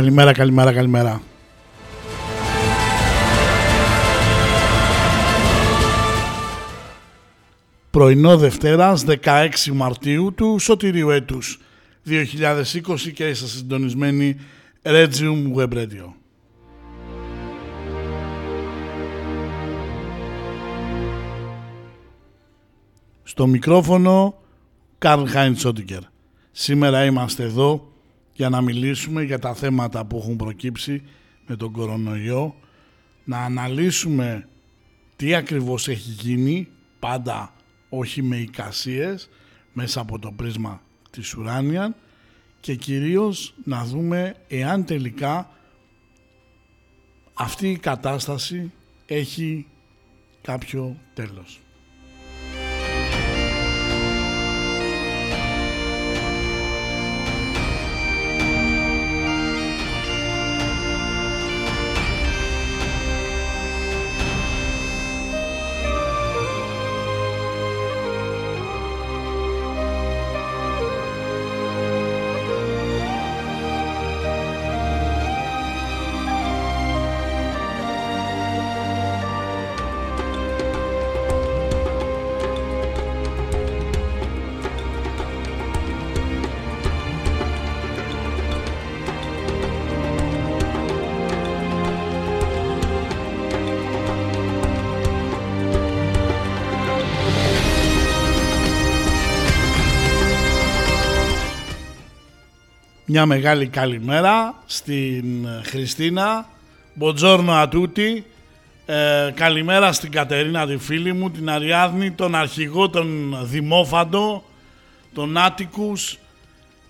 Καλημέρα, καλημέρα, καλημέρα. Πρωινό Δευτέρας 16 Μαρτίου του Σωτηρίου έτους 2020 και είσαστε συντονισμένοι Regium Web Radio. Στο μικρόφωνο Καρλ Χάιν Σόντιγκερ. Σήμερα είμαστε εδώ για να μιλήσουμε για τα θέματα που έχουν προκύψει με τον κορονοϊό, να αναλύσουμε τι ακριβώς έχει γίνει, πάντα όχι με εικασίες, μέσα από το πρίσμα της ουράνια και κυρίως να δούμε εάν τελικά αυτή η κατάσταση έχει κάποιο τέλος. Μια μεγάλη καλημέρα στην Χριστίνα. Μποτζόρνο ατούτη. Ε, καλημέρα στην Κατερίνα τη φίλη μου, την Αριάδνη, τον αρχηγό, τον Δημόφαντο, τον Άτικους,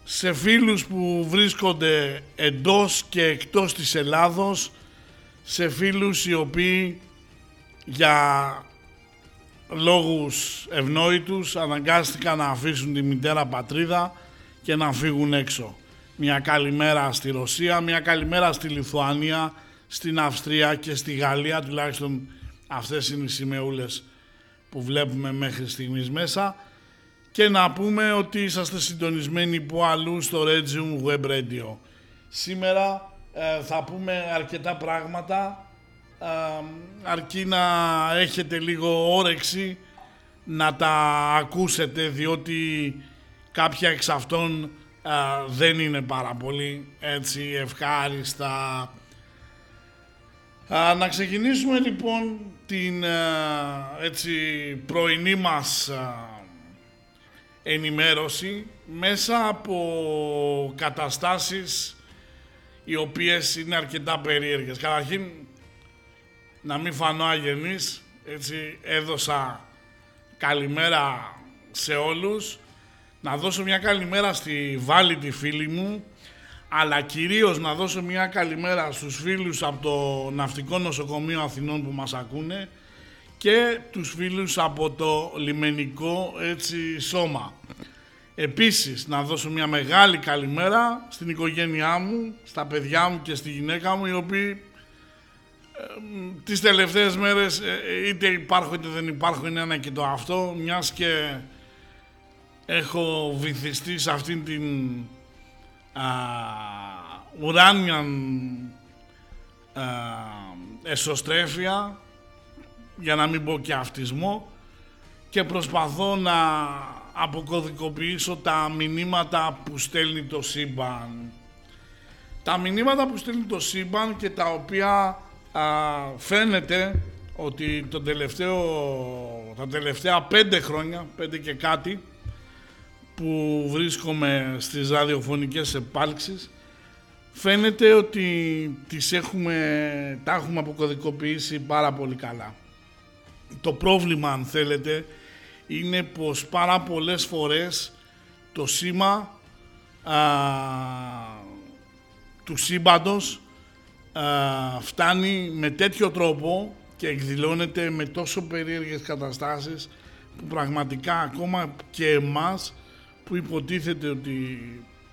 σε φίλους που βρίσκονται εντός και εκτός της Ελλάδος, σε φίλους οι οποίοι για λόγους ευνόητους αναγκάστηκαν να αφήσουν τη μητέρα πατρίδα και να φύγουν έξω. Μια καλημέρα στη Ρωσία, μια καλημέρα στη Λιθουανία, στην Αυστρία και στη Γαλλία, τουλάχιστον αυτές είναι οι σημεούλες που βλέπουμε μέχρι στιγμής μέσα. Και να πούμε ότι είσαστε συντονισμένοι που αλλού στο Regium Web Radio. Σήμερα ε, θα πούμε αρκετά πράγματα. Ε, αρκεί να έχετε λίγο όρεξη να τα ακούσετε διότι κάποια εξ αυτών ε, δεν είναι πάρα πολύ έτσι ευχάριστα να ξεκινήσουμε λοιπόν την έτσι πρωινή μας ενημέρωση μέσα από καταστάσεις οι οποίες είναι αρκετά περίεργες. Καταρχήν, να μην φανώ αγενής, έτσι έδωσα καλημέρα σε όλους, να δώσω μια καλημέρα στη Βάλη τη φίλη μου, αλλά κυρίως να δώσω μια καλημέρα στους φίλους από το Ναυτικό Νοσοκομείο Αθηνών που μας ακούνε και τους φίλους από το λιμενικό έτσι σώμα. Επίσης να δώσω μια μεγάλη καλημέρα στην οικογένειά μου, στα παιδιά μου και στη γυναίκα μου οι οποίοι ε, τις τελευταίες μέρες ε, είτε υπάρχουν είτε δεν υπάρχουν είναι ένα και το αυτό μιας και έχω βυθιστεί σε αυτήν την α, ουράνια α, εσωστρέφεια για να μην πω και αυτισμό και προσπαθώ να αποκωδικοποιήσω τα μηνύματα που στέλνει το σύμπαν. Τα μηνύματα που στέλνει το σύμπαν και τα οποία α, φαίνεται ότι το τελευταίο, τα τελευταία πέντε χρόνια, πέντε και κάτι, που βρίσκομαι στις ραδιοφωνικές επάλξεις, φαίνεται ότι τις έχουμε, τα έχουμε αποκωδικοποιήσει πάρα πολύ καλά. Το πρόβλημα, αν θέλετε, είναι πως πάρα πολλές φορές το σήμα α, του σύμπαντος α, φτάνει με τέτοιο τρόπο και εκδηλώνεται με τόσο περίεργες καταστάσεις που πραγματικά ακόμα και εμάς που υποτίθεται ότι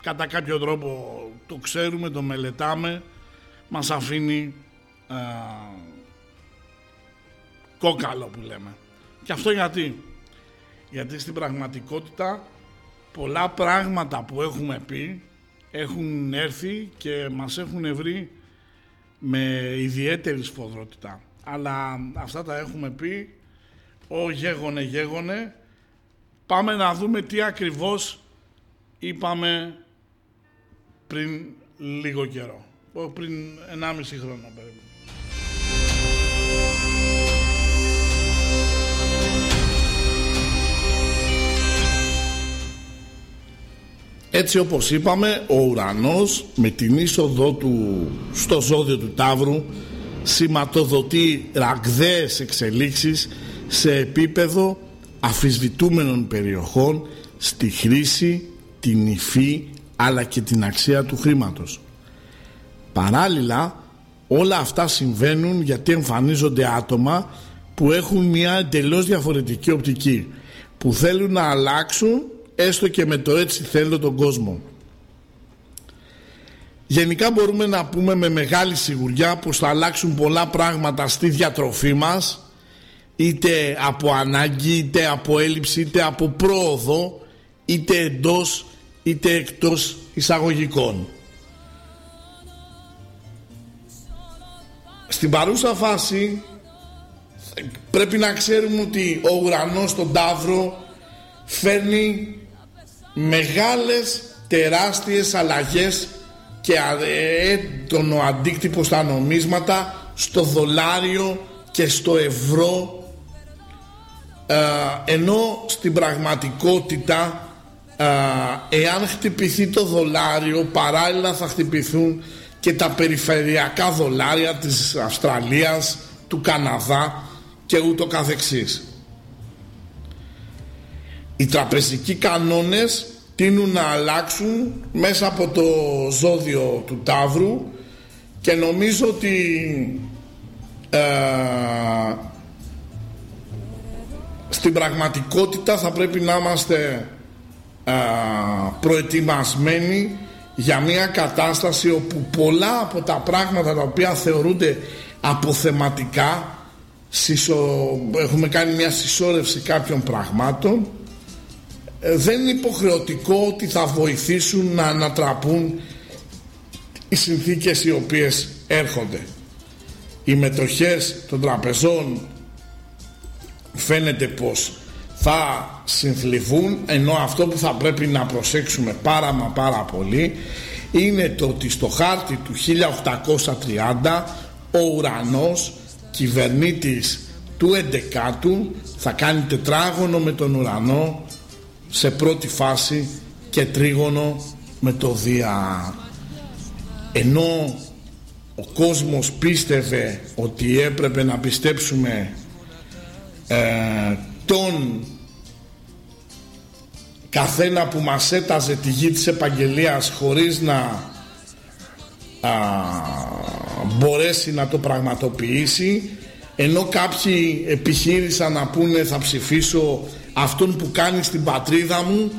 κατά κάποιο τρόπο το ξέρουμε, το μελετάμε, μας αφήνει α, κόκαλο που λέμε. Και αυτό γιατί; Γιατί στην πραγματικότητα πολλά πράγματα που έχουμε πει έχουν έρθει και μας έχουν βρει με ιδιαίτερη σφοδρότητα. Αλλά αυτά τα έχουμε πει, ο γέγονε γέγονε, πάμε να δούμε τι ακριβώς είπαμε πριν λίγο καιρό, πριν 1,5 χρόνο περίπου. Έτσι όπως είπαμε, ο ουρανός με την είσοδό του στο ζώδιο του Ταύρου σηματοδοτεί ραγδαίες εξελίξεις σε επίπεδο αφισβητούμενων περιοχών στη χρήση, την υφή αλλά και την αξία του χρήματος. Παράλληλα όλα αυτά συμβαίνουν γιατί εμφανίζονται άτομα που έχουν μια εντελώς διαφορετική οπτική που θέλουν να αλλάξουν έστω και με το έτσι θέλω τον κόσμο. Γενικά μπορούμε να πούμε με μεγάλη σιγουριά πως θα αλλάξουν πολλά πράγματα στη διατροφή μας είτε από ανάγκη, είτε από έλλειψη, είτε από πρόοδο είτε εντός είτε εκτός εισαγωγικών. Στην παρούσα φάση πρέπει να ξέρουμε ότι ο ουρανός στον Ταύρο φέρνει μεγάλες τεράστιες αλλαγές και έντονο αντίκτυπο στα νομίσματα στο δολάριο και στο ευρώ ε, ενώ στην πραγματικότητα εάν χτυπηθεί το δολάριο παράλληλα θα χτυπηθούν και τα περιφερειακά δολάρια της Αυστραλίας, του Καναδά και ούτω καθεξής. Οι τραπεζικοί κανόνες τείνουν να αλλάξουν μέσα από το ζώδιο του Ταύρου και νομίζω ότι ε, στην πραγματικότητα θα πρέπει να είμαστε ε, προετοιμασμένοι για μια κατάσταση όπου πολλά από τα πράγματα τα οποία θεωρούνται αποθεματικά έχουμε κάνει μια συσσόρευση κάποιων πραγμάτων ε, δεν είναι υποχρεωτικό ότι θα βοηθήσουν να ανατραπούν οι συνθήκες οι οποίες έρχονται. Οι μετοχές των τραπεζών φαίνεται πως θα συνθλιβούν ενώ αυτό που θα πρέπει να προσέξουμε πάρα μα πάρα πολύ είναι το ότι στο χάρτη του 1830 ο ουρανός κυβερνήτης του 11ου θα κάνει τετράγωνο με τον ουρανό σε πρώτη και τρίγωνο με το Δία. Ενώ ο κόσμος πίστευε ότι έπρεπε να πιστέψουμε ε, τον καθένα που μας έταζε τη γη της επαγγελίας χωρίς να μπορέσει να το πραγματοποιήσει ενώ κάποιοι επιχείρησαν να πούνε θα ψηφίσω αυτόν που κάνει στην πατρίδα μου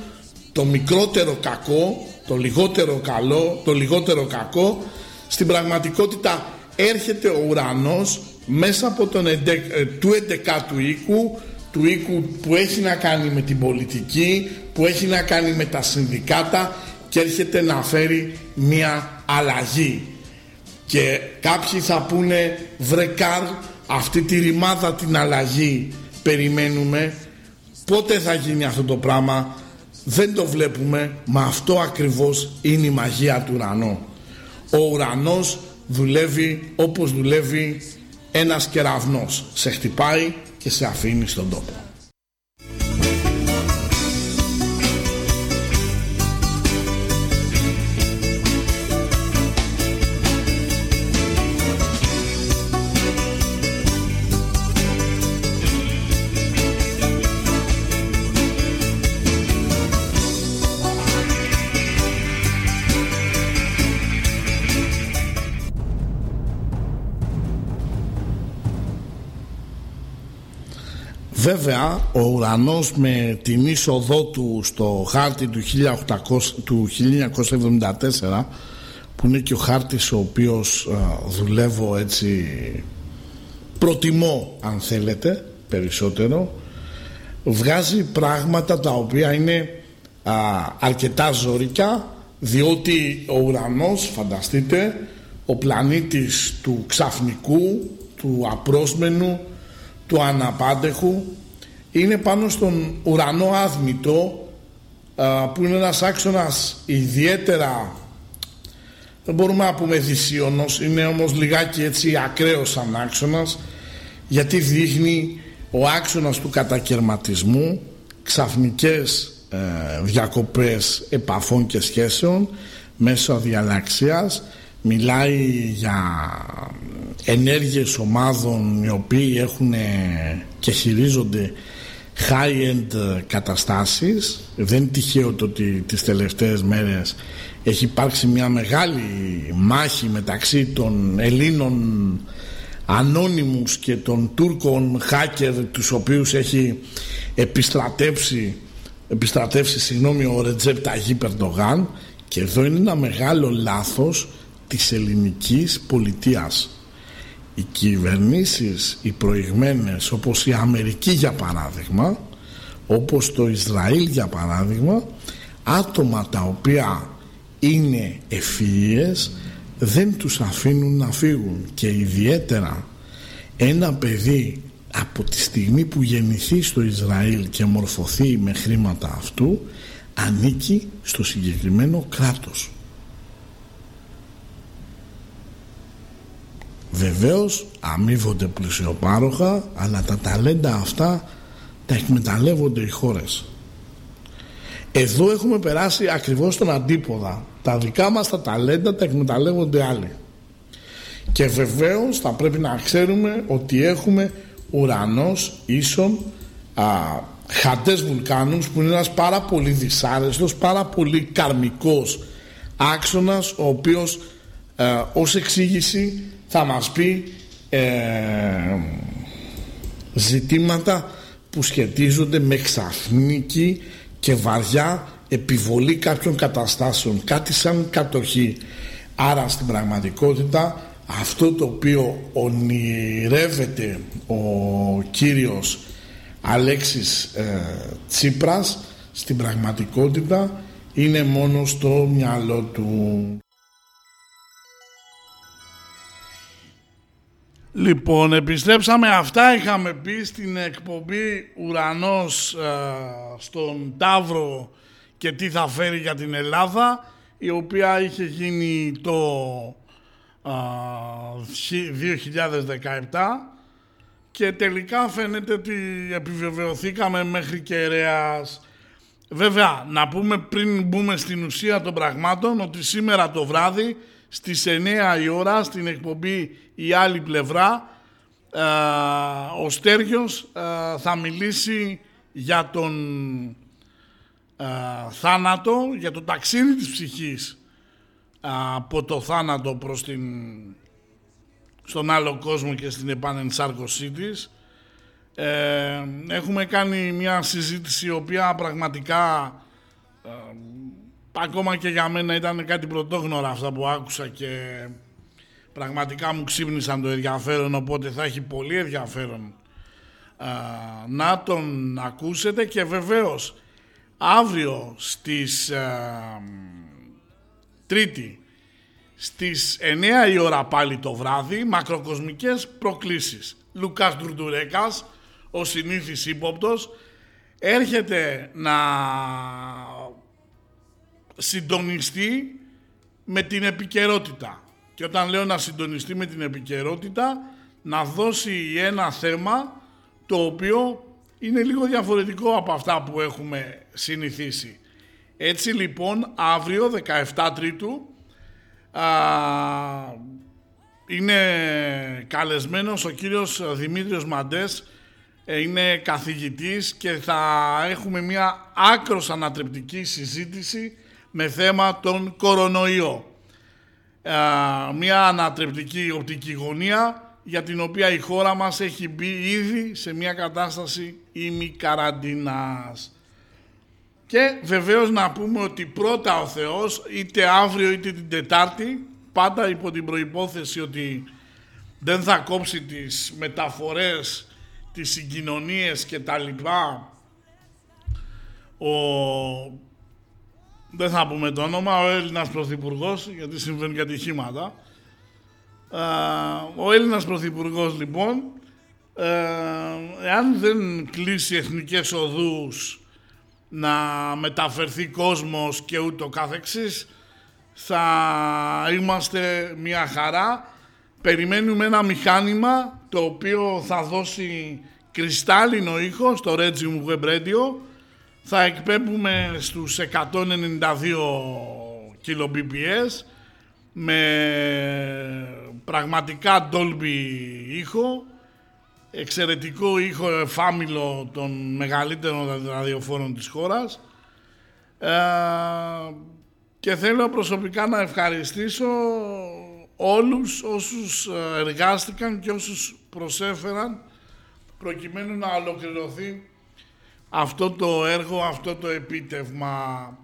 το μικρότερο κακό, το λιγότερο καλό, το λιγότερο κακό στην πραγματικότητα έρχεται ο ουρανός μέσα από τον εντε, ε, του 11ου οίκου του οίκου που έχει να κάνει με την πολιτική που έχει να κάνει με τα συνδικάτα και έρχεται να φέρει μια αλλαγή. Και κάποιοι θα πούνε βρεκάρ αυτή τη ρημάδα την αλλαγή περιμένουμε. Πότε θα γίνει αυτό το πράγμα; Δεν το βλέπουμε μα αυτό ακριβώς είναι η μαγεία του ουρανού ο ουρανός δουλεύει όπως δουλεύει ένας κεραυνός σε χτυπάει και σε αφήνει στον τόπο Βέβαια ο ουρανός με την είσοδό του στο χάρτη του, 1800, του 1974 που είναι και ο χάρτης ο οποίος δουλεύω έτσι προτιμώ αν θέλετε περισσότερο βγάζει πράγματα τα οποία είναι αρκετά ζωρικά διότι ο ουρανός φανταστείτε ο πλανήτης του ξαφνικού του απρόσμενου του αναπάντεχου είναι πάνω στον ουρανό άδμητο που είναι ένας άξονας ιδιαίτερα δεν μπορούμε να πούμε δυσίωνος είναι όμως λιγάκι έτσι ακραίος σαν άξονας γιατί δείχνει ο άξονας του κατακαιρματισμού ξαφνικές ε, διακοπές επαφών και σχέσεων μέσω διαλαξίας μιλάει για ενέργειες ομάδων οι οποίοι έχουν και χειρίζονται high-end καταστάσεις. Δεν είναι τυχαίο το ότι τις τελευταίες μέρες έχει υπάρξει μια μεγάλη μάχη μεταξύ των Ελλήνων ανώνυμους και των Τούρκων hacker τους οποίους έχει επιστρατεύσει επιστρατεύσει συγγνώμη ο Ρετζέπ Ταγί Περντογάν. Και εδώ είναι ένα μεγάλο λάθος της ελληνικής πολιτείας οι κυβερνήσεις οι προηγμένες όπως η Αμερική για παράδειγμα όπως το Ισραήλ για παράδειγμα άτομα τα οποία είναι ευφυΐες δεν τους αφήνουν να φύγουν. Και ιδιαίτερα ένα παιδί από τη στιγμή που γεννηθεί στο Ισραήλ και μορφωθεί με χρήματα αυτού ανήκει στο συγκεκριμένο κράτος Βεβαίως αμείβονται πλουσιοπάροχα αλλά τα ταλέντα αυτά τα εκμεταλλεύονται οι χώρες. Εδώ έχουμε περάσει ακριβώς τον αντίποδα. Τα δικά μας τα ταλέντα τα εκμεταλλεύονται άλλοι. Και βεβαίως θα πρέπει να ξέρουμε ότι έχουμε ουρανός ίσον α, χατές βουλκάνους που είναι ένας πάρα πολύ δυσάρεστος, πάρα πολύ καρμικός άξονας ο οποίος ε, ως εξήγηση θα μας πει ε, ζητήματα που σχετίζονται με ξαφνική και βαριά επιβολή κάποιων καταστάσεων κάτι σαν κατοχή άρα στην πραγματικότητα αυτό το οποίο ονειρεύεται ο κύριος Αλέξης ε, Τσίπρας στην πραγματικότητα είναι μόνο στο μυαλό του. Λοιπόν, επιστρέψαμε αυτά, είχαμε πει στην εκπομπή Ουρανός ε, στον Ταύρο και τι θα φέρει για την Ελλάδα, η οποία είχε γίνει το 2017 και τελικά φαίνεται ότι επιβεβαιωθήκαμε μέχρι κεραίας. Βέβαια, να πούμε πριν μπούμε στην ουσία των πραγμάτων ότι σήμερα το βράδυ στις 9 η ώρα στην εκπομπή «Η άλλη πλευρά» ο Στέργιος θα μιλήσει για τον θάνατο, για το ταξίδι της ψυχής από το θάνατο προς την, στον άλλο κόσμο και στην επανενσάρκωσή της. Ε, έχουμε κάνει μια συζήτηση η οποία πραγματικά ε, ακόμα και για μένα ήταν κάτι πρωτόγνωρα αυτά που άκουσα και πραγματικά μου ξύπνησαν το ενδιαφέρον οπότε θα έχει πολύ ενδιαφέρον ε, να τον ακούσετε και βεβαίως αύριο στις Τρίτη, στις 9 η ώρα πάλι το βράδυ, μακροκοσμικές προκλήσεις. Λουκάς Ντουρντουρέκας, ο συνήθις ύποπτος, έρχεται να συντονιστεί με την επικαιρότητα. Και όταν λέω να συντονιστεί με την επικαιρότητα, να δώσει ένα θέμα το οποίο είναι λίγο διαφορετικό από αυτά που έχουμε συνηθίσει. Έτσι λοιπόν αύριο 17 Τρίτου α, είναι καλεσμένος ο κύριος Δημήτριος Μαντές ε, είναι καθηγητής και θα έχουμε μια άκρος ανατρεπτική συζήτηση με θέμα τον κορονοϊό. μια ανατρεπτική οπτική γωνία για την οποία η χώρα μας έχει μπει ήδη σε μια κατάσταση ημικαραντίνας. Και βεβαίως να πούμε ότι πρώτα ο Θεός είτε αύριο είτε την Τετάρτη πάντα υπό την προϋπόθεση ότι δεν θα κόψει τις μεταφορές, τις συγκοινωνίες και τα λοιπά ο... δεν θα πούμε το όνομα, ο Έλληνας Πρωθυπουργός, γιατί συμβαίνουν και ατυχήματα. Ο Έλληνας Πρωθυπουργός λοιπόν, εάν δεν κλείσει εθνικές οδούς να μεταφερθεί κόσμος και ούτω καθεξής, θα είμαστε μια χαρά. Περιμένουμε ένα μηχάνημα το οποίο θα δώσει κρυστάλλινο ήχο στο Regium Web Radio. Θα εκπέμπουμε στους 192 kbps με πραγματικά Dolby ήχο εξαιρετικό ήχο εφάμιλο των μεγαλύτερων ραδιοφόρων της χώρας. Ε, και θέλω προσωπικά να ευχαριστήσω όλους όσους εργάστηκαν και όσους προσέφεραν προκειμένου να ολοκληρωθεί αυτό το έργο, αυτό το επίτευγμα.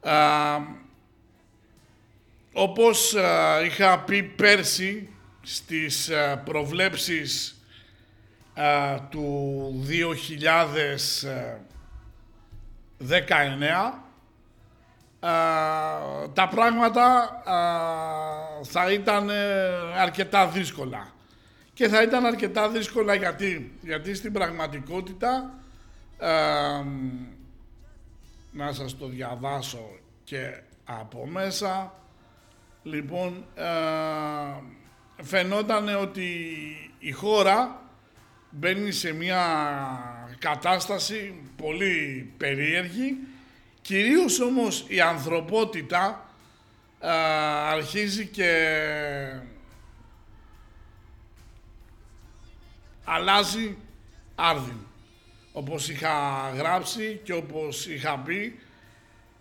Ε, όπως ε, είχα πει πέρσι στις ε, προβλέψεις ε, του 2019 ε, τα πράγματα θα ήταν αρκετά δύσκολα. Και θα ήταν αρκετά δύσκολα γιατί, γιατί στην πραγματικότητα να σας το διαβάσω και από μέσα λοιπόν φαινόταν ότι η χώρα μπαίνει σε μια κατάσταση πολύ περίεργη. Κυρίως όμως η ανθρωπότητα α, αρχίζει και αλλάζει άρδιν. Όπως είχα γράψει και όπως είχα πει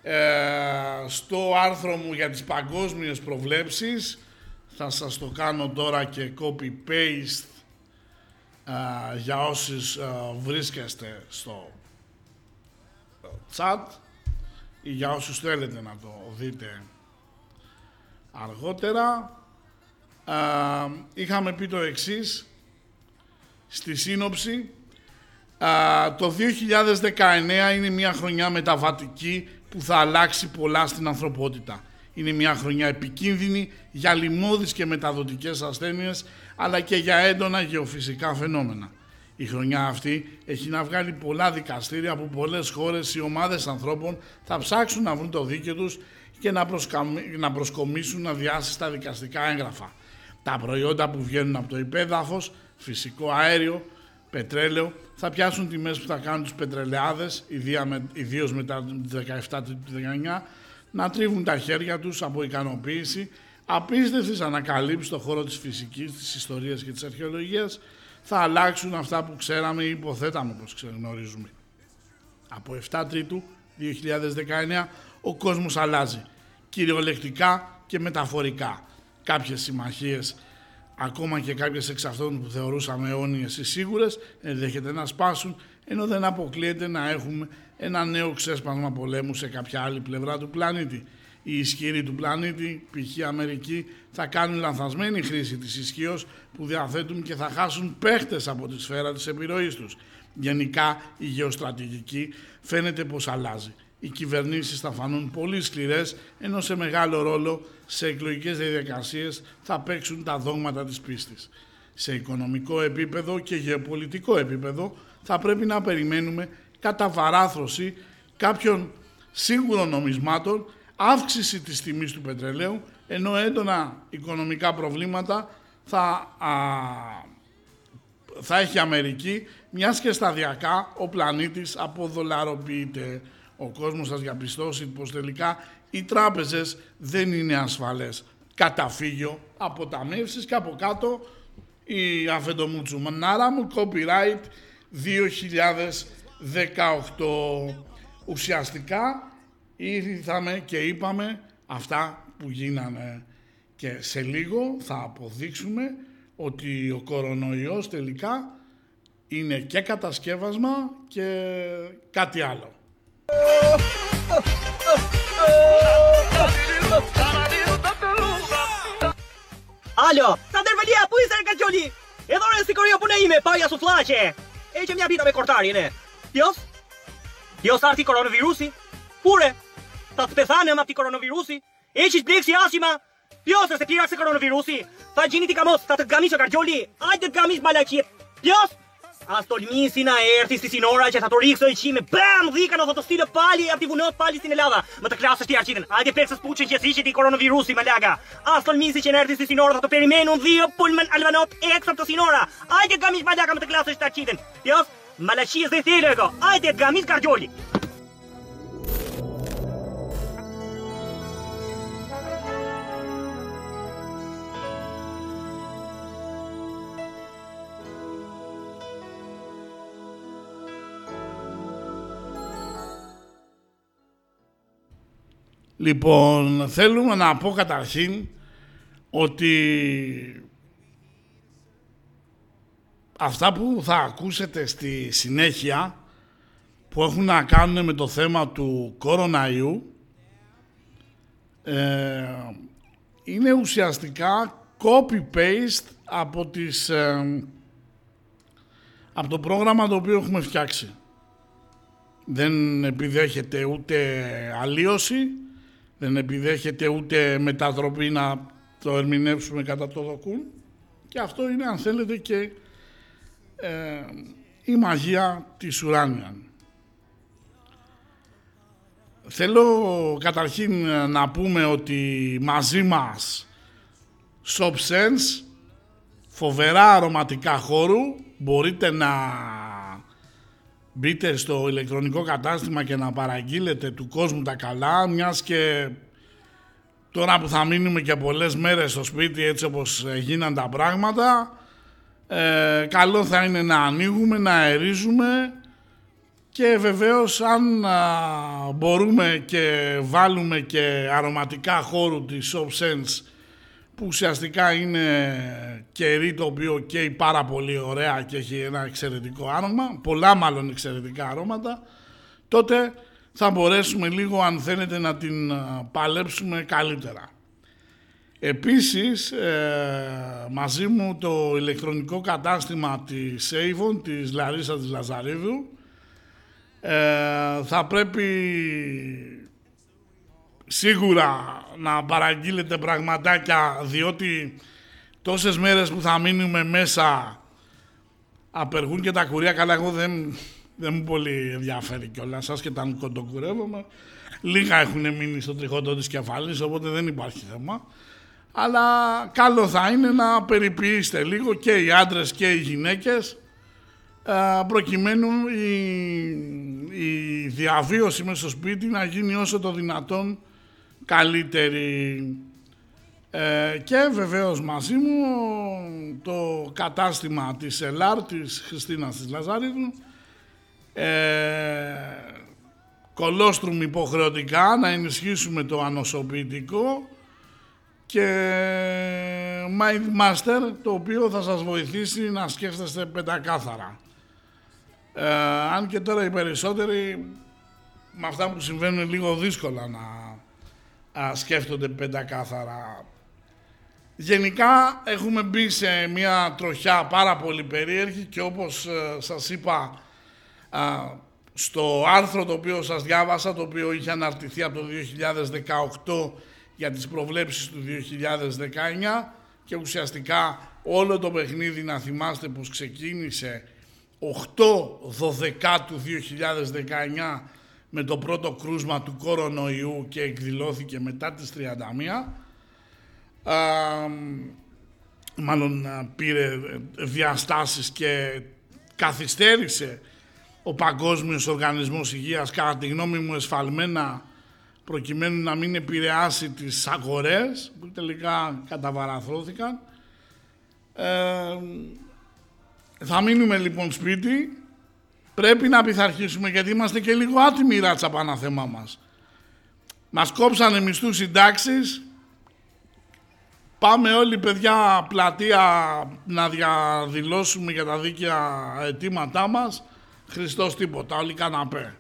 ε, στο άρθρο μου για τις παγκόσμιες προβλέψεις θα σας το κάνω τώρα και copy-paste ε, για όσους ε, βρίσκεστε στο chat ή για όσους θέλετε να το δείτε αργότερα. είχαμε πει το εξής στη σύνοψη. το 2019 είναι μια χρονιά μεταβατική που θα αλλάξει πολλά στην ανθρωπότητα. Είναι μια χρονιά επικίνδυνη για λοιμώδεις και μεταδοτικές ασθένειες, αλλά και για έντονα γεωφυσικά φαινόμενα. Η χρονιά αυτή έχει να βγάλει πολλά δικαστήρια από πολλές χώρες οι ομάδες ανθρώπων θα ψάξουν να βρουν το δίκαιο τους και να, να προσκομίσουν στα δικαστικά έγγραφα. Τα προϊόντα που βγαίνουν από το υπέδαφος, φυσικό αέριο, πετρέλαιο, θα πιάσουν τιμές που θα κάνουν τους πετρελαιάδες, ιδίως μετά το 17-19, να τρίβουν τα χέρια τους από ικανοποίηση, απίστευτες ανακαλύψεις στον χώρο της φυσικής, της ιστορίας και της αρχαιολογίας, θα αλλάξουν αυτά που ξέραμε ή υποθέταμε πως ξεγνωρίζουμε. Από 7 Τρίτου 2019 ο κόσμος αλλάζει, κυριολεκτικά και μεταφορικά. Κάποιες συμμαχίες ακόμα και κάποιες εξ αυτών που θεωρούσαμε αιώνιες ή σίγουρες ενδέχεται να σπάσουν ενώ δεν αποκλείεται να έχουμε ένα νέο ξέσπασμα πολέμου σε κάποια άλλη πλευρά του πλανήτη. Οι ισχυροί του πλανήτη, π.χ. Αμερική, θα κάνουν λανθασμένη χρήση της ισχύως που διαθέτουν και θα χάσουν παίχτες από τη σφαίρα της επιρροής τους. Γενικά η γεωστρατηγική φαίνεται πως αλλάζει οι κυβερνήσεις θα φανούν πολύ σκληρές, ενώ σε μεγάλο ρόλο σε εκλογικές διαδικασίες θα παίξουν τα δόγματα της πίστης. Σε οικονομικό επίπεδο και γεωπολιτικό επίπεδο θα πρέπει να περιμένουμε κατά βαράθρωση κάποιων σίγουρων νομισμάτων, αύξηση της τιμής του πετρελαίου, ενώ έντονα οικονομικά προβλήματα θα, θα έχει Αμερική, μιας και σταδιακά ο πλανήτης αποδολαροποιείται ο κόσμος θα διαπιστώσει πως τελικά οι τράπεζες δεν είναι ασφαλές. Καταφύγιο, αποταμίευσεις και από κάτω η αφεντομούτσου. Μανάρα μου, copyright 2018. Ουσιαστικά ήρθαμε και είπαμε αυτά που γίνανε και σε λίγο θα αποδείξουμε ότι ο κορονοϊός τελικά είναι και κατασκεύασμα και κάτι άλλο. Alo, sa ndërvelia, pu i ka gjoli E dhore si korio pune ime, paja su flaqe E që mja pita me kortarin e Pjos? Pjos arti koronavirusi? Pure? Ta të pethane ma ti koronavirusi? E që të si asima? Pjos e se pira se koronavirusi? Ta gjini ti kamos, ta të gami që ka gjoli Ajde të gami malaqit Pjos? Tolmisi na erti si sinora që tha të rikë së i qime. Bam, dhika në dhe të stilë pali E ti vunot pali si në lada Më të klasë është i arqitën Ajde pekë së spuqin që si ti koronavirusi më laga. As tolmisi që në erti si sinora Tha të perimenu dhio pulmen alvanot ekstra të sinora. Ajde gamish më laga më të klasë është arqitën Jos, malashie dhe thele e ko Ajde gamish kargjoli Λοιπόν, θέλουμε να πω καταρχήν ότι αυτά που θα ακούσετε στη συνέχεια που έχουν να κάνουν με το θέμα του κοροναϊού ε, είναι ουσιαστικά copy-paste από, τις, ε, από το πρόγραμμα το οποίο έχουμε φτιάξει. Δεν επιδέχεται ούτε αλλίωση, δεν επιδέχεται ούτε μετατροπή να το ερμηνεύσουμε κατά το δοκούν και αυτό είναι αν θέλετε και ε, η μαγεία της ουράνιαν. Θέλω καταρχήν να πούμε ότι μαζί μας Shop Sense φοβερά αρωματικά χώρου. Μπορείτε να μπείτε στο ηλεκτρονικό κατάστημα και να παραγγείλετε του κόσμου τα καλά, μιας και τώρα που θα μείνουμε και πολλές μέρες στο σπίτι έτσι όπως γίναν τα πράγματα, ε, καλό θα είναι να ανοίγουμε, να αερίζουμε και βεβαίως αν μπορούμε και βάλουμε και αρωματικά χώρου της Soft Sense που ουσιαστικά είναι κερί το οποίο καίει πάρα πολύ ωραία και έχει ένα εξαιρετικό άρωμα, πολλά μάλλον εξαιρετικά αρώματα, τότε θα μπορέσουμε λίγο αν θέλετε να την παλέψουμε καλύτερα. Επίσης, ε, μαζί μου το ηλεκτρονικό κατάστημα της Avon, της Λαρίσα της Λαζαρίδου, ε, θα πρέπει σίγουρα να παραγγείλετε πραγματάκια διότι τόσες μέρες που θα μείνουμε μέσα απεργούν και τα κουρία. Καλά εγώ δεν, δεν μου πολύ ενδιαφέρει κιόλας. Σας και τα κοντοκουρεύομαι λίγα έχουν μείνει στο τριχόντο της κεφάλης οπότε δεν υπάρχει θέμα. Αλλά καλό θα είναι να περιποιήσετε λίγο και οι άντρες και οι γυναίκες προκειμένου η, η διαβίωση μέσα στο σπίτι να γίνει όσο το δυνατόν καλύτερη. Ε, και βεβαίως μαζί μου το κατάστημα της ΕΛΑΡ, της Χριστίνας της Λαζαρίδου, ε, κολόστρουμε υποχρεωτικά να ενισχύσουμε το ανοσοποιητικό και Mind Master, το οποίο θα σας βοηθήσει να σκέφτεστε πεντακάθαρα. Ε, αν και τώρα οι περισσότεροι με αυτά που συμβαίνουν λίγο δύσκολα να α, σκέφτονται πεντακάθαρα. Γενικά έχουμε μπει σε μια τροχιά πάρα πολύ περίεργη και όπως ε, σας είπα στο άρθρο το οποίο σας διάβασα, το οποίο είχε αναρτηθεί από το 2018 για τις προβλέψεις του 2019 και ουσιαστικά όλο το παιχνίδι να θυμάστε πως ξεκίνησε 8 12 του 2019 με το πρώτο κρούσμα του κορονοϊού και εκδηλώθηκε μετά τις 31. Α, μάλλον πήρε διαστάσεις και καθυστέρησε ο Παγκόσμιος Οργανισμός Υγείας κατά τη γνώμη μου εσφαλμένα προκειμένου να μην επηρεάσει τις αγορές που τελικά καταβαραθρώθηκαν. Ε, θα μείνουμε λοιπόν σπίτι Πρέπει να πειθαρχήσουμε γιατί είμαστε και λίγο άτιμοι ράτσα πάνω θέμα μας. Μας κόψανε μισθούς συντάξεις. Πάμε όλοι παιδιά πλατεία να διαδηλώσουμε για τα δίκαια αιτήματά μας. Χριστός τίποτα, όλοι καναπέ.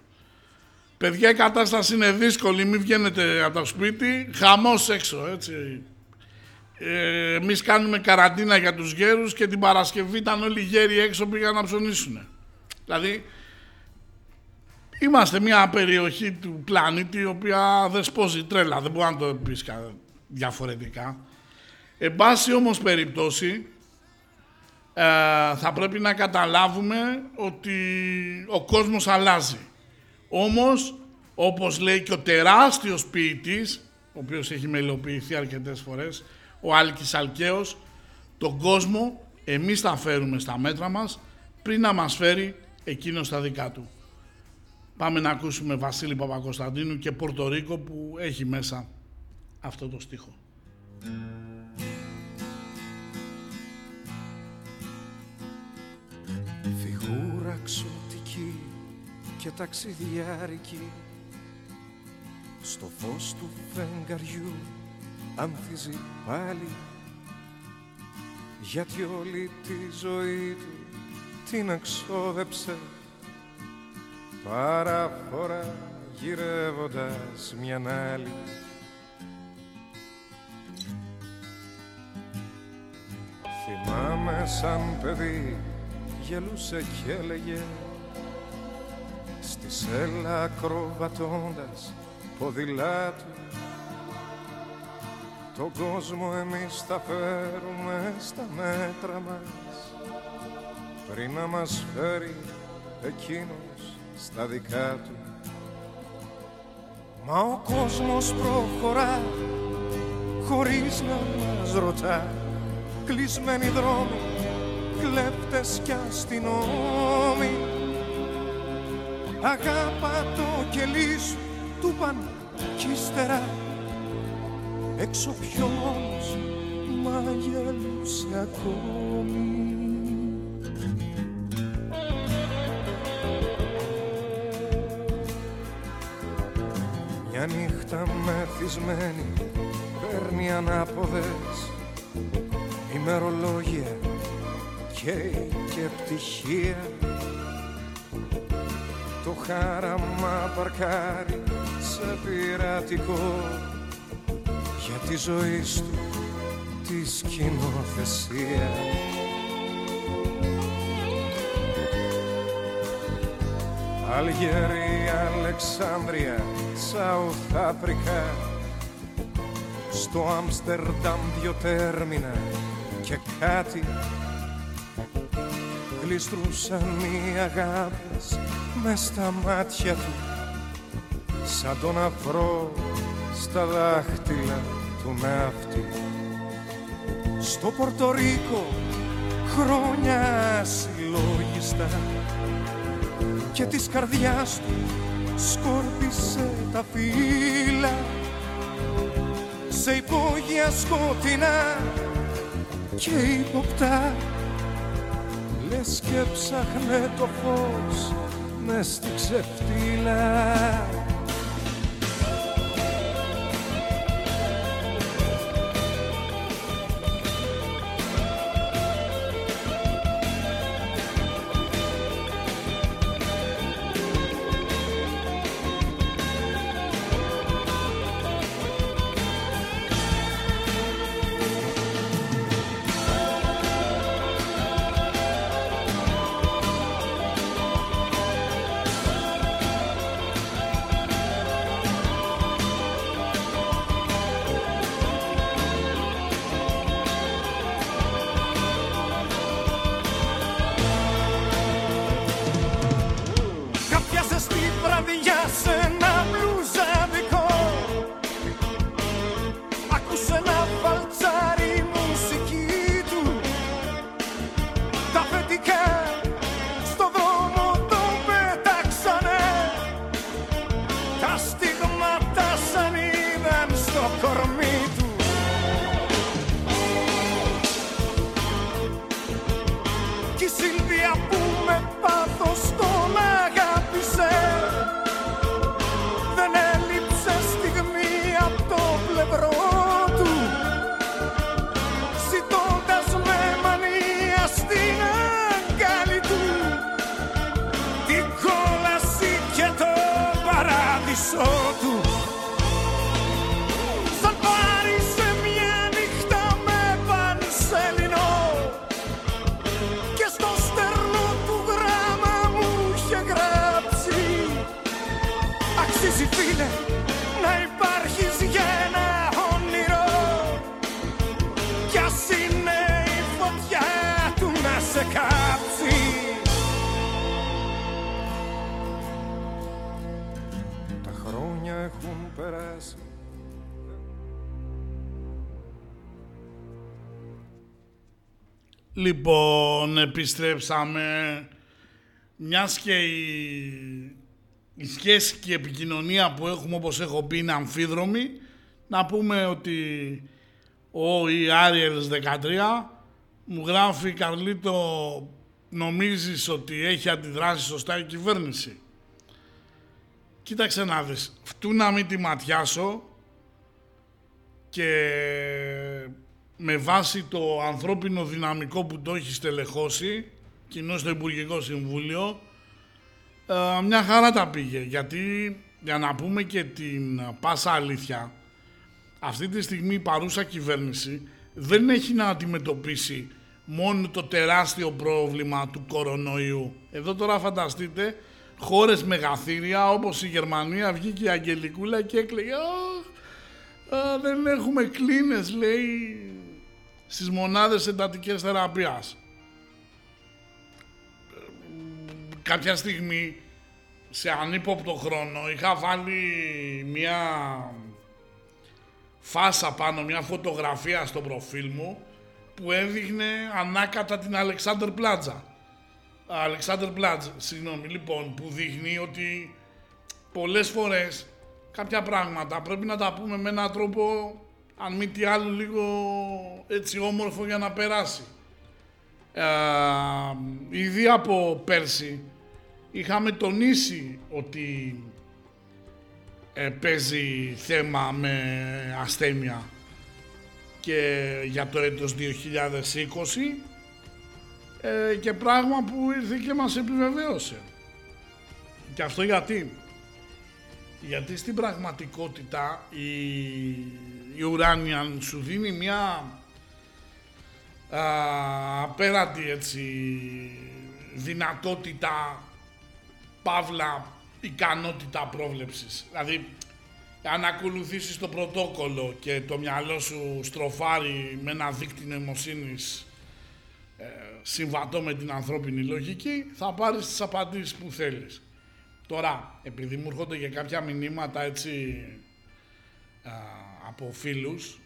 Παιδιά η κατάσταση είναι δύσκολη, μην βγαίνετε από το σπίτι, χαμός έξω έτσι. Ε, εμείς κάνουμε καραντίνα για τους γέρους και την Παρασκευή ήταν όλοι οι γέροι έξω πήγαν να ψωνίσουν. Δηλαδή, είμαστε μια περιοχή του πλανήτη η οποία δεν σπόζει τρέλα, δεν μπορεί να το πεις διαφορετικά. Εν πάση όμως περιπτώσει, ε, θα πρέπει να καταλάβουμε ότι ο κόσμος αλλάζει. Όμως, όπως λέει και ο τεράστιος ποιητής, ο οποίος έχει μελοποιηθεί αρκετές φορές, ο Άλκης Αλκαίος, τον κόσμο εμείς θα φέρουμε στα μέτρα μας πριν να μας φέρει εκείνος στα δικά του. Πάμε να ακούσουμε Βασίλη Παπακοσταντίνου και Πορτορίκο που έχει μέσα αυτό το στίχο. Φιγούρα ξωτική και ταξιδιάρικη στο φως του φεγγαριού ανθίζει πάλι γιατί όλη τη ζωή του την εξόδεψε. Παράφορα γυρεύοντας μια άλλη. Θυμάμαι σαν παιδί γελούσε και έλεγε στη σέλα ακροβατώντας ποδηλάτου τον κόσμο εμείς θα φέρουμε στα μέτρα μας πριν να μας φέρει εκείνος στα δικά του. Μα ο κόσμος προχωρά χωρίς να μας ρωτά. Κλεισμένοι δρόμοι κλέφτες κι αστυνόμοι. Αγάπα το κελί σου του παν κι ύστερα έξω πιο μόνος μαγελούσε ακόμη Μια νύχτα μεθυσμένη παίρνει ανάποδες ημερολόγια καίει και πτυχία. Το χάραμα παρκάρει σε πειρατικό για τη ζωή του τη σκηνοθεσία Αλγερία, Αλεξάνδρεια, Σαουθ Αφρικά στο Άμστερνταμ δυο τέρμινα και κάτι. Γλιστρούσαν οι αγάπες μες στα μάτια του σαν τον αφρό στα δάχτυλα του ναύτη στο Πορτορίκο χρόνια συλλόγιστα και της καρδιάς του σκόρπισε τα φύλλα. Σε υπόγεια σκοτεινά και υποπτά λες και ψάχνε το φως μες στη ξεφτύλα επιστρέψαμε. Μιας και η, η σχέση και η επικοινωνία που έχουμε, όπως έχω πει, είναι αμφίδρομη, να πούμε ότι ο η Άριελς 13 μου γράφει Καρλίτο νομίζεις ότι έχει αντιδράσει σωστά η κυβέρνηση; Κοίταξε να δεις, φτού να μην τη ματιάσω και με βάση το ανθρώπινο δυναμικό που το έχει στελεχώσει, κοινό στο Υπουργικό Συμβούλιο, ε, μια χαρά τα πήγε. Γιατί, για να πούμε και την πάσα αλήθεια, αυτή τη στιγμή η παρούσα κυβέρνηση δεν έχει να αντιμετωπίσει μόνο το τεράστιο πρόβλημα του κορονοϊού. Εδώ τώρα φανταστείτε χώρες μεγαθύρια όπως η Γερμανία βγήκε η Αγγελικούλα και έκλαιγε δεν έχουμε κλίνες λέει στις μονάδες εντατικής θεραπείας. Κάποια στιγμή, σε ανύποπτο χρόνο, είχα βάλει μια φάσα πάνω, μια φωτογραφία στο προφίλ μου που έδειχνε ανάκατα την Αλεξάνδρ Πλάτζα. Αλεξάνδρ Πλάτζ, συγγνώμη, λοιπόν, που δείχνει ότι πολλές φορές κάποια πράγματα πρέπει να τα πούμε με έναν τρόπο, αν μη τι άλλο, λίγο έτσι όμορφο για να περάσει. Ε, ήδη από πέρσι είχαμε τονίσει ότι ε, παίζει θέμα με ασθένεια και για το έτος 2020 ε, και πράγμα που ήρθε και μας επιβεβαίωσε. Και αυτό γιατί; Γιατί στην πραγματικότητα η, η Uranian σου δίνει μια απέραντη έτσι δυνατότητα παύλα ικανότητα πρόβλεψης. Δηλαδή, αν ακολουθήσεις το πρωτόκολλο και το μυαλό σου στροφάρει με ένα δίκτυο νοημοσύνης ε, συμβατό με την ανθρώπινη λογική, θα πάρεις τις απαντήσεις που θέλεις. Τώρα, επειδή μου έρχονται και κάποια μηνύματα έτσι από φίλους,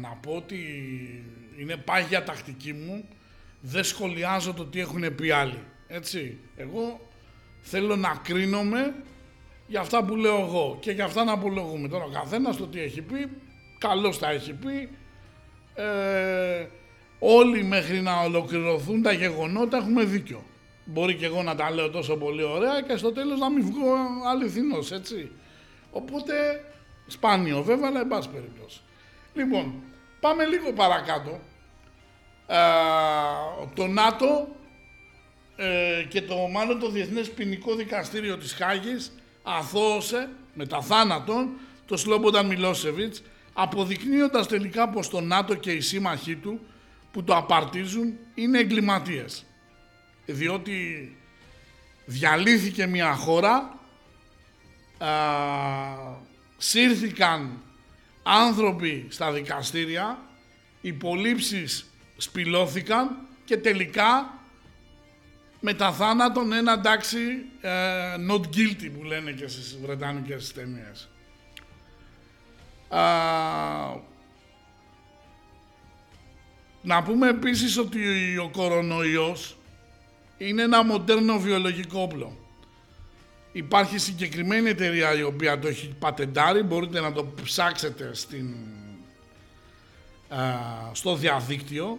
να πω ότι είναι πάγια τακτική μου, δεν σχολιάζω το τι έχουν πει άλλοι. Έτσι, εγώ θέλω να κρίνομαι για αυτά που λέω εγώ και για αυτά να απολογούμε. Τώρα ο καθένας το τι έχει πει, καλώς τα έχει πει, ε, όλοι μέχρι να ολοκληρωθούν τα γεγονότα έχουμε δίκιο. Μπορεί και εγώ να τα λέω τόσο πολύ ωραία και στο τέλος να μην βγω αληθινός, έτσι. Οπότε, σπάνιο βέβαια, αλλά εν πάση περιπτώσει. Λοιπόν, πάμε λίγο παρακάτω. Ε, το ΝΑΤΟ ε, και το μάλλον το Διεθνές Ποινικό Δικαστήριο της Χάγης αθώωσε με τα θάνατον το Σλόμπονταν Μιλόσεβιτς αποδεικνύοντας τελικά πως το ΝΑΤΟ και οι σύμμαχοί του που το απαρτίζουν είναι εγκληματίες. Διότι διαλύθηκε μια χώρα, α, σύρθηκαν άνθρωποι στα δικαστήρια, υπολείψεις σπηλώθηκαν και τελικά με τα θάνατον ένα εντάξει ε, not guilty που λένε και στις βρετανικές ταινίες. να πούμε επίσης ότι ο κορονοϊός είναι ένα μοντέρνο βιολογικό όπλο. Υπάρχει συγκεκριμένη εταιρεία η οποία το έχει πατεντάρει, μπορείτε να το ψάξετε στην, στο διαδίκτυο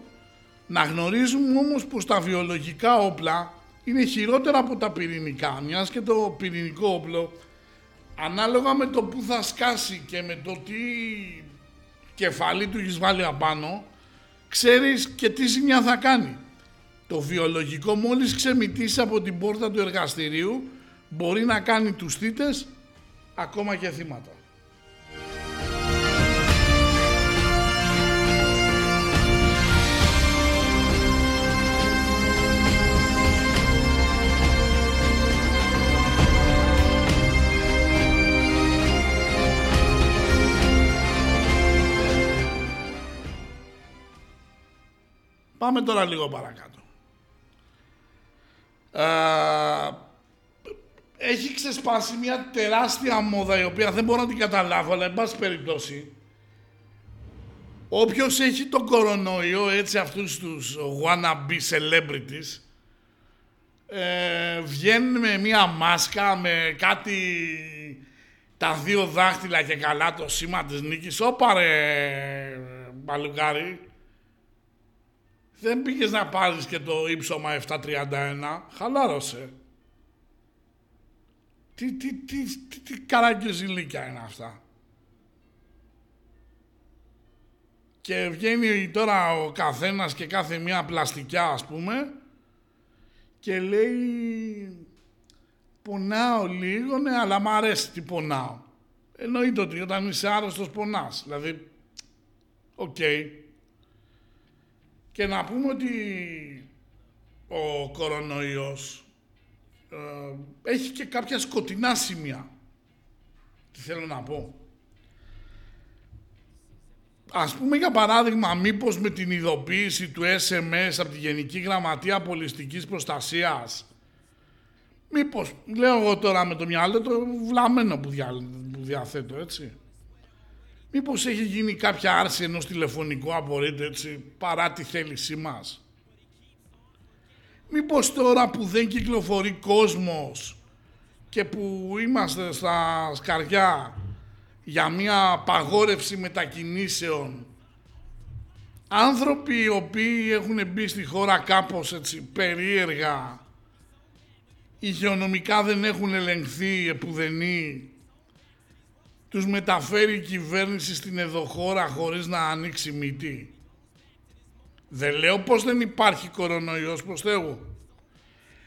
να γνωρίζουμε όμως πως τα βιολογικά όπλα είναι χειρότερα από τα πυρηνικά, μιας και το πυρηνικό όπλο ανάλογα με το που θα σκάσει και με το τι κεφάλι του έχεις βάλει απάνω, ξέρεις και τι ζημιά θα κάνει. Το βιολογικό μόλις ξεμητήσει από την πόρτα του εργαστηρίου μπορεί να κάνει τους θύτες ακόμα και θύματα. Πάμε τώρα λίγο παρακάτω. Έχει ξεσπάσει μια τεράστια μόδα η οποία δεν μπορώ να την καταλάβω, αλλά εν πάση περιπτώσει όποιος έχει τον κορονοϊό, έτσι αυτούς τους wannabe celebrities, ε, βγαίνουν με μια μάσκα, με κάτι τα δύο δάχτυλα και καλά το σήμα της νίκης. Όπα ρε, μπαλουκάρι, δεν πήγες να πάρεις και το ύψωμα 731, χαλάρωσε. Τι, τι, τι, τι, τι καραγκιοζηλίκια είναι αυτά. Και βγαίνει τώρα ο καθένας και κάθε μία πλαστικιά ας πούμε και λέει πονάω λίγο, ναι, αλλά μ' αρέσει τι πονάω. Εννοείται ότι όταν είσαι άρρωστος πονάς. Δηλαδή, OK. Okay. Και να πούμε ότι ο κορονοϊός ε, έχει και κάποια σκοτεινά σημεία. Τι θέλω να πω. Ας πούμε για παράδειγμα μήπως με την ειδοποίηση του SMS από τη Γενική Γραμματεία Πολιτικής Προστασίας μήπως, λέω εγώ τώρα με το μυαλό το βλαμμένο που, δια, που διαθέτω έτσι Μήπως έχει γίνει κάποια άρση ενός τηλεφωνικού απορρίτου έτσι παρά τη θέλησή μας. Μήπως τώρα που δεν κυκλοφορεί κόσμος και που είμαστε στα σκαριά για μια απαγόρευση μετακινήσεων άνθρωποι οι οποίοι έχουν μπει στη χώρα κάπως έτσι περίεργα υγειονομικά δεν έχουν ελεγχθεί επουδενή τους μεταφέρει η κυβέρνηση στην εδωχώρα χωρίς να ανοίξει μύτη. Δεν λέω πως δεν υπάρχει κορονοϊός προς Θεού.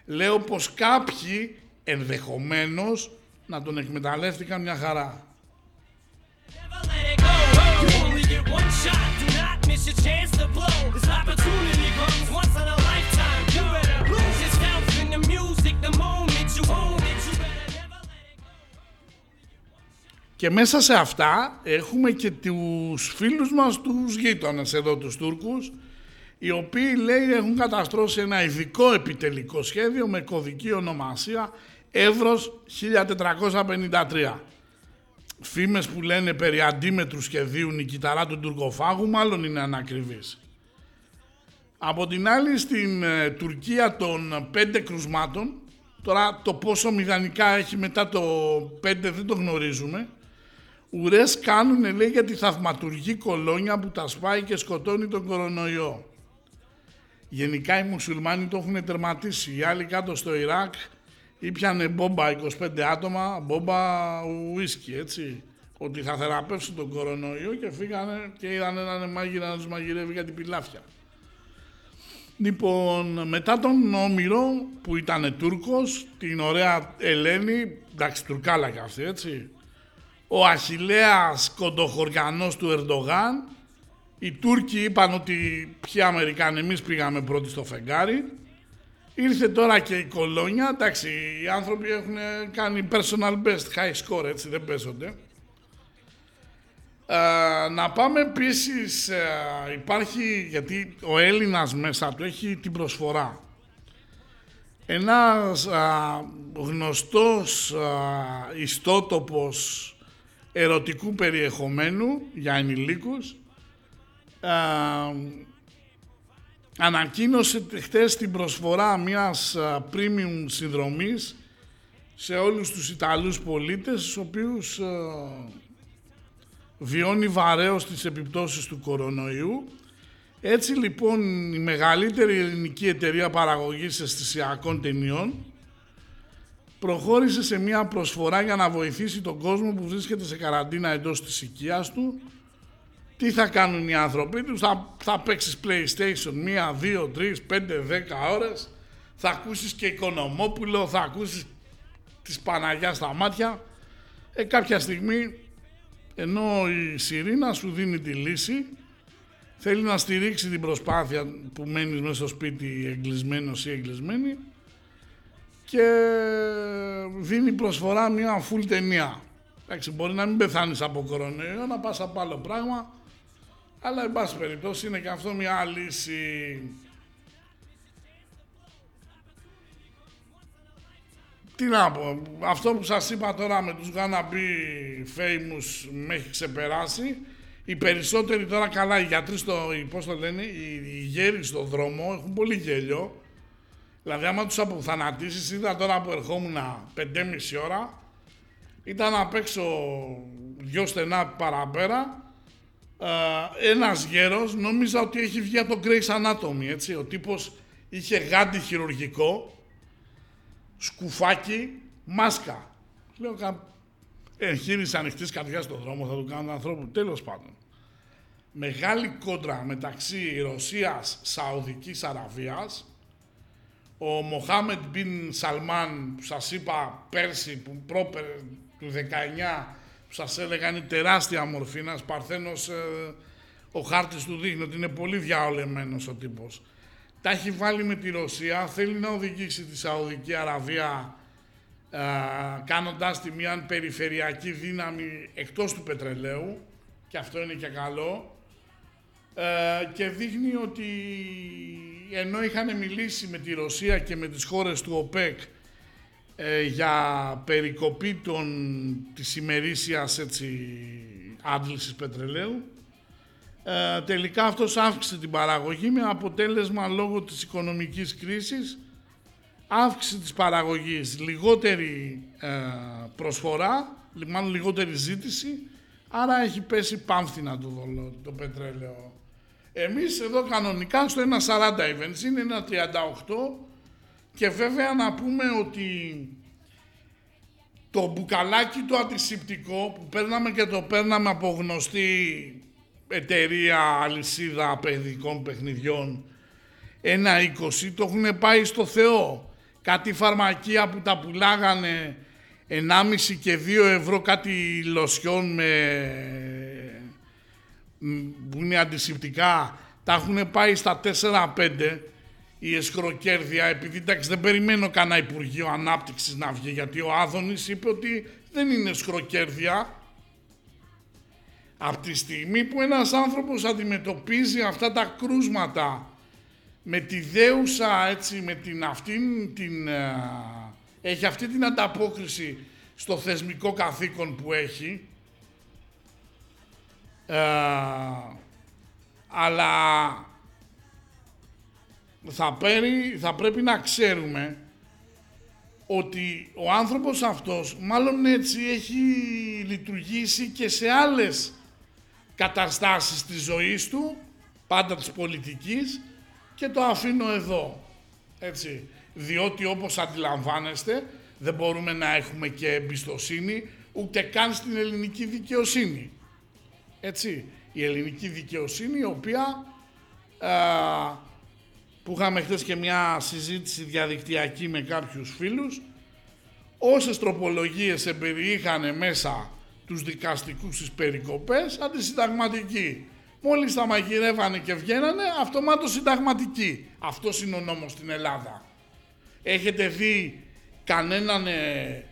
Λέω πως κάποιοι ενδεχομένως να τον εκμεταλλεύτηκαν μια χαρά. Και μέσα σε αυτά έχουμε και τους φίλους μας τους γείτονες εδώ τους Τούρκους οι οποίοι λέει έχουν καταστρώσει ένα ειδικό επιτελικό σχέδιο με κωδική ονομασία Εύρος 1453. Φήμες που λένε περί αντίμετρου σχεδίου νικηταρά του Τουρκοφάγου μάλλον είναι ανακριβείς. Από την άλλη στην ε, Τουρκία των πέντε κρουσμάτων, τώρα το πόσο μηδανικά έχει μετά το πέντε δεν το γνωρίζουμε, ουρές κάνουν λέει για τη θαυματουργή κολόνια που τα σπάει και σκοτώνει τον κορονοϊό. Γενικά οι μουσουλμάνοι το έχουν τερματίσει. Οι άλλοι κάτω στο Ιράκ ήπιανε μπόμπα 25 άτομα, μπόμπα ουίσκι, έτσι. Ότι θα θεραπεύσουν τον κορονοϊό και φύγανε και είδαν έναν μάγειρα να τους μαγειρεύει για την πιλάφια. Λοιπόν, μετά τον Όμηρο που ήταν Τούρκος, την ωραία Ελένη, εντάξει Τουρκάλα κι αυτή έτσι, ο Αχιλέας κοντοχωριανός του Ερντογάν, οι Τούρκοι είπαν ότι ποιοι Αμερικάνοι, εμείς πήγαμε πρώτοι στο φεγγάρι. Ήρθε τώρα και η κολόνια, εντάξει, οι άνθρωποι έχουν κάνει personal best, high score, έτσι, δεν παίζονται. Ε, να πάμε επίσης, ε, υπάρχει, γιατί ο Έλληνας μέσα του έχει την προσφορά. Ένας α, γνωστός α, ιστότοπος ερωτικού περιεχομένου για ενηλίκους ανακοίνωσε χτες την προσφορά μιας premium συνδρομής σε όλους τους Ιταλούς πολίτες, στους οποίους βιώνει βαρέως τις επιπτώσεις του κορονοϊού. Έτσι λοιπόν η μεγαλύτερη ελληνική εταιρεία παραγωγής αισθησιακών ταινιών προχώρησε σε μια προσφορά για να βοηθήσει τον κόσμο που βρίσκεται σε καραντίνα εντός της οικίας του τι θα κάνουν οι άνθρωποι τους, θα, θα παίξεις PlayStation μία, δύο, τρεις, πέντε, δέκα ώρες, θα ακούσεις και Οικονομόπουλο, θα ακούσεις της Παναγιάς στα μάτια. Ε, κάποια στιγμή, ενώ η Σιρήνα σου δίνει τη λύση, θέλει να στηρίξει την προσπάθεια που μένεις μέσα στο σπίτι εγκλεισμένος ή εγκλεισμένη και δίνει προσφορά μια full ταινία. Εντάξει, μπορεί να μην πεθάνεις από κορονοϊό, να πας από άλλο πράγμα, αλλά, εν πάση περιπτώσει, είναι και αυτό μια λύση. Τι να πω, αυτό που σας είπα τώρα με τους gonna be famous με έχει ξεπεράσει. Οι περισσότεροι τώρα καλά, οι γιατροί στο, πώς το λένε, οι, οι γέροι στο δρόμο έχουν πολύ γέλιο. Δηλαδή άμα τους αποθανατήσεις, είδα τώρα που ερχόμουν 5,5 ώρα, ήταν απ' έξω δυο στενά παραπέρα ένας γέρος νόμιζα ότι έχει βγει από το Grey's Anatomy, έτσι. Ο τύπος είχε γάντι χειρουργικό, σκουφάκι, μάσκα. Λέω, εγχείρηση ανοιχτής καρδιάς στον δρόμο, θα του κάνω ανθρώπου. Τέλος πάντων. Μεγάλη κόντρα μεταξύ Ρωσίας, Σαουδικής Αραβίας, ο Μοχάμετ Μπιν Σαλμάν, που σας είπα πέρσι, που πρόπερ του 19, σας έλεγα είναι τεράστια μορφή, ένας παρθένος, ε, ο χάρτης του δείχνει ότι είναι πολύ διαολεμένος ο τύπος. Τα έχει βάλει με τη Ρωσία, θέλει να οδηγήσει τη Σαουδική Αραβία ε, κάνοντας τη μια περιφερειακή δύναμη εκτός του πετρελαίου και αυτό είναι και καλό ε, και δείχνει ότι ενώ είχαν μιλήσει με τη Ρωσία και με τις χώρες του ΟΠΕΚ ε, για περικοπή των, της ημερήσιας έτσι, άντλησης πετρελαίου. Ε, τελικά αυτός αύξησε την παραγωγή με αποτέλεσμα λόγω της οικονομικής κρίσης αύξηση της παραγωγής, λιγότερη ε, προσφορά, μάλλον λιγότερη ζήτηση, άρα έχει πέσει πάμφθηνα το, το πετρέλαιο. Εμείς εδώ κανονικά στο 1,40 η βενζίνη, 1,38 και βέβαια να πούμε ότι το μπουκαλάκι το αντισηπτικό που παίρναμε και το παίρναμε από γνωστή εταιρεία αλυσίδα παιδικών παιχνιδιών 1,20 το έχουν πάει στο Θεό. Κάτι φαρμακεία που τα πουλάγανε 1,5 και 2 ευρώ κάτι λοσιόν με... που είναι αντισηπτικά τα έχουν πάει στα 4-5 η εσχροκέρδεια, επειδή εντάξει δεν περιμένω κανένα Υπουργείο Ανάπτυξης να βγει, γιατί ο Άδωνης είπε ότι δεν είναι εσχροκέρδεια. Από τη στιγμή που ένας άνθρωπος αντιμετωπίζει αυτά τα κρούσματα με τη δέουσα, έτσι, με την αυτήν την... Ε, έχει αυτή την ανταπόκριση στο θεσμικό καθήκον που έχει, ε, αλλά θα, θα πρέπει να ξέρουμε ότι ο άνθρωπος αυτός μάλλον έτσι έχει λειτουργήσει και σε άλλες καταστάσεις της ζωής του, πάντα της πολιτικής και το αφήνω εδώ. Έτσι. Διότι όπως αντιλαμβάνεστε δεν μπορούμε να έχουμε και εμπιστοσύνη ούτε καν στην ελληνική δικαιοσύνη. Έτσι. Η ελληνική δικαιοσύνη η οποία που είχαμε χθες και μια συζήτηση διαδικτυακή με κάποιους φίλους, όσες τροπολογίες εμπεριείχαν μέσα τους δικαστικούς στις περικοπές, αντισυνταγματική. Μόλις τα μαγειρεύανε και βγαίνανε, αυτομάτως συνταγματική. Αυτός είναι ο νόμος στην Ελλάδα. Έχετε δει κανέναν ε,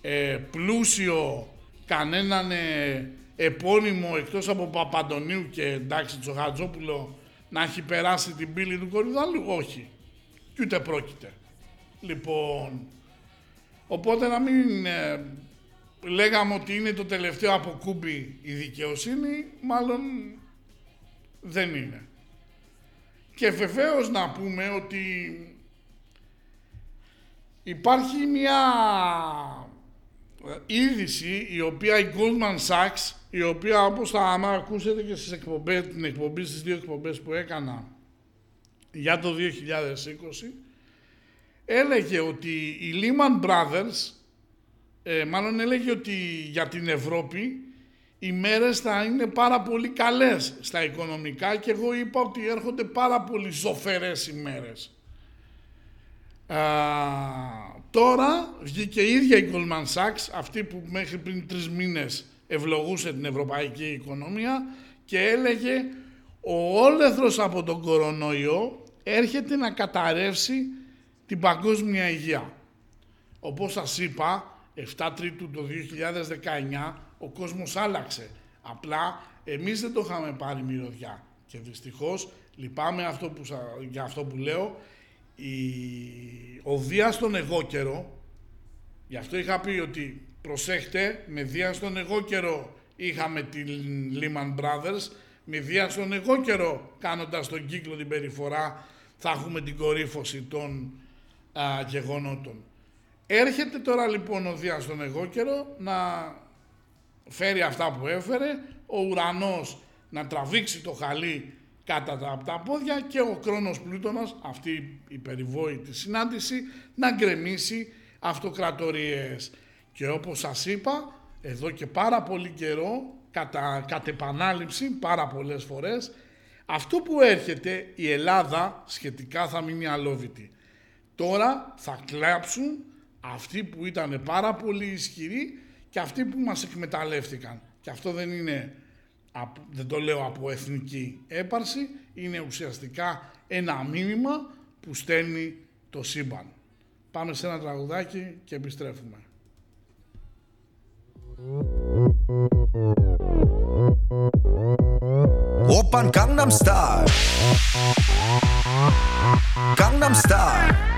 ε πλούσιο, κανέναν ε, επώνυμο εκτός από Παπαντονίου και εντάξει Τσοχατζόπουλο να έχει περάσει την πύλη του κορυδαλού. Όχι. Και ούτε πρόκειται. Λοιπόν, οπότε να μην ε, λέγαμε ότι είναι το τελευταίο αποκούμπι η δικαιοσύνη, μάλλον δεν είναι. Και βεβαίως να πούμε ότι υπάρχει μια είδηση η οποία η Goldman Sachs η οποία όπως θα άμα ακούσετε και στις εκπομπές, την εκπομπή στις δύο εκπομπές που έκανα για το 2020 έλεγε ότι οι Lehman Brothers ε, μάλλον έλεγε ότι για την Ευρώπη οι μέρες θα είναι πάρα πολύ καλές στα οικονομικά και εγώ είπα ότι έρχονται πάρα πολύ ζωφερές οι μέρες. Τώρα βγήκε η ίδια η Goldman Sachs, αυτή που μέχρι πριν τρεις μήνες ευλογούσε την ευρωπαϊκή οικονομία και έλεγε ο όλεθρος από τον κορονοϊό έρχεται να καταρρεύσει την παγκόσμια υγεία. Όπως σας είπα, 7 Τρίτου το 2019 ο κόσμος άλλαξε. Απλά εμείς δεν το είχαμε πάρει μυρωδιά. Και δυστυχώς λυπάμαι αυτό που, για αυτό που λέω, η, ο Δίας στον εγώ καιρό, γι' αυτό είχα πει ότι προσέχτε, με Δίας στον εγώ καιρό είχαμε την Lehman Brothers, με Δίας στον εγώ καιρό κάνοντας τον κύκλο την περιφορά θα έχουμε την κορύφωση των α, γεγονότων. Έρχεται τώρα λοιπόν ο Δίας στον εγώ καιρό να φέρει αυτά που έφερε, ο ουρανός να τραβήξει το χαλί κάτω από τα πόδια και ο κρόνος πλούτονας, αυτή η περιβόητη συνάντηση, να γκρεμίσει αυτοκρατορίες. Και όπως σας είπα, εδώ και πάρα πολύ καιρό, κατά, κατ' επανάληψη, πάρα πολλές φορές, αυτό που έρχεται η Ελλάδα σχετικά θα μείνει αλόβητη. Τώρα θα κλάψουν αυτοί που ήταν πάρα πολύ ισχυροί και αυτοί που μας εκμεταλλεύτηκαν. Και αυτό δεν είναι, δεν το λέω από εθνική έπαρση, είναι ουσιαστικά ένα μήνυμα που στέλνει το σύμπαν. Πάμε σε ένα τραγουδάκι και επιστρέφουμε. Open Gangnam Style Gangnam Style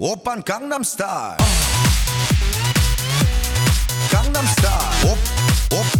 오빤 강남스타일 강남스타일 옵옵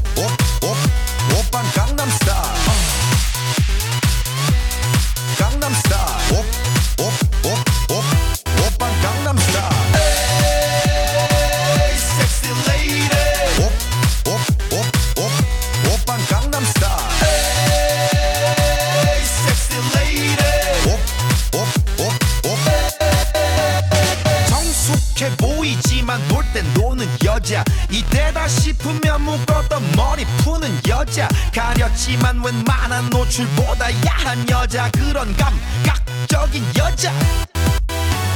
성숙해 보이지만 놀 땐 노는 여자. 이때다 싶으면 묶었던 머리 푸는 여자. 가렸지만 웬만한 노출보다 야한 여자. 그런 감각적인 여자.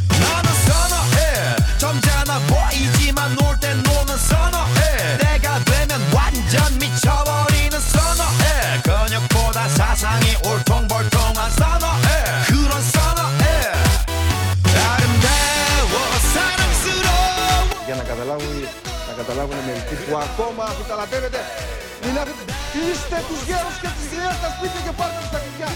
나는 선어해. 점잖아 보이지만 놀땐 που ακόμα αφιταλαντεύεται. Μιλάτε, είστε τους γέρους και τις γριές στα σπίτια και πάρτε τους τα κλειδιά.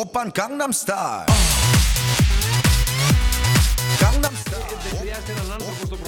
Open Gangnam Style. Gangnam Style.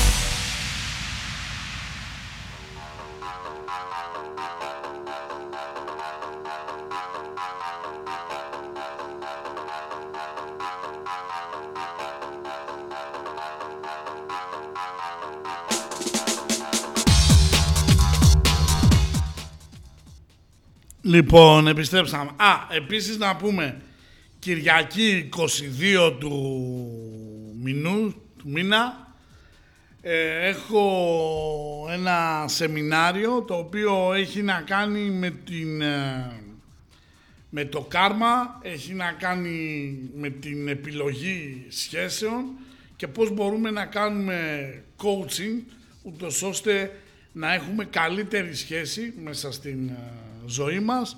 Λοιπόν, επιστρέψαμε. Α, επίσης να πούμε, Κυριακή 22 του μηνού, του μήνα, ε, έχω ένα σεμινάριο το οποίο έχει να κάνει με την... ε, με το κάρμα, έχει να κάνει με την επιλογή σχέσεων και πώς μπορούμε να κάνουμε coaching ούτως ώστε να έχουμε καλύτερη σχέση μέσα στην ε, ζωή μας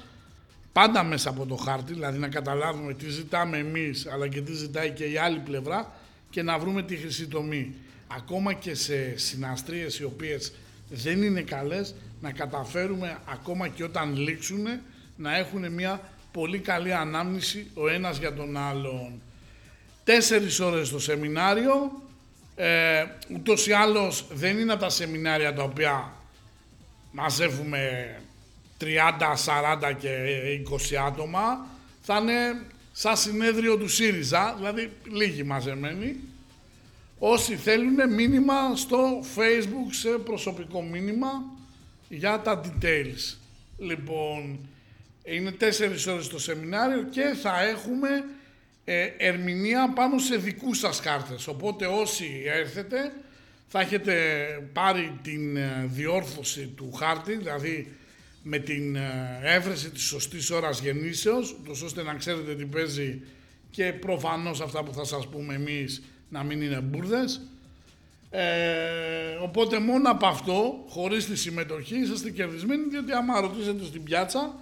πάντα μέσα από το χάρτη, δηλαδή να καταλάβουμε τι ζητάμε εμείς αλλά και τι ζητάει και η άλλη πλευρά και να βρούμε τη χρυσή τομή. Ακόμα και σε συναστρίες οι οποίες δεν είναι καλές, να καταφέρουμε ακόμα και όταν λήξουν να έχουν μια πολύ καλή ανάμνηση ο ένας για τον άλλον. Τέσσερις ώρες το σεμινάριο, ε, ούτως ή άλλως δεν είναι από τα σεμινάρια τα οποία μαζεύουμε 30, 40 και 20 άτομα, θα είναι σαν συνέδριο του ΣΥΡΙΖΑ, δηλαδή λίγοι μαζεμένοι. Όσοι θέλουν μήνυμα στο facebook σε προσωπικό μήνυμα για τα details. Λοιπόν, είναι τέσσερις ώρες το σεμινάριο και θα έχουμε ε, ερμηνεία πάνω σε δικούς σας κάρτες. Οπότε όσοι έρθετε θα έχετε πάρει την ε, διόρθωση του χάρτη, δηλαδή με την ε, έβρεση της σωστής ώρας γεννήσεως, ούτως ώστε να ξέρετε τι παίζει και προφανώς αυτά που θα σας πούμε εμείς να μην είναι μπουρδες. Ε, οπότε μόνο από αυτό, χωρίς τη συμμετοχή, είσαστε κερδισμένοι, διότι άμα ρωτήσετε στην πιάτσα,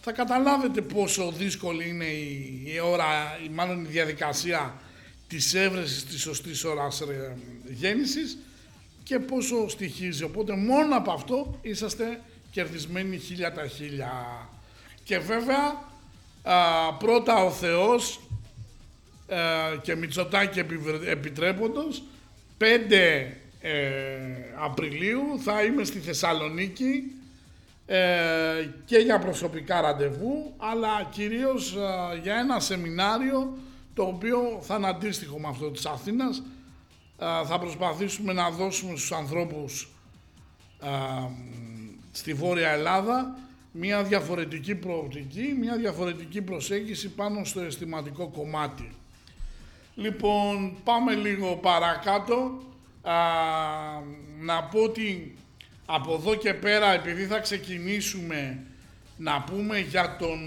θα καταλάβετε πόσο δύσκολη είναι η, η ώρα, η, μάλλον η διαδικασία της έβρεσης της σωστής ώρας ε, γέννησης και πόσο στοιχίζει. Οπότε μόνο από αυτό είσαστε κερδισμένοι χίλια τα χίλια. Και βέβαια πρώτα ο Θεός α, και Μητσοτάκη επιτρέποντος 5 ε, Απριλίου θα είμαι στη Θεσσαλονίκη ε, και για προσωπικά ραντεβού αλλά κυρίως για ένα σεμινάριο το οποίο θα είναι αντίστοιχο με αυτό της Αθήνας θα προσπαθήσουμε να δώσουμε στους ανθρώπους στη Βόρεια Ελλάδα μια διαφορετική προοπτική, μια διαφορετική προσέγγιση πάνω στο αισθηματικό κομμάτι. Λοιπόν, πάμε λίγο παρακάτω. να πω ότι από εδώ και πέρα, επειδή θα ξεκινήσουμε να πούμε για τον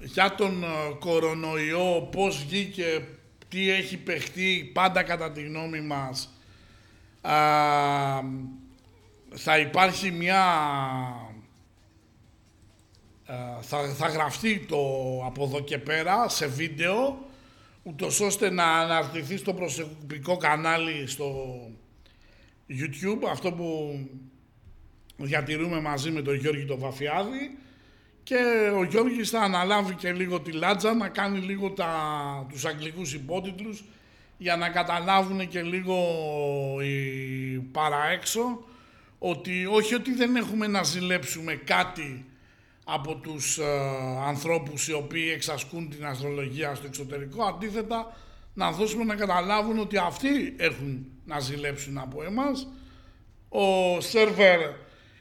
για τον κορονοϊό, πώς βγήκε, τι έχει παιχτεί, πάντα κατά τη γνώμη μας θα υπάρχει μια... θα, θα γραφτεί το από εδώ και πέρα σε βίντεο ούτως ώστε να αναρτηθεί στο προσωπικό κανάλι στο YouTube αυτό που διατηρούμε μαζί με τον Γιώργη τον Βαφιάδη. Και ο Γιώργης θα αναλάβει και λίγο τη λάτζα να κάνει λίγο τα, τους αγγλικούς υπότιτλους για να καταλάβουν και λίγο οι παραέξω ότι όχι ότι δεν έχουμε να ζηλέψουμε κάτι από τους ε, ανθρώπους οι οποίοι εξασκούν την αστρολογία στο εξωτερικό, αντίθετα να δώσουμε να καταλάβουν ότι αυτοί έχουν να ζηλέψουν από εμάς. Ο σερβερ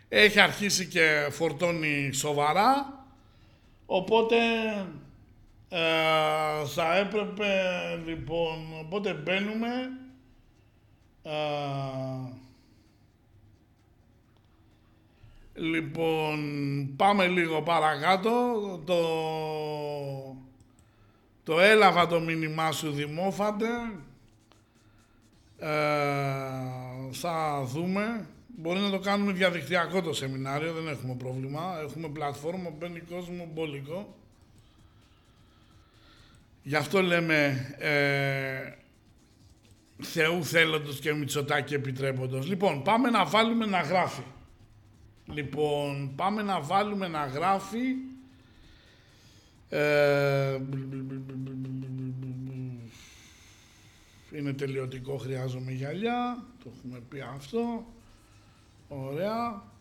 έχει αρχίσει και φορτώνει σοβαρά, οπότε ε, θα έπρεπε λοιπόν, οπότε μπαίνουμε ε, λοιπόν πάμε λίγο παρακάτω. Το, το έλαβα το μήνυμά σου δημόφατε ε, θα δούμε. Μπορεί να το κάνουμε διαδικτυακό το σεμινάριο δεν έχουμε πρόβλημα. Έχουμε πλατφόρμα μπαίνει κόσμο μπολικό Γι' αυτό λέμε ε, Θεού θέλοντος και Μητσοτάκη επιτρέποντος. Λοιπόν, πάμε να βάλουμε να γράφει. Λοιπόν, πάμε να βάλουμε να γράφει. Ε, είναι τελειωτικό, χρειάζομαι γυαλιά. Το έχουμε πει αυτό. Ωραία.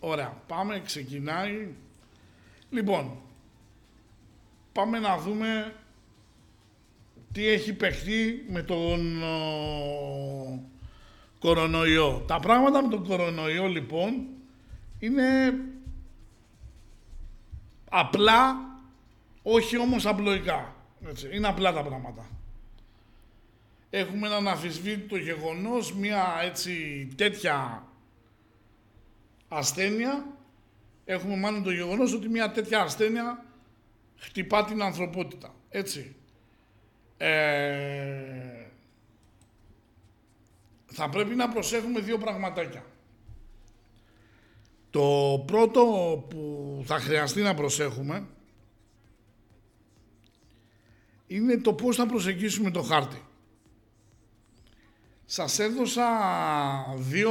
Ωραία, πάμε, ξεκινάει. Λοιπόν, πάμε να δούμε τι έχει παιχτεί με τον ο, κορονοϊό. Τα πράγματα με τον κορονοϊό λοιπόν είναι απλά, όχι όμως απλοϊκά. Έτσι. Είναι απλά τα πράγματα. Έχουμε έναν αφισβήτητο γεγονός, μια έτσι τέτοια ασθένεια, έχουμε μάλλον το γεγονός ότι μια τέτοια ασθένεια χτυπά την ανθρωπότητα. Έτσι. Ε, θα πρέπει να προσέχουμε δύο πραγματάκια. Το πρώτο που θα χρειαστεί να προσέχουμε είναι το πώς θα προσεγγίσουμε το χάρτη. Σας έδωσα δύο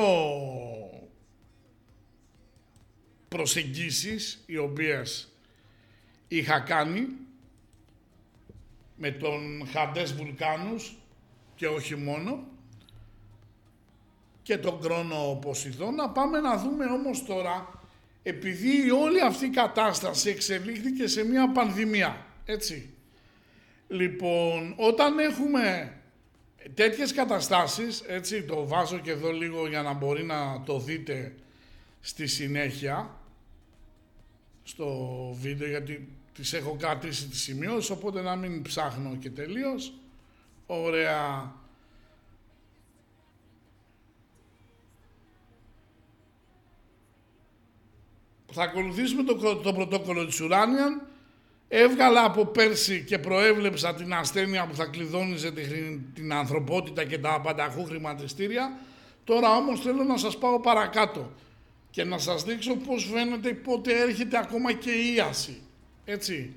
προσεγγίσεις οι οποίες είχα κάνει με τον Χαντές Βουλκάνους και όχι μόνο και τον Κρόνο Ποσειδώνα. Πάμε να δούμε όμως τώρα, επειδή όλη αυτή η κατάσταση εξελίχθηκε σε μια πανδημία, έτσι. Λοιπόν, όταν έχουμε τέτοιες καταστάσεις, έτσι, το βάζω και εδώ λίγο για να μπορεί να το δείτε στη συνέχεια, στο βίντεο γιατί τις έχω κρατήσει τις σημειώσεις οπότε να μην ψάχνω και τελείως. Ωραία. Θα ακολουθήσουμε το, το πρωτόκολλο της Ουράνιαν. Έβγαλα από πέρσι και προέβλεψα την ασθένεια που θα κλειδώνιζε την, την ανθρωπότητα και τα απανταχού χρηματιστήρια. Τώρα όμως θέλω να σας πάω παρακάτω και να σας δείξω πώς φαίνεται πότε έρχεται ακόμα και η ίαση. Έτσι.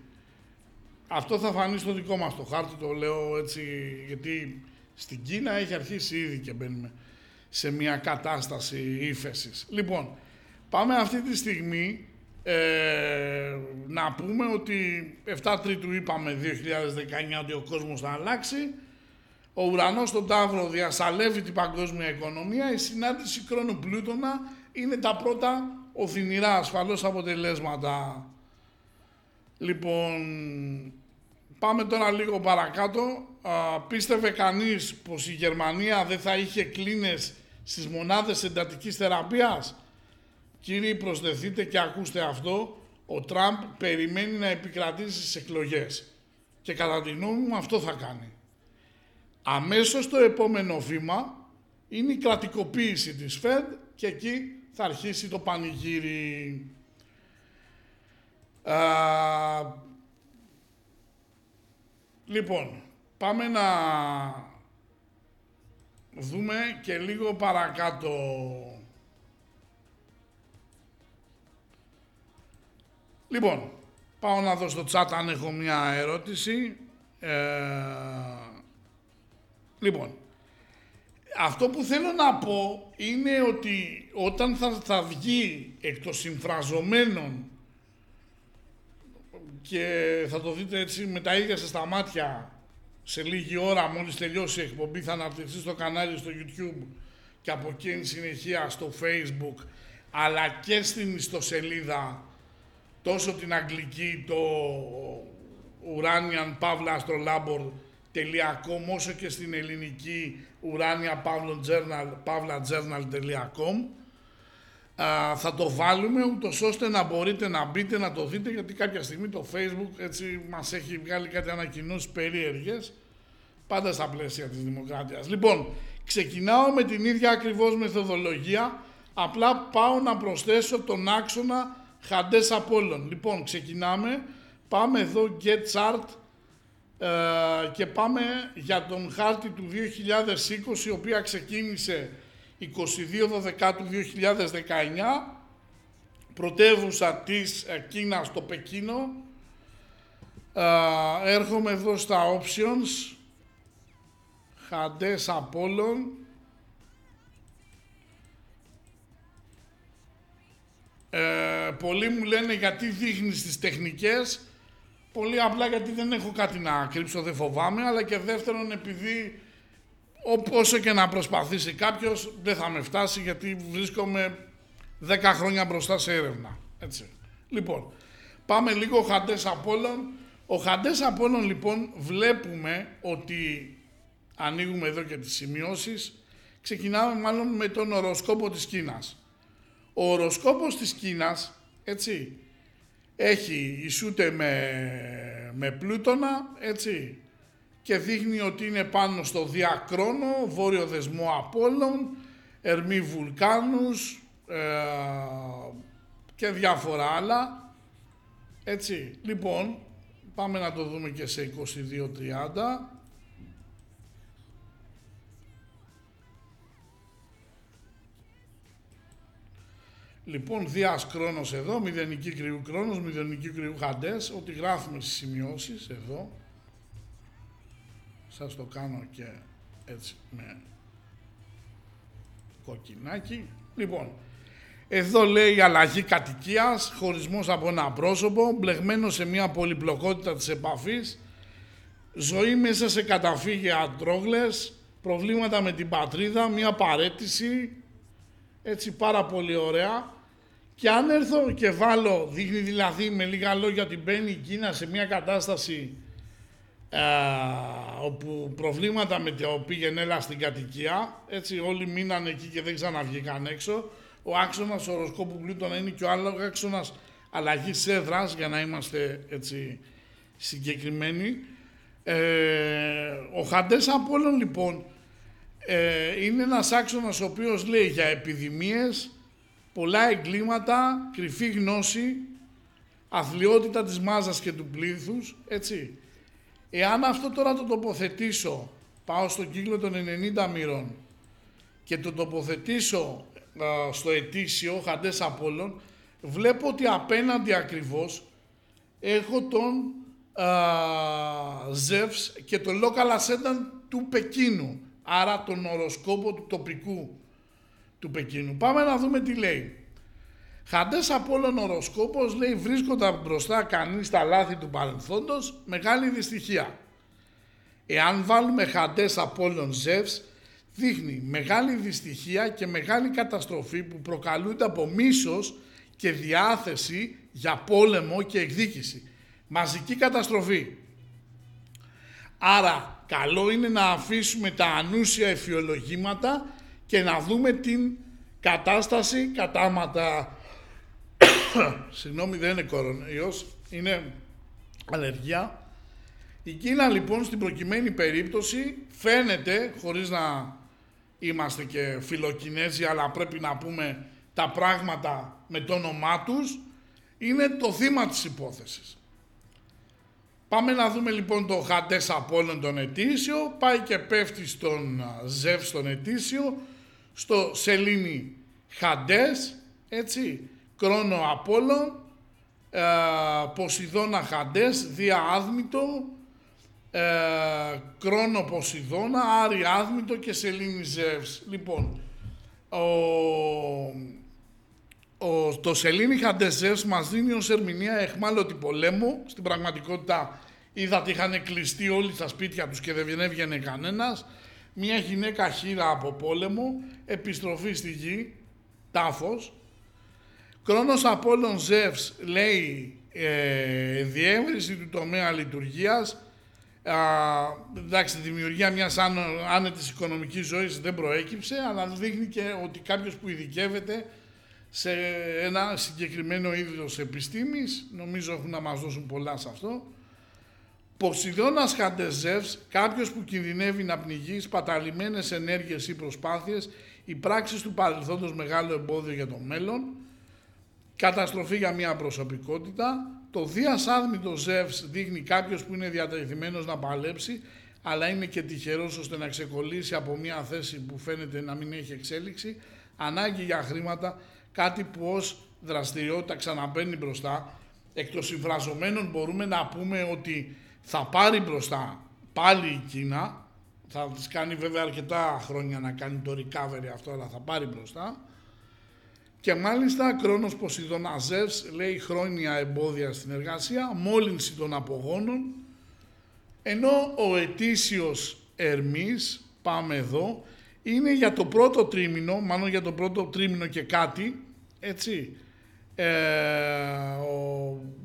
Αυτό θα φανεί στο δικό μας το χάρτη, το λέω έτσι, γιατί στην Κίνα έχει αρχίσει ήδη και μπαίνουμε σε μια κατάσταση ύφεσης. Λοιπόν, πάμε αυτή τη στιγμή ε, να πούμε ότι 7 Τρίτου είπαμε 2019 ότι ο κόσμος θα αλλάξει. Ο ουρανός στον Ταύρο διασαλεύει την παγκόσμια οικονομία. Η συνάντηση Κρόνου Πλούτονα είναι τα πρώτα οδυνηρά ασφαλώς αποτελέσματα. Λοιπόν, πάμε τώρα λίγο παρακάτω. Α, πίστευε κανείς πως η Γερμανία δεν θα είχε κλίνες στις μονάδες εντατικής θεραπείας; Κύριοι, προσδεθείτε και ακούστε αυτό. Ο Τραμπ περιμένει να επικρατήσει στις εκλογές. Και κατά τη γνώμη μου αυτό θα κάνει. Αμέσως το επόμενο βήμα είναι η κρατικοποίηση της ΦΕΔ και εκεί θα αρχίσει το πανηγύρι. Α, λοιπόν, πάμε να δούμε και λίγο παρακάτω Λοιπόν, πάω να δω στο chat αν έχω μια ερώτηση. Ε, λοιπόν, αυτό που θέλω να πω είναι ότι όταν θα, θα βγει εκ των συμφραζομένων και θα το δείτε έτσι με τα ίδια σας τα μάτια σε λίγη ώρα μόλις τελειώσει η εκπομπή θα αναπτυχθεί στο κανάλι στο YouTube και από εκεί συνεχεία στο Facebook αλλά και στην ιστοσελίδα τόσο την αγγλική το Uranian Pavla Astrolabor pavla.com όσο και στην ελληνική Urania pavlajournal.com θα το βάλουμε ούτως ώστε να μπορείτε να μπείτε να το δείτε γιατί κάποια στιγμή το facebook έτσι μας έχει βγάλει κάτι ανακοινώσεις περίεργες πάντα στα πλαίσια της δημοκρατίας. Λοιπόν, ξεκινάω με την ίδια ακριβώς μεθοδολογία απλά πάω να προσθέσω τον άξονα Χαντές Απόλλων. Λοιπόν, ξεκινάμε. Πάμε εδώ Get Chart ε, και πάμε για τον χάρτη του 2020, η οποία ξεκίνησε 22 Δεκάτου 2019, πρωτεύουσα της ε, Κίνας το Πεκίνο. Ε, έρχομαι εδώ στα options, Χαντές Απόλλων, Ε, πολλοί μου λένε γιατί δείχνεις τις τεχνικές; Πολύ απλά γιατί δεν έχω κάτι να κρύψω, δεν φοβάμαι. Αλλά και δεύτερον επειδή όσο και να προσπαθήσει κάποιος δεν θα με φτάσει γιατί βρίσκομαι 10 χρόνια μπροστά σε έρευνα. Έτσι. Λοιπόν, πάμε λίγο Χαντές Απόλλων. Ο Χαντές Απόλλων λοιπόν βλέπουμε ότι ανοίγουμε εδώ και τις σημειώσεις. Ξεκινάμε μάλλον με τον οροσκόπο της Κίνας. Ο οροσκόπος της Κίνας, έτσι, έχει ισούται με, με πλούτονα, έτσι, και δείχνει ότι είναι πάνω στο διακρόνο, βόρειο δεσμό Απόλλων, ερμή βουλκάνους ε, και διάφορα άλλα. Έτσι, λοιπόν, πάμε να το δούμε και σε 22-30. Λοιπόν, Δίας Κρόνος εδώ, μηδενική κρυού Κρόνος, μηδενική κρυού Χαντές, ότι γράφουμε στις σημειώσεις εδώ. Σας το κάνω και έτσι με κοκκινάκι. Λοιπόν, εδώ λέει αλλαγή κατοικίας, χωρισμός από ένα πρόσωπο, μπλεγμένος σε μια πολυπλοκότητα της επαφής, ζωή μέσα σε καταφύγια τρόγλες, προβλήματα με την πατρίδα, μια παρέτηση, έτσι πάρα πολύ ωραία. Και αν έρθω και βάλω, δείχνει δηλαδή με λίγα λόγια ότι μπαίνει η Κίνα σε μια κατάσταση α, όπου προβλήματα με το πήγαινε έλα στην κατοικία, έτσι όλοι μείναν εκεί και δεν ξαναβγήκαν έξω. Ο άξονας οροσκόπου πλούτονα είναι και ο άλλος άξονας αλλαγής έδρας για να είμαστε έτσι συγκεκριμένοι. Ε, ο Χαντές Απόλλων λοιπόν ε, είναι ένας άξονας ο οποίος λέει για επιδημίες, πολλά εγκλήματα, κρυφή γνώση, αθλειότητα της μάζας και του πλήθους, έτσι. Εάν αυτό τώρα το τοποθετήσω, πάω στον κύκλο των 90 μοίρων και το τοποθετήσω στο ετήσιο Χαντές Απόλλων, βλέπω ότι απέναντι ακριβώς έχω τον Ζεύς και το local ascendant του Πεκίνου, άρα τον οροσκόπο του τοπικού του Πεκίνου. Πάμε να δούμε τι λέει. Χαντές Απόλλων οροσκόπος λέει βρίσκοντα μπροστά κανείς στα λάθη του παρελθόντος μεγάλη δυστυχία. Εάν βάλουμε χαντές Απόλλων Ζεύς δείχνει μεγάλη δυστυχία και μεγάλη καταστροφή που προκαλούνται από μίσος και διάθεση για πόλεμο και εκδίκηση. Μαζική καταστροφή. Άρα καλό είναι να αφήσουμε τα ανούσια εφιολογήματα και να δούμε την κατάσταση κατάματα. Συγγνώμη δεν είναι κορονοϊός, είναι αλλεργία. Η Κίνα λοιπόν στην προκειμένη περίπτωση φαίνεται, χωρίς να είμαστε και φιλοκινέζοι αλλά πρέπει να πούμε τα πράγματα με το όνομά τους, είναι το θύμα της υπόθεσης. Πάμε να δούμε λοιπόν το Χαντές Απόλλων τον ετήσιο, πάει και πέφτει στον Ζεύ στον ετήσιο, στο Σελήνη Χαντές, έτσι, Κρόνο Απόλλων, ε, Ποσειδώνα Χαντές, Δία Άδμητο, ε, Κρόνο Ποσειδώνα, Άρη Άδμητο και Σελήνη Ζεύς. Λοιπόν, ο, ο, το Σελήνη Χαντεζεύς μας δίνει ως ερμηνεία εχμάλωτη πολέμου. Στην πραγματικότητα είδατε είχαν κλειστεί όλοι στα σπίτια τους και δεν έβγαινε κανένας. Μια γυναίκα χείρα από πόλεμο, επιστροφή στη γη, τάφος. Κρόνος Απόλλων Ζεύς λέει ε, διεύρυνση του τομέα λειτουργίας, Α, εντάξει, τη δημιουργία μιας άνετης οικονομικής ζωής δεν προέκυψε, αλλά δείχνει και ότι κάποιος που ειδικεύεται σε ένα συγκεκριμένο είδος επιστήμης, νομίζω έχουν να μας δώσουν πολλά σε αυτό. Ποσειδώνας Χαντεζεύς, κάποιος που κινδυνεύει να πνιγεί σπαταλημένες ενέργειες ή προσπάθειες, οι πράξεις του παρελθόντος μεγάλο εμπόδιο για το μέλλον, καταστροφή για μια προσωπικότητα, το Δίας Άδμητο Ζεύς δείχνει κάποιος που είναι διατεθειμένος να παλέψει, αλλά είναι και τυχερός ώστε να ξεκολλήσει από μια θέση που φαίνεται να μην έχει εξέλιξη, ανάγκη για χρήματα κάτι που ως δραστηριότητα ξαναμπαίνει μπροστά. Εκ των συμφραζομένων μπορούμε να πούμε ότι θα πάρει μπροστά πάλι η Κίνα, θα της κάνει βέβαια αρκετά χρόνια να κάνει το recovery αυτό, αλλά θα πάρει μπροστά. Και μάλιστα Κρόνος Ποσειδοναζεύς λέει χρόνια εμπόδια στην εργασία, μόλυνση των απογόνων, ενώ ο ετήσιος Ερμής, πάμε εδώ, είναι για το πρώτο τρίμηνο, μάλλον για το πρώτο τρίμηνο και κάτι, έτσι. Ε,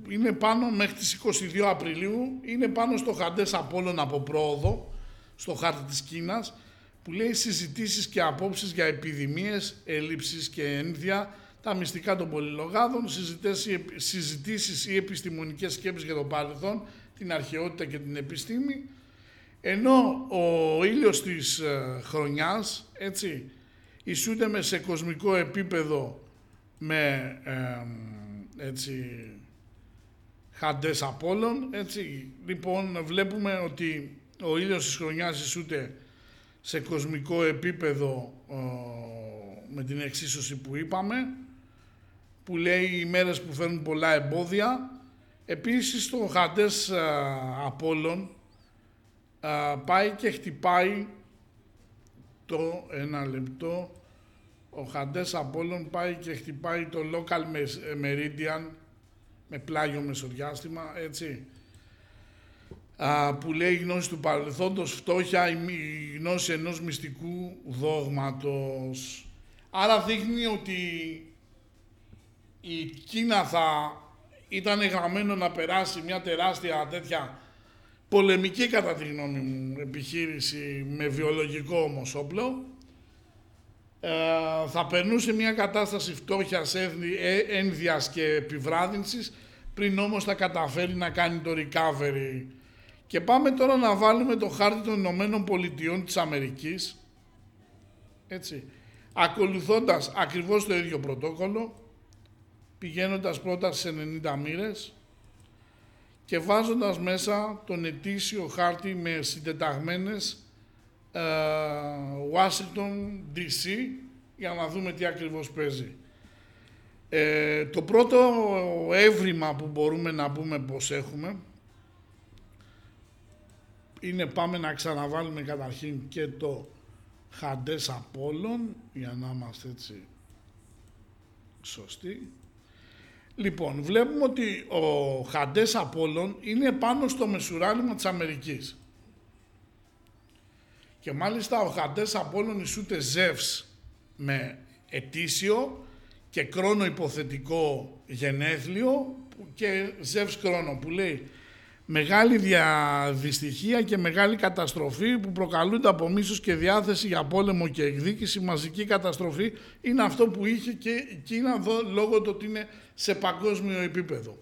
είναι πάνω μέχρι τις 22 Απριλίου, είναι πάνω στο Χαντές Απόλλων από πρόοδο, στο χάρτη της Κίνας, που λέει συζητήσεις και απόψεις για επιδημίες, έλλειψεις και ένδια, τα μυστικά των πολυλογάδων, συζητήσεις ή επιστημονικές σκέψεις για το παρελθόν, την αρχαιότητα και την επιστήμη, ενώ ο ήλιος της ε, χρονιάς, έτσι, ισούται με σε κοσμικό επίπεδο με έτσι, χαντές Απόλλων. Έτσι. Λοιπόν, βλέπουμε ότι ο ήλιος της χρονιάς ισούται σε κοσμικό επίπεδο με την εξίσωση που είπαμε, που λέει οι μέρες που φέρνουν πολλά εμπόδια. Επίσης, το χαντές Απόλλων πάει και χτυπάει το ένα λεπτό ο Χαντές Απόλλων πάει και χτυπάει το local meridian με πλάγιο μεσοδιάστημα, έτσι, α, που λέει η γνώση του παρελθόντος, φτώχεια, η γνώση ενός μυστικού δόγματος. Άρα δείχνει ότι η Κίνα θα ήταν γραμμένο να περάσει μια τεράστια τέτοια πολεμική κατά τη γνώμη μου επιχείρηση με βιολογικό όμως όπλο ε, θα περνούσε μια κατάσταση φτώχειας, έθνη- ε, ένδυας και επιβράδυνσης, πριν όμως θα καταφέρει να κάνει το recovery. Και πάμε τώρα να βάλουμε το χάρτη των Ηνωμένων Πολιτειών της Αμερικής, έτσι, ακολουθώντας ακριβώς το ίδιο πρωτόκολλο, πηγαίνοντας πρώτα στις 90 μοίρες και βάζοντας μέσα τον ετήσιο χάρτη με συντεταγμένες ε, Washington DC για να δούμε τι ακριβώς παίζει. Ε, το πρώτο έβριμα που μπορούμε να πούμε πως έχουμε είναι πάμε να ξαναβάλουμε καταρχήν και το Χαντές Απόλλων για να είμαστε έτσι σωστοί. Λοιπόν, βλέπουμε ότι ο Χαντές Απόλλων είναι πάνω στο μεσουράνημα της Αμερικής. Και μάλιστα ο Χαντές Απόλλων ισούται Ζεύς με ετήσιο και κρόνο υποθετικό γενέθλιο και Ζεύς κρόνο που λέει μεγάλη διαδυστυχία και μεγάλη καταστροφή που προκαλούνται από μίσος και διάθεση για πόλεμο και εκδίκηση, μαζική καταστροφή είναι αυτό που είχε και η Κίνα εδώ λόγω του ότι είναι σε παγκόσμιο επίπεδο.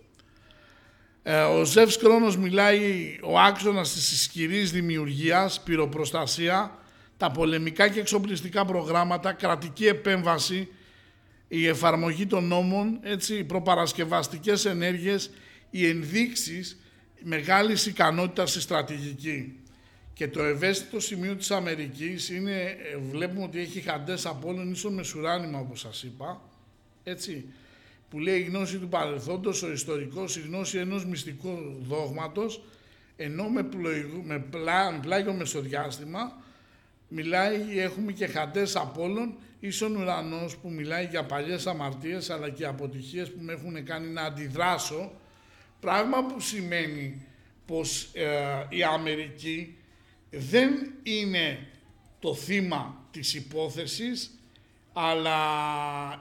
Ε, ο Ζεύς Κρόνος μιλάει ο άξονας της ισχυρής δημιουργίας, πυροπροστασία, τα πολεμικά και εξοπλιστικά προγράμματα, κρατική επέμβαση, η εφαρμογή των νόμων, έτσι, οι προπαρασκευαστικές ενέργειες, οι ενδείξεις μεγάλης ικανότητας στη στρατηγική. Και το ευαίσθητο σημείο της Αμερικής είναι, ε, βλέπουμε ότι έχει χαντές από όλων ίσον μεσουράνημα όπως σας είπα, έτσι, που λέει η γνώση του παρελθόντος, ο ιστορικός, η γνώση ενός μυστικού δόγματος, ενώ με, πλοηγ- με πλά, πλάγιο μεσοδιάστημα μιλάει, έχουμε και χαντές Απόλλων, ίσον ουρανός που μιλάει για παλιές αμαρτίες αλλά και αποτυχίες που με έχουν κάνει να αντιδράσω, πράγμα που σημαίνει πως ε, η Αμερική δεν είναι το θύμα της υπόθεσης, αλλά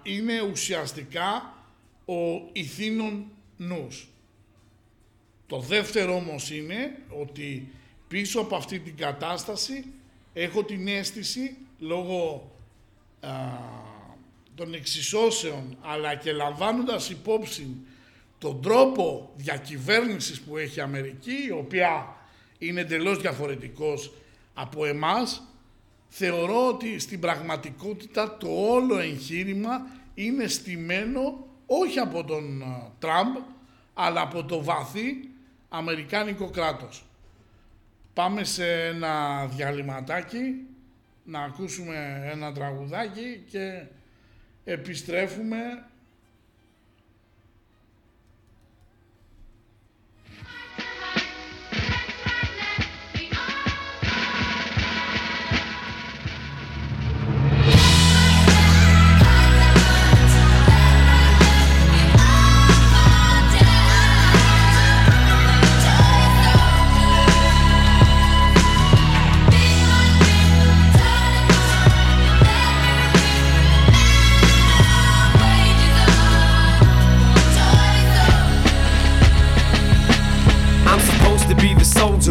είναι ουσιαστικά ο ηθήνων νους. Το δεύτερο όμως είναι ότι πίσω από αυτή την κατάσταση έχω την αίσθηση λόγω α, των εξισώσεων αλλά και λαμβάνοντας υπόψη τον τρόπο διακυβέρνησης που έχει η Αμερική η οποία είναι εντελώς διαφορετικός από εμάς θεωρώ ότι στην πραγματικότητα το όλο εγχείρημα είναι στημένο όχι από τον α, Τραμπ αλλά από το βαθύ Αμερικάνικο κράτος. Πάμε σε ένα διαλυματάκι, να ακούσουμε ένα τραγουδάκι και επιστρέφουμε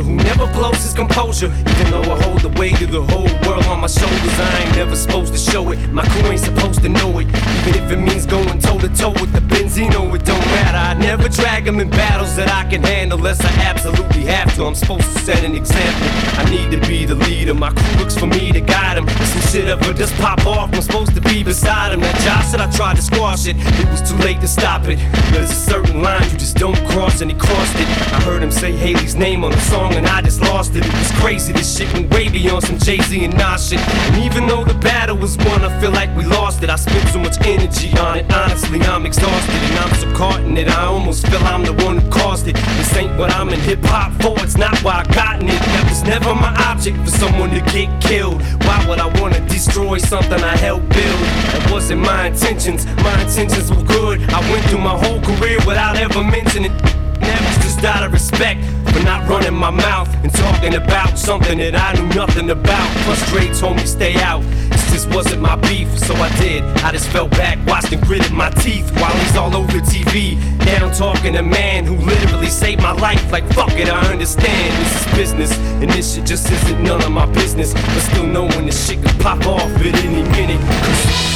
who never blows his composure. Even though I hold the weight of the whole world on my shoulders, I ain't never supposed to show it. My crew ain't supposed to know it. Even if it means going toe to toe with the Benzino, it don't matter. I never drag them in battles that I can handle unless I absolutely have to. I'm supposed to set an example. I need to be the leader. My crew looks for me to guide. If some shit ever just pop off, I'm supposed to be beside him. That Josh said I tried to squash it. It was too late to stop it. There's a certain line you just don't cross, and he crossed it. I heard him say Haley's name on the song, and I just lost it. It was crazy. This shit went way beyond some Jay Z and Nas shit. And even though the battle was won, I feel like we lost it. I spent so much energy on it. Honestly, I'm exhausted, and I'm so caught in it. I almost feel I'm the one who caused it. This ain't what I'm in hip hop for. It's not why I gotten it. That was never my object for someone to get killed. Why would I wanna destroy something I helped build? That wasn't my intentions. My intentions were good. I went through my whole career without ever mentioning. That was just out of respect for not running my mouth and talking about something that I knew nothing about. Frustrates, homie, stay out. This just wasn't my beef. So I did. I just fell back, watched and gritted my teeth while he's all over TV. Now I'm talking to a man who literally saved my life. Like fuck it, I understand this is business, and this shit just isn't none of my business. But still knowing this shit could pop off at any minute.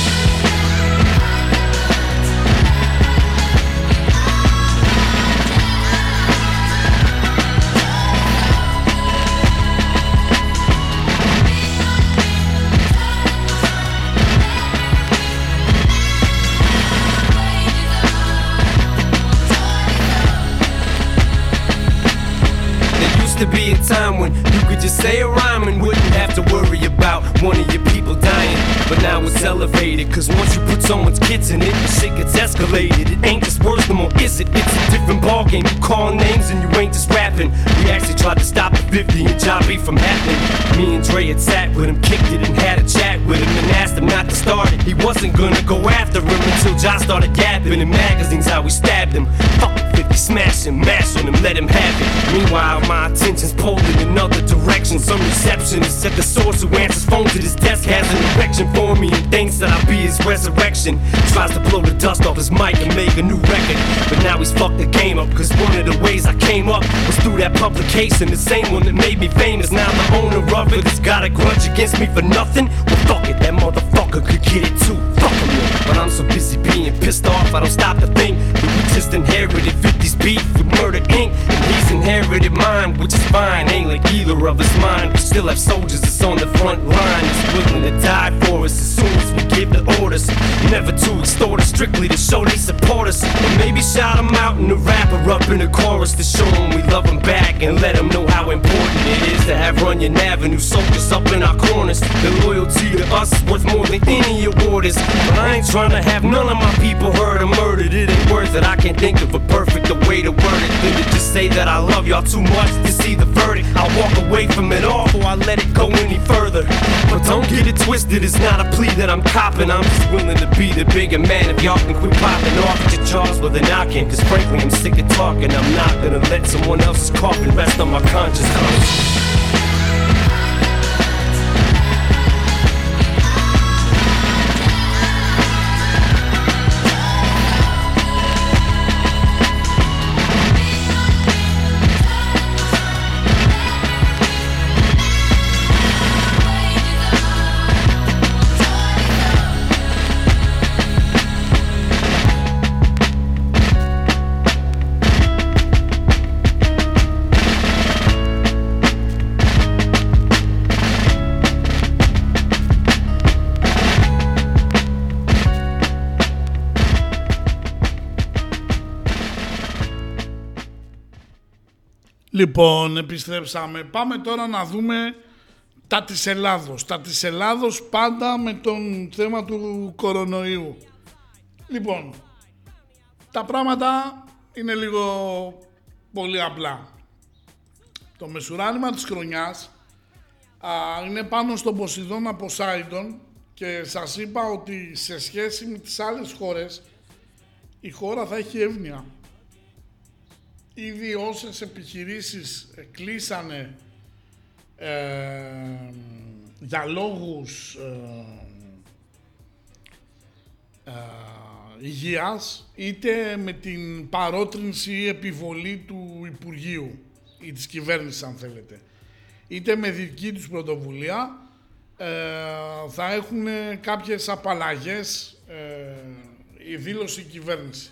Used to be a time when you could just say a rhyme and wouldn't have to worry about one of your people dying. But now it's elevated, cause once you put someone's kids in it, shit gets escalated. It ain't just words no more, is it? It's a different ballgame. You call names and you ain't just rapping. We actually tried to stop the 50 and Jobby from happening. Me and Dre had sat with him, kicked it and had a chat with him and asked him not to start it. He wasn't gonna go after him until John started yapping in magazines how we stabbed him. Fuck 50, smash him, mash on him, let him have it. Meanwhile, my attention's pulled in another direction. Some receptionist at the source who answers phones at his desk has an erection for me and thinks that I'll be his resurrection. Tries to blow the dust off his mic and make a new record. But now he's fucked the game up, cause one of the ways I came up was through that publication. The same one that made me famous. Now the owner of it has got a grudge against me for nothing. Well, fuck it, that motherfucker could get it too. Fuck him. But I'm so busy being pissed off, I don't stop to think we just inherited 50's mine, fine. Ain't like either of us mine. We still have soldiers that's on the front line, that's willing to die for us as soon as we give the orders. Never to extort us, strictly to show they support us. Or maybe shout them out in the rapper up in the chorus to show them we love them back and let them know how important it is to have Runyon Avenue soldiers up in our corners. The loyalty to us is worth more than any award is. But I ain't trying to have none of my people hurt or murdered. It ain't worth it. I can't think of a perfect way to word it than to just say that I love y'all too much to see the verdict. I'll walk away from it all before I let it go any further. But don't get it twisted, it's not a plea that I'm copping. I'm just willing to be the bigger man if y'all can quit popping off at your jaws with a knocking. Cause frankly, I'm sick of talking. I'm not gonna let someone else's coffin rest on my conscience. Λοιπόν, επιστρέψαμε. Πάμε τώρα να δούμε τα της Ελλάδος. Τα της Ελλάδος πάντα με τον θέμα του κορονοϊού. Λοιπόν, τα πράγματα είναι λίγο πολύ απλά. Το μεσουράνημα της χρονιάς α, είναι πάνω στον Ποσειδώνα Ποσάιντον και σας είπα ότι σε σχέση με τις άλλες χώρες η χώρα θα έχει εύνοια. Ήδη όσες επιχειρήσεις ε, κλείσανε ε, για λόγους ε, ε, υγείας είτε με την παρότρινση ή επιβολή του Υπουργείου ή της κυβέρνησης αν θέλετε είτε με δική τους πρωτοβουλία ε, θα έχουν κάποιες απαλλαγές ε, η δήλωση η κυβέρνηση.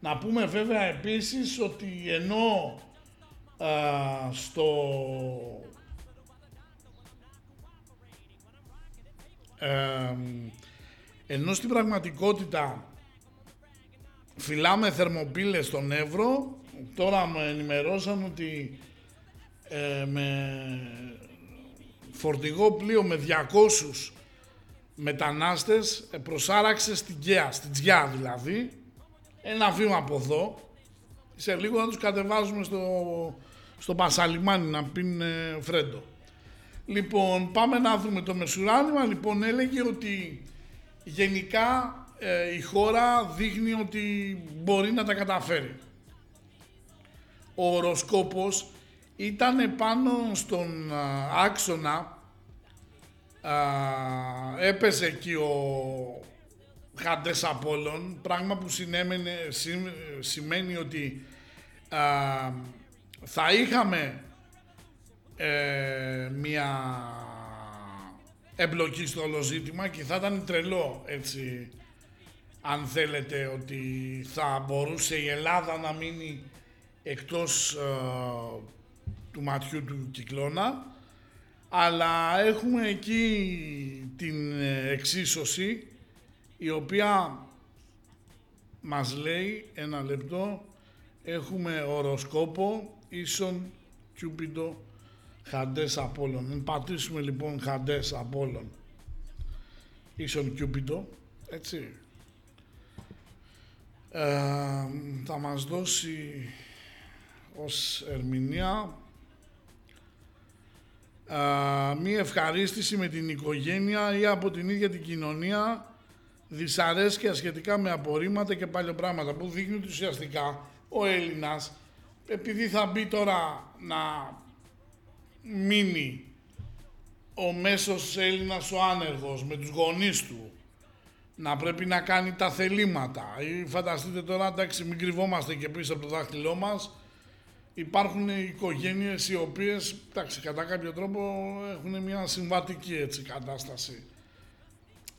Να πούμε βέβαια επίσης ότι ενώ α, στο ε, ενώ στην πραγματικότητα φυλάμε θερμοπύλες στον Εύρο, τώρα με ενημερώσαν ότι ε, με φορτηγό πλοίο με 200 μετανάστες ε, προσάραξε στην Γκαία, στην Τζιά δηλαδή, ένα βήμα από εδώ, σε λίγο να τους κατεβάζουμε στο, στο Πασαλιμάνι να πίνουν ε, φρέντο. Λοιπόν, πάμε να δούμε το μεσουράνημα. Λοιπόν, έλεγε ότι γενικά ε, η χώρα δείχνει ότι μπορεί να τα καταφέρει. Ο οροσκόπος ήταν πάνω στον α, άξονα α, έπεσε εκεί ο Χαντές Απόλλων, πράγμα που συνέμενε, σι- σημαίνει ότι α, θα είχαμε ε, μια εμπλοκή στο όλο ζήτημα και θα ήταν τρελό έτσι αν θέλετε ότι θα μπορούσε η Ελλάδα να μείνει εκτός ε, του ματιού του κυκλώνα. Αλλά έχουμε εκεί την ε, εξίσωση η οποία μας λέει ένα λεπτό έχουμε οροσκόπο ίσον Κιούπιντο Χαντές Απόλλων. Αν πατήσουμε λοιπόν Χαντές Απόλλων ίσον Κιούπιντο, έτσι, ε, θα μας δώσει ως ερμηνεία ε, μία ευχαρίστηση με την οικογένεια ή από την ίδια την κοινωνία δυσαρέσκεια σχετικά με απορρίμματα και παλιοπράγματα που δείχνει ότι ουσιαστικά ο Έλληνας επειδή θα μπει τώρα να μείνει ο μέσος Έλληνας ο άνεργος με τους γονείς του να πρέπει να κάνει τα θελήματα. Ή φανταστείτε τώρα εντάξει μην κρυβόμαστε και πίσω από το δάχτυλό μας. Υπάρχουν οικογένειες οι οποίες εντάξει, κατά κάποιο τρόπο έχουν μια συμβατική έτσι, κατάσταση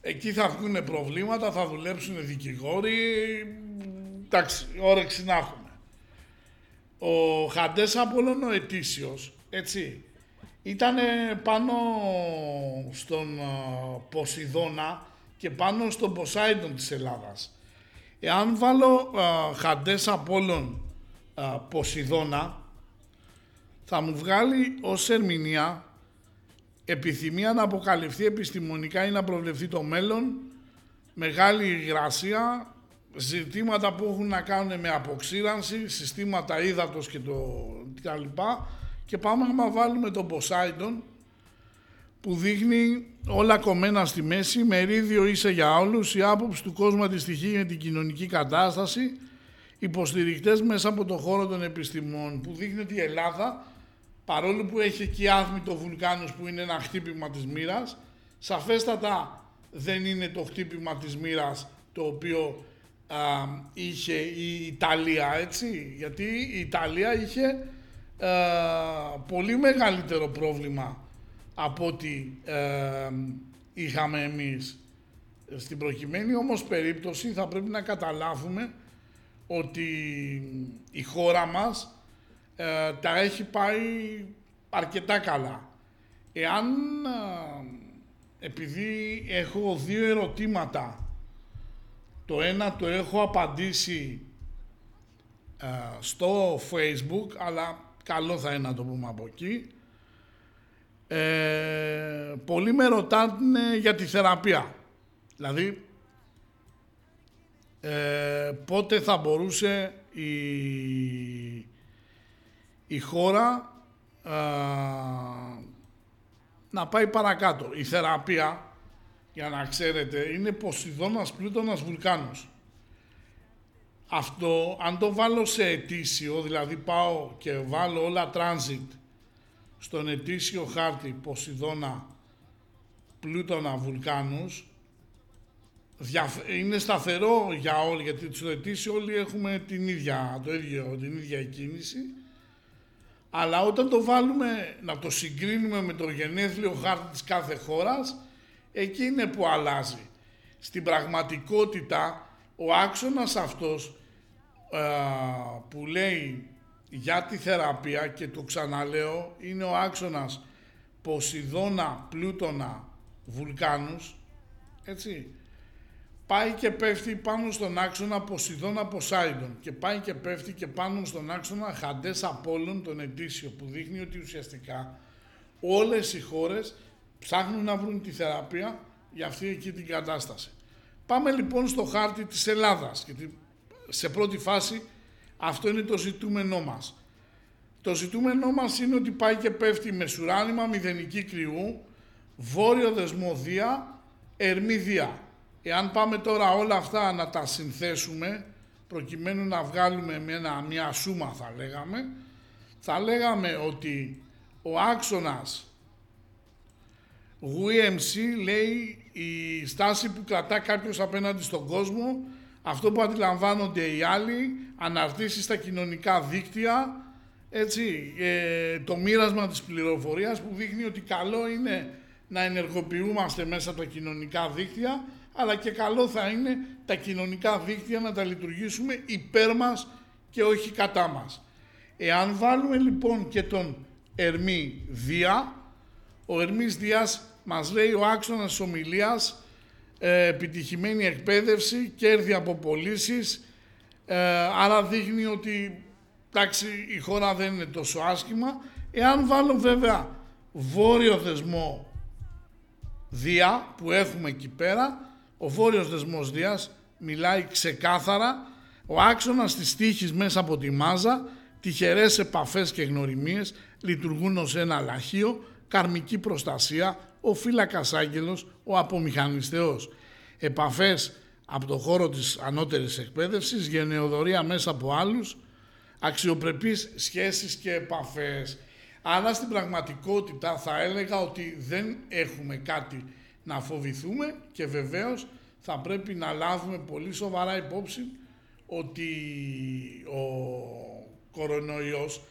εκεί θα βγουν προβλήματα, θα δουλέψουν δικηγόροι εντάξει, όρεξη να έχουμε ο Χαντές Απόλλων ο ετήσιος, έτσι, ήταν πάνω στον α, Ποσειδώνα και πάνω στον Ποσάιντον της Ελλάδας. Εάν βάλω α, Χαντές Απόλλων α, Ποσειδώνα, θα μου βγάλει ως ερμηνεία επιθυμία να αποκαλυφθεί επιστημονικά ή να προβλεφθεί το μέλλον, μεγάλη υγρασία, ζητήματα που έχουν να κάνουν με αποξήρανση, συστήματα ύδατος και το τα λοιπά. Και πάμε να βάλουμε τον Poseidon που δείχνει όλα κομμένα στη μέση, μερίδιο είσαι για όλους, η άποψη του κόσμου αντιστοιχεί για την κοινωνική κατάσταση, υποστηρικτές μέσα από το χώρο των επιστημών που δείχνει ότι η Ελλάδα παρόλο που έχει εκεί άθμητο βουλκάνους που είναι ένα χτύπημα της μοίρας, σαφέστατα δεν είναι το χτύπημα της μοίρας το οποίο α, είχε η Ιταλία, έτσι, γιατί η Ιταλία είχε α, πολύ μεγαλύτερο πρόβλημα από ό,τι ε, είχαμε εμείς στην προκειμένη. Όμως περίπτωση θα πρέπει να καταλάβουμε ότι η χώρα μας ε, τα έχει πάει αρκετά καλά. Εάν, ε, επειδή έχω δύο ερωτήματα, το ένα το έχω απαντήσει ε, στο facebook, αλλά καλό θα είναι να το πούμε από εκεί, ε, πολλοί με ρωτάνε για τη θεραπεία. Δηλαδή, ε, πότε θα μπορούσε η, η χώρα α, να πάει παρακάτω. Η θεραπεία, για να ξέρετε, είναι Ποσειδώνας Πλούτονας Βουλκάνος. Αυτό, αν το βάλω σε ετήσιο, δηλαδή πάω και βάλω όλα transit στον ετήσιο χάρτη Ποσειδώνα Πλούτονα Βουλκάνους, διαφ- είναι σταθερό για όλοι, γιατί στο ετήσιο όλοι έχουμε την ίδια, το ίδιο, την ίδια κίνηση, αλλά όταν το βάλουμε να το συγκρίνουμε με το γενέθλιο χάρτη της κάθε χώρας, εκεί είναι που αλλάζει. Στην πραγματικότητα, ο άξονας αυτός α, που λέει για τη θεραπεία και το ξαναλέω, είναι ο άξονας Ποσειδώνα, Πλούτονα, Βουλκάνους, έτσι, πάει και πέφτει πάνω στον άξονα Ποσειδώνα Ποσάιντον και πάει και πέφτει και πάνω στον άξονα Χαντές Απόλλων τον ετήσιο που δείχνει ότι ουσιαστικά όλες οι χώρες ψάχνουν να βρουν τη θεραπεία για αυτή εκεί την κατάσταση. Πάμε λοιπόν στο χάρτη της Ελλάδας γιατί σε πρώτη φάση αυτό είναι το ζητούμενό μας. Το ζητούμενό μας είναι ότι πάει και πέφτει με σουράνιμα μηδενική κρυού, βόρειο δεσμό Δία, ερμή Δία. Εάν πάμε τώρα όλα αυτά να τα συνθέσουμε, προκειμένου να βγάλουμε με ένα, μια σούμα θα λέγαμε, θα λέγαμε ότι ο άξονας WMC λέει η στάση που κρατά κάποιος απέναντι στον κόσμο, αυτό που αντιλαμβάνονται οι άλλοι, αναρτήσεις στα κοινωνικά δίκτυα, έτσι, ε, το μοίρασμα της πληροφορίας που δείχνει ότι καλό είναι να ενεργοποιούμαστε μέσα από τα κοινωνικά δίκτυα, αλλά και καλό θα είναι τα κοινωνικά δίκτυα να τα λειτουργήσουμε υπέρ μας και όχι κατά μας. Εάν βάλουμε λοιπόν και τον Ερμή Δία, ο Ερμής Δίας μας λέει ο άξονας της ομιλίας, ε, επιτυχημένη εκπαίδευση, κέρδη από πωλήσεις, ε, άρα δείχνει ότι εντάξει, η χώρα δεν είναι τόσο άσχημα. Εάν βάλω βέβαια βόρειο δεσμό Δία που έχουμε εκεί πέρα, ο βόρειος δεσμός Δίας μιλάει ξεκάθαρα, ο άξονας της τύχης μέσα από τη μάζα, τυχερές επαφές και γνωριμίες λειτουργούν ως ένα λαχείο, καρμική προστασία, ο φύλακας άγγελος, ο απομηχανιστεός. Επαφές από το χώρο της ανώτερης εκπαίδευσης, γενεοδορία μέσα από άλλους, αξιοπρεπείς σχέσεις και επαφές. Αλλά στην πραγματικότητα θα έλεγα ότι δεν έχουμε κάτι να φοβηθούμε και βεβαίως θα πρέπει να λάβουμε πολύ σοβαρά υπόψη ότι ο κορονοϊός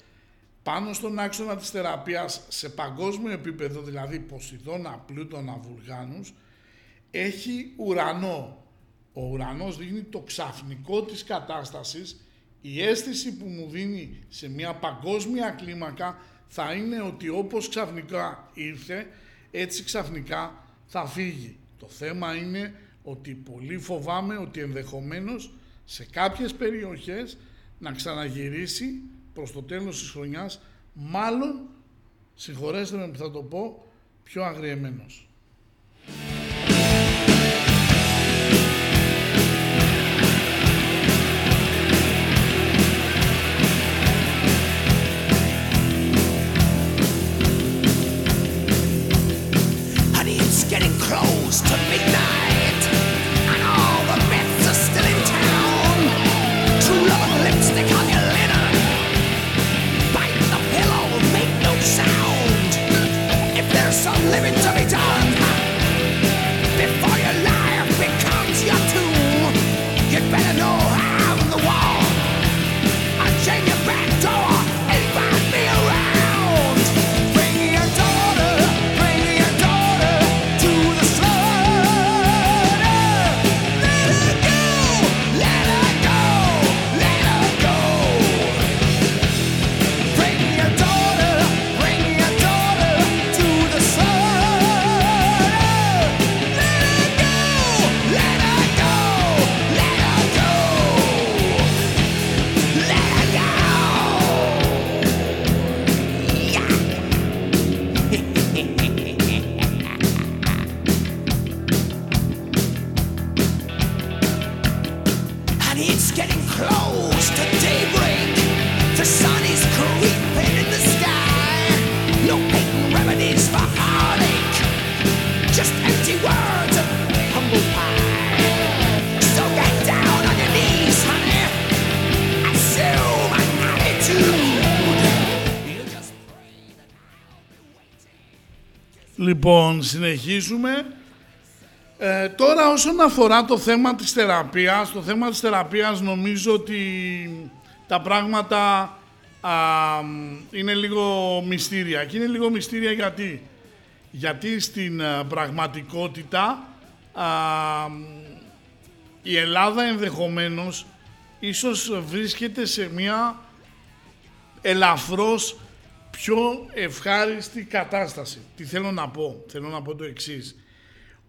πάνω στον άξονα της θεραπείας σε παγκόσμιο επίπεδο, δηλαδή Ποσειδώνα, Πλούτονα, Βουλγάνους, έχει ουρανό. Ο ουρανός δίνει το ξαφνικό της κατάστασης. Η αίσθηση που μου δίνει σε μια παγκόσμια κλίμακα θα είναι ότι όπως ξαφνικά ήρθε, έτσι ξαφνικά θα φύγει. Το θέμα είναι ότι πολύ φοβάμαι ότι ενδεχομένως σε κάποιες περιοχές να ξαναγυρίσει προς το τέλος της χρονιάς, μάλλον, συγχωρέστε με που θα το πω, πιο αγριεμένος. Λοιπόν, συνεχίζουμε. Ε, τώρα όσον αφορά το θέμα της θεραπείας, το θέμα της θεραπείας νομίζω ότι τα πράγματα α, είναι λίγο μυστήρια. Και είναι λίγο μυστήρια γιατί. Γιατί στην ε, πραγματικότητα α, η Ελλάδα ενδεχομένως ίσως βρίσκεται σε μια ελαφρώς πιο ευχάριστη κατάσταση. Τι θέλω να πω; Θέλω να πω το εξής.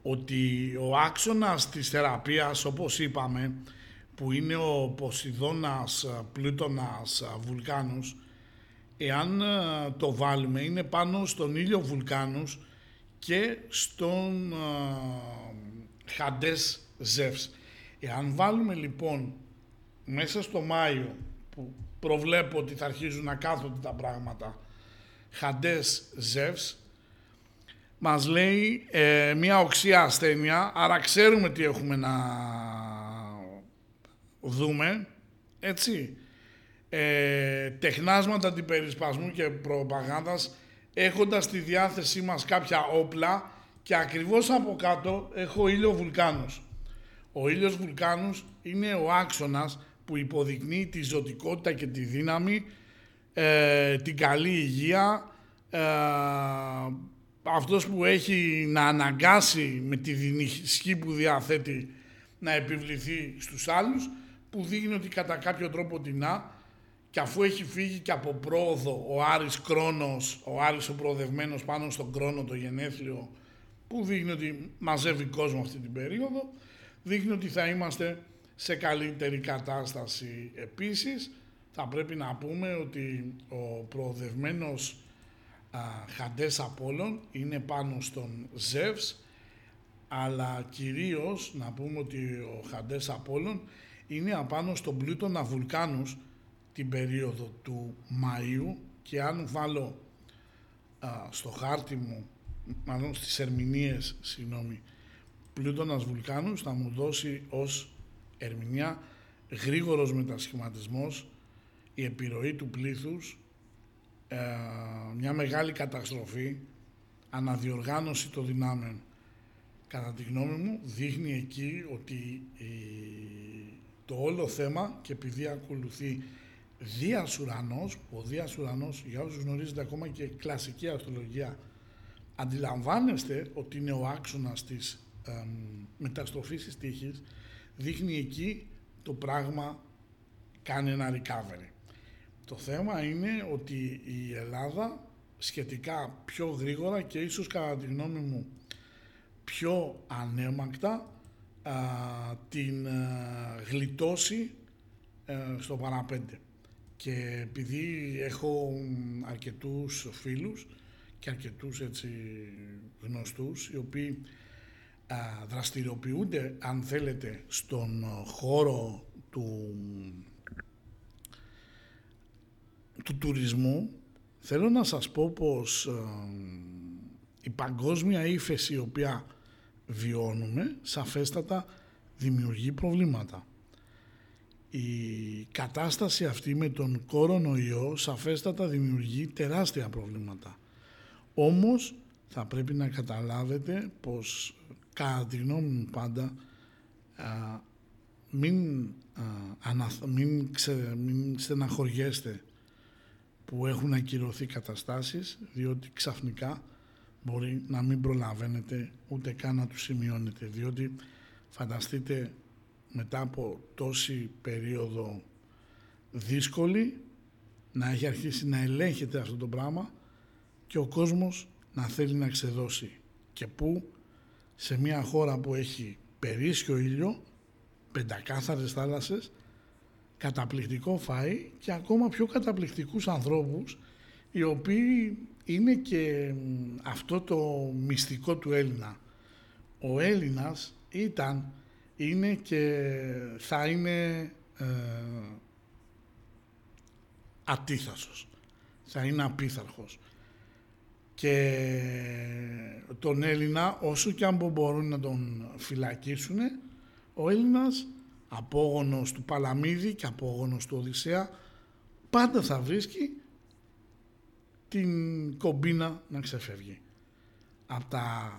Ότι ο άξονας της θεραπείας, όπως είπαμε, που είναι ο Ποσειδώνας, Πλούτονας, Βουλκάνους, εάν ε, το βάλουμε, είναι πάνω στον ήλιο Βουλκάνους και στον ε, Χαντές Ζεύς. Εάν βάλουμε λοιπόν μέσα στο Μάιο, που προβλέπω ότι θα αρχίζουν να κάθονται τα πράγματα, Χαντές Ζεύς, μας λέει ε, μια οξία ασθένεια, άρα ξέρουμε τι έχουμε να δούμε, έτσι. Ε, τεχνάσματα αντιπερισπασμού και προπαγάνδας, έχοντας στη διάθεσή μας κάποια όπλα και ακριβώς από κάτω έχω ήλιο βουλκάνους. Ο ήλιος βουλκάνους είναι ο άξονας που υποδεικνύει τη ζωτικότητα και τη δύναμη, ε, την καλή υγεία, ε, αυτός που έχει να αναγκάσει με τη δυνισχή που διαθέτει να επιβληθεί στους άλλους, που δείχνει ότι κατά κάποιο τρόπο την και αφού έχει φύγει και από πρόοδο ο Άρης Κρόνος, ο Άρης ο προοδευμένος πάνω στον Κρόνο το γενέθλιο, που δείχνει ότι μαζεύει κόσμο αυτή την περίοδο, δείχνει ότι θα είμαστε σε καλύτερη κατάσταση. Επίσης, θα πρέπει να πούμε ότι ο προοδευμένος α, Χαντές Απόλλων είναι πάνω στον Ζεύς, αλλά κυρίως να πούμε ότι ο Χαντές Απόλλων είναι απάνω στον πλούτονα Βουλκάνους την περίοδο του Μαΐου. Και αν βάλω στο χάρτη μου, μάλλον στις ερμηνείες, συγγνώμη, πλούτονας Βουλκάνους θα μου δώσει ως ερμηνεία γρήγορος μετασχηματισμός, η επιρροή του πλήθους, ε, μια μεγάλη καταστροφή, αναδιοργάνωση των δυνάμεων. Κατά τη γνώμη μου δείχνει εκεί ότι το όλο θέμα και επειδή ακολουθεί Δίας Ουρανός, ο Δίας Ουρανός, για όσους γνωρίζετε ακόμα και κλασική αστρολογία, αντιλαμβάνεστε ότι είναι ο άξονας της ε, μεταστροφής της τύχης, δείχνει εκεί το πράγμα κάνει ένα recovery. Το θέμα είναι ότι η Ελλάδα σχετικά πιο γρήγορα και ίσως κατά τη γνώμη μου πιο ανέμακτα την α, γλιτώσει α, στο παραπέντε. Και επειδή έχω αρκετούς φίλους και αρκετούς έτσι γνωστούς οι οποίοι α, δραστηριοποιούνται αν θέλετε στον χώρο του, του τουρισμού θέλω να σας πω πως η παγκόσμια ύφεση η οποία βιώνουμε σαφέστατα δημιουργεί προβλήματα. Η κατάσταση αυτή με τον κορονοϊό σαφέστατα δημιουργεί τεράστια προβλήματα. Όμως θα πρέπει να καταλάβετε πως κατά τη γνώμη μου πάντα α, μην, α, μην, ξε, μην στεναχωριέστε που έχουν ακυρωθεί καταστάσεις διότι ξαφνικά μπορεί να μην προλαβαίνετε ούτε καν να τους σημειώνετε. Διότι φανταστείτε μετά από τόση περίοδο δύσκολη να έχει αρχίσει να ελέγχεται αυτό το πράγμα και ο κόσμος να θέλει να ξεδώσει. Και που σε μια χώρα που έχει περίσσιο ήλιο πεντακάθαρες θάλασσες καταπληκτικό φαΐ και ακόμα πιο καταπληκτικούς ανθρώπους οι οποίοι είναι και αυτό το μυστικό του Έλληνα. Ο Έλληνας ήταν, είναι και θα είναι ε, ατίθασος, θα είναι απίθαρχος. Και τον Έλληνα, όσο και αν μπορούν να τον φυλακίσουν, ο Έλληνας, απόγονος του Παλαμίδη και απόγονος του Οδυσσέα, πάντα θα βρίσκει την κομπίνα να ξεφεύγει. Από τα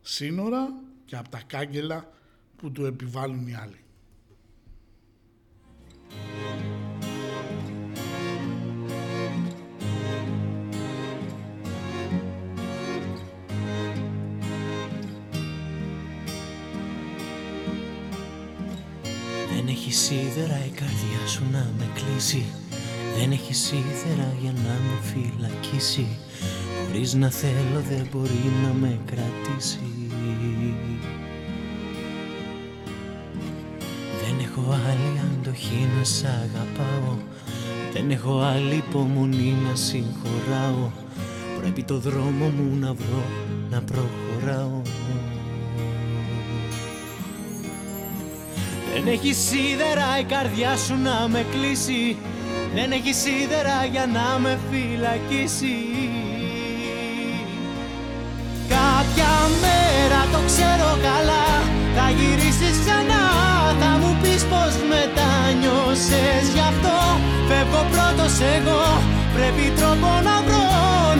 σύνορα και από τα κάγκελα που του επιβάλλουν οι άλλοι. Έχεις σίδερα η καρδιά σου να με κλείσει. Δεν έχεις σίδερα για να με φυλακίσει. Χωρίς να θέλω δεν μπορεί να με κρατήσει. Δεν έχω άλλη αντοχή να σ' αγαπάω. Δεν έχω άλλη υπομονή να συγχωράω. Πρέπει το δρόμο μου να βρω να προχωράω Δεν έχει σίδερα η καρδιά σου να με κλείσει. Δεν έχει σίδερα για να με φυλακίσει. Κάποια μέρα το ξέρω καλά. Θα γυρίσεις ξανά. Θα μου πεις πως μετάνιωσες Γι' αυτό φεύγω πρώτος εγώ. Πρέπει τρόπο να βρω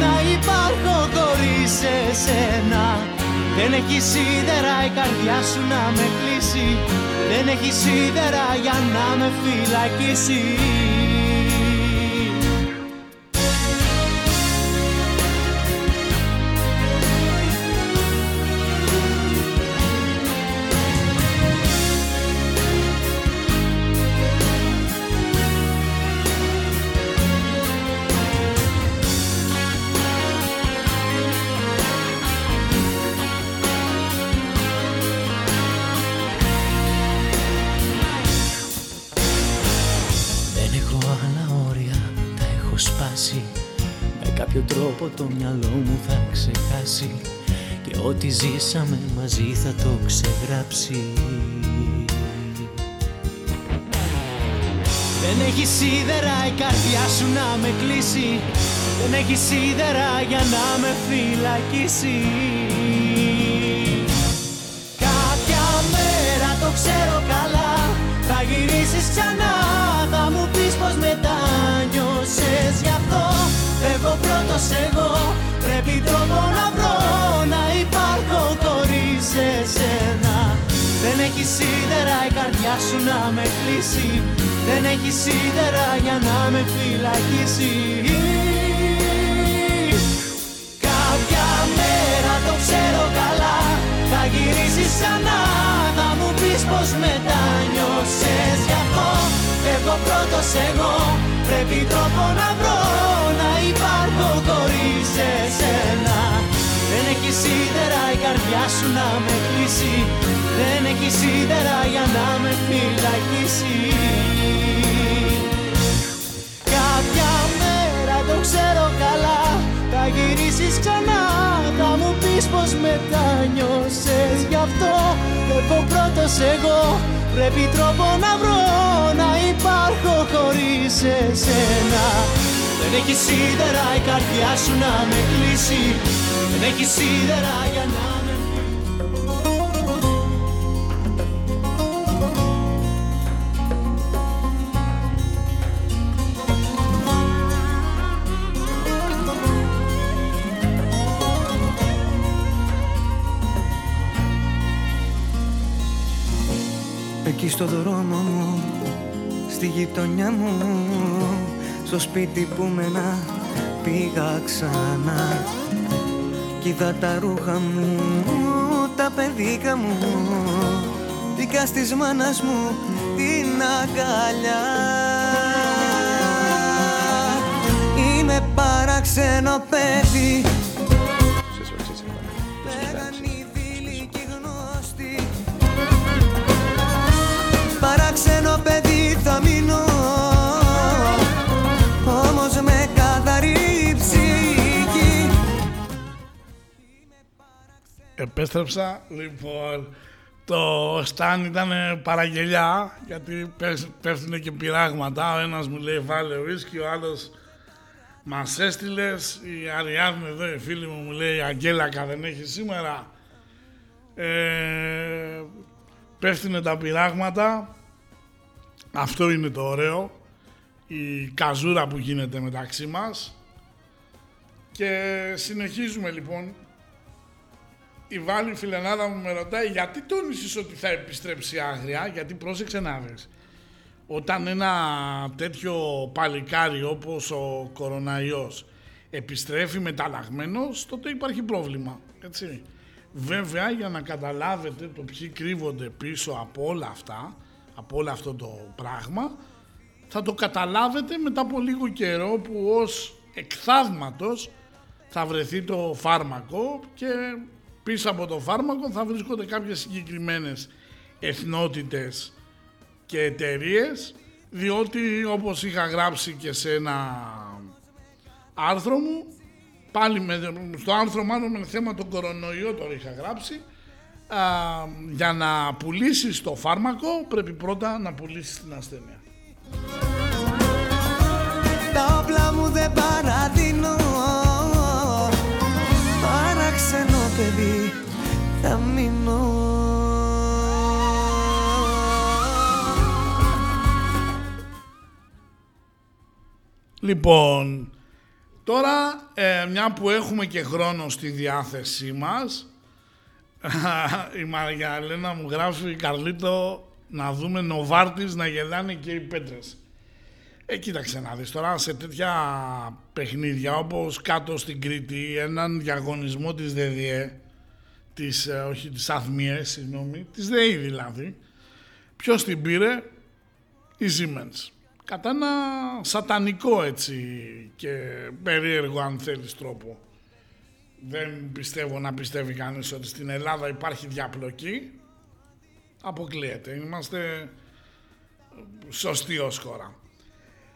Να υπάρχω χωρίς εσένα Δεν έχει σίδερα η καρδιά σου να με κλείσει. Δεν έχει σίδερα για να με φυλακίσει ξεχάσει και ό,τι ζήσαμε μαζί θα το ξεγράψει. Δεν έχει σίδερα η καρδιά σου να με κλείσει Δεν έχει σίδερα για να με φυλακίσει. Κάποια μέρα το ξέρω καλά Θα γυρίσεις ξανά Θα μου πεις πως μετάνιωσες γι' αυτό. Φεύγω πρώτος εγώ χωρίς εσένα Δεν έχει σίδερα η καρδιά σου να με κλείσει. Δεν έχει σίδερα για να με φυλακίσει. Κάποια μέρα το ξέρω καλά. Θα γυρίσεις ξανά Θα μου πεις πως μετάνιωσες γι' αυτό Φεύγω πρώτος εγώ. Πρέπει τρόπο να βρω να υπάρχω χωρίς εσένα. Δεν έχει σίδερα η καρδιά σου να με κλείσει. Δεν έχει σίδερα για να με φυλακίσει. Κάποια μέρα το ξέρω καλά Θα γυρίσεις ξανά. Θα μου πεις πως μετάνιωσες Γι' αυτό. Έχω πρώτος εγώ Πρέπει τρόπο να βρω να υπάρχω χωρίς εσένα. Δεν έχει σίδερα η καρδιά σου να με κλείσει Δεν έχει σίδερα για να με Εκεί στο δρόμο μου, στη γειτονιά μου Στο σπίτι που μένα πήγα ξανά Κοίτα τα ρούχα μου, τα παιδίκα μου. Δικά της μάνας μου την αγκαλιά. Είμαι παράξενο παιδί Επέστρεψα, λοιπόν, το Σταν ήταν παραγγελιά, γιατί πέφτουν και πειράγματα. Ο ένας μου λέει βάλε ουίσκι, ο άλλος μας έστειλες. Η Αριάδνη εδώ, η φίλη μου, μου λέει Αγγέλακα δεν έχεις σήμερα. Ε, πέφτουν τα πειράγματα. Αυτό είναι το ωραίο. Η καζούρα που γίνεται μεταξύ μας. Και συνεχίζουμε λοιπόν. Η Βάλη φιλενάδα μου με ρωτάει γιατί τόνισες ότι θα επιστρέψει άγρια, γιατί πρόσεξε να δεις. Όταν ένα τέτοιο παλικάρι όπως ο κοροναϊός επιστρέφει μεταλλαγμένος, τότε υπάρχει πρόβλημα. Έτσι. Βέβαια για να καταλάβετε το ποιοι κρύβονται πίσω από όλα αυτά, από όλο αυτό το πράγμα, θα το καταλάβετε μετά από λίγο καιρό που ως εκθαύματος θα βρεθεί το φάρμακο και πίσω από το φάρμακο θα βρίσκονται κάποιες συγκεκριμένες εθνότητες και εταιρείες, διότι όπως είχα γράψει και σε ένα άρθρο μου πάλι με, στο άρθρο μάλλον με θέμα τον κορονοϊό το είχα γράψει α, για να πουλήσεις το φάρμακο πρέπει πρώτα να πουλήσεις την ασθένεια. Τα όπλα μου δεν παραδίνω Λοιπόν, τώρα ε, μια που έχουμε και χρόνο στη διάθεσή μας, η Μαργαλένα μου γράφει Καρλίτο να δούμε Νοβάρτης να γελάνε και οι πέτρες. Ε, κοίταξε να δεις τώρα σε τέτοια παιχνίδια όπως κάτω στην Κρήτη έναν διαγωνισμό της ΔΔΕ της, ε, όχι της Αθμιές, συγγνώμη, της ΔΕΗ δηλαδή ποιος την πήρε; Η Siemens κατά ένα σατανικό έτσι και περίεργο αν θέλεις τρόπο. Δεν πιστεύω να πιστεύει κανείς ότι στην Ελλάδα υπάρχει διαπλοκή. Αποκλείεται. Είμαστε σωστή ως χώρα.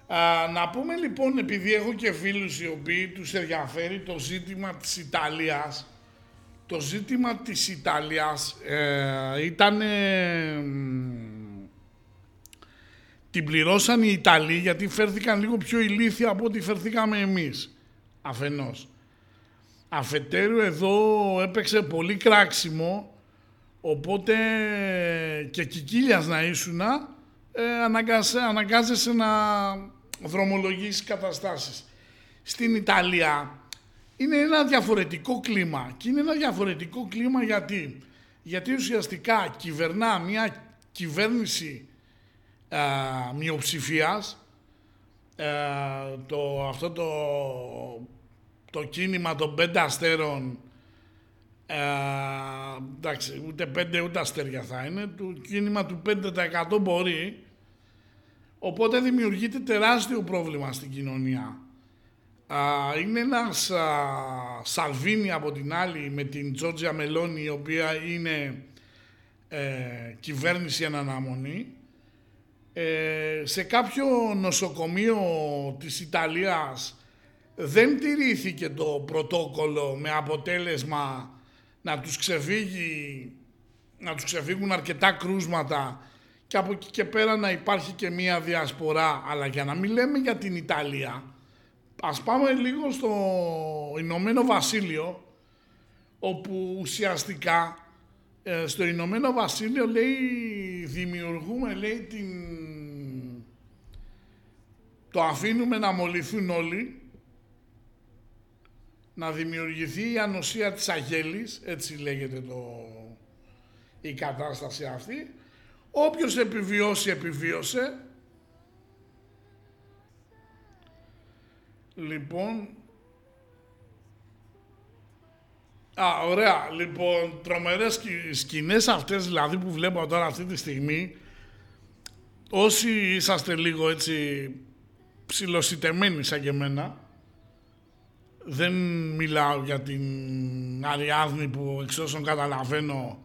Α, να πούμε λοιπόν, επειδή έχω και φίλους οι οποίοι τους ενδιαφέρει το ζήτημα της Ιταλίας, το ζήτημα της Ιταλίας ε, ήταν... την πληρώσαν οι Ιταλοί γιατί φέρθηκαν λίγο πιο ηλίθια από ό,τι φερθήκαμε εμείς, αφενός. Αφετέρου εδώ έπαιξε πολύ κράξιμο, οπότε και κικίλιας να ήσουνα, ε, αναγκάζεσαι να δρομολογήσει καταστάσεις. Στην Ιταλία είναι ένα διαφορετικό κλίμα και είναι ένα διαφορετικό κλίμα γιατί, γιατί ουσιαστικά κυβερνά μια κυβέρνηση α, μειοψηφίας το, αυτό το, το κίνημα των πέντε αστέρων εντάξει, ούτε πέντε ούτε αστέρια θα είναι, το κίνημα του 5% μπορεί Οπότε δημιουργείται τεράστιο πρόβλημα στην κοινωνία. Είναι ένας Σαλβίνη από την άλλη με την Τζόρτζια Μελώνη η οποία είναι ε, κυβέρνηση εν αναμονή. Ε, σε κάποιο νοσοκομείο της Ιταλίας δεν τηρήθηκε το πρωτόκολλο με αποτέλεσμα να τους ξεφύγει να τους ξεφύγουν αρκετά κρούσματα και από εκεί και πέρα να υπάρχει και μία διασπορά. Αλλά για να μην λέμε για την Ιταλία, ας πάμε λίγο στο Ηνωμένο Βασίλειο, όπου ουσιαστικά ε, στο Ηνωμένο Βασίλειο λέει δημιουργούμε λέει την... το αφήνουμε να μολυθούν όλοι να δημιουργηθεί η ανοσία της αγέλης, έτσι λέγεται το... η κατάσταση αυτή Όποιος επιβιώσει, επιβίωσε. Λοιπόν... Α, ωραία. Λοιπόν, τρομερές σκηνές αυτές δηλαδή που βλέπω τώρα αυτή τη στιγμή όσοι είσαστε λίγο έτσι ψηλοσυτεμένοι σαν και εμένα δεν μιλάω για την Αριάδνη που εξ όσων καταλαβαίνω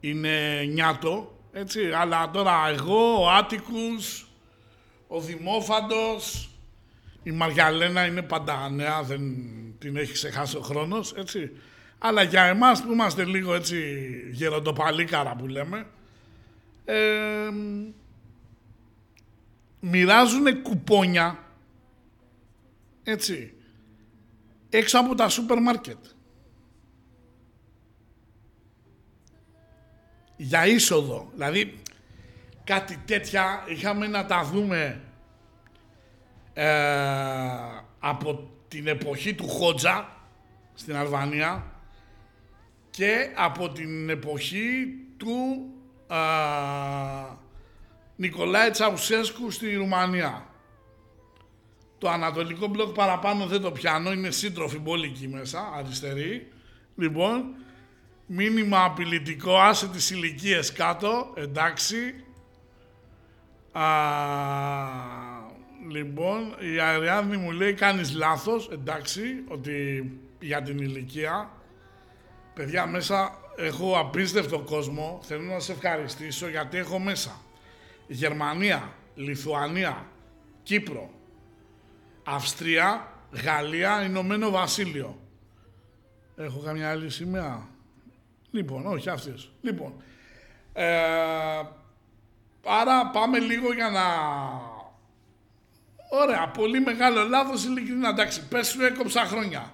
είναι νιάτο έτσι, αλλά τώρα εγώ, ο Άτικους, ο Δημόφαντος, η Μαργιαλένα είναι πάντα νέα, δεν την έχει ξεχάσει ο χρόνος, έτσι. Αλλά για εμάς που είμαστε λίγο έτσι γεροντοπαλίκαρα που λέμε, ε, μοιράζουν κουπόνια, έτσι, έξω από τα σούπερ μάρκετ. για είσοδο. Δηλαδή κάτι τέτοια είχαμε να τα δούμε ε, από την εποχή του Χότζα στην Αλβανία και από την εποχή του ε, Νικολάη Τσαουσέσκου στη Ρουμανία. Το ανατολικό μπλοκ παραπάνω δεν το πιάνω, είναι σύντροφοι πολύ εκεί μέσα, αριστεροί. Λοιπόν, Μήνυμα απειλητικό, άσε τις ηλικίες κάτω, εντάξει. Α, λοιπόν, η Αριάδνη μου λέει κάνεις λάθος, εντάξει, ότι για την ηλικία. Παιδιά, μέσα έχω απίστευτο κόσμο, θέλω να σε ευχαριστήσω γιατί έχω μέσα Γερμανία, Λιθουανία, Κύπρο, Αυστρία, Γαλλία, Ηνωμένο Βασίλειο. Έχω καμιά άλλη σημαία; Λοιπόν, όχι αυτές. Λοιπόν, ε, άρα πάμε λίγο για να... Ωραία, πολύ μεγάλο λάθος ειλικρινά. Εντάξει, πες σου έκοψα χρόνια.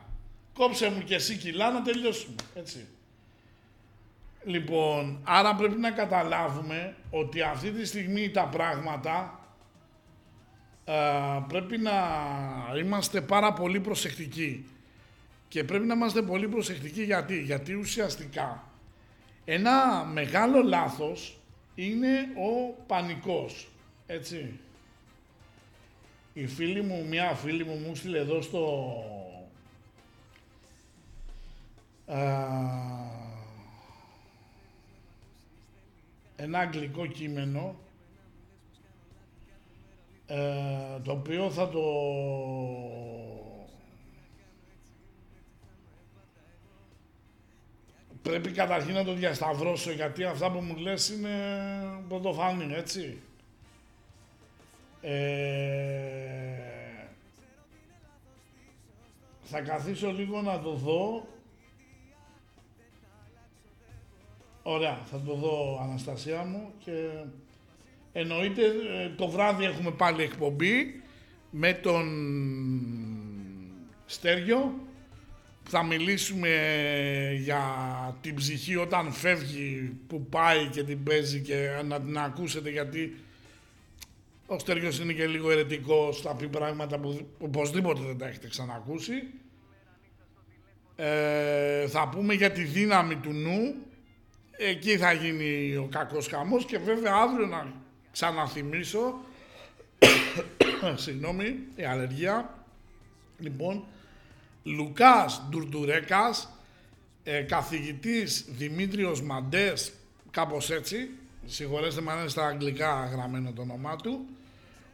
Κόψε μου και εσύ κιλά να τελειώσουμε. Έτσι. Λοιπόν, άρα πρέπει να καταλάβουμε ότι αυτή τη στιγμή τα πράγματα ε, πρέπει να είμαστε πάρα πολύ προσεκτικοί. Και πρέπει να είμαστε πολύ προσεκτικοί γιατί, γιατί ουσιαστικά Ένα μεγάλο λάθος είναι ο πανικός, έτσι. Η φίλη μου, μια φίλη μου μου στείλε εδώ στο... Α, ένα αγγλικό κείμενο ε, το οποίο θα το πρέπει καταρχήν να το διασταυρώσω γιατί αυτά που μου λες είναι πρωτοφανή, έτσι. Ε, θα καθίσω λίγο να το δω. Ωραία, θα το δω Αναστασία μου και εννοείται ε, το βράδυ έχουμε πάλι εκπομπή με τον Στέργιο θα μιλήσουμε για την ψυχή όταν φεύγει που πάει και την παίζει και να την ακούσετε γιατί ο Στέργιος είναι και λίγο ερετικός, θα πει πράγματα που οπωσδήποτε δεν τα έχετε ξανακούσει. Ε, θα πούμε για τη δύναμη του νου, εκεί θα γίνει ο κακός χαμός και βέβαια αύριο να ξαναθυμίσω, συγγνώμη, η αλλεργία, λοιπόν, Λουκάς Ντουρντουρέκας, ε, καθηγητής Δημήτριος Μαντές, κάπως έτσι, συγχωρέστε με αν είναι στα αγγλικά γραμμένο το όνομά του,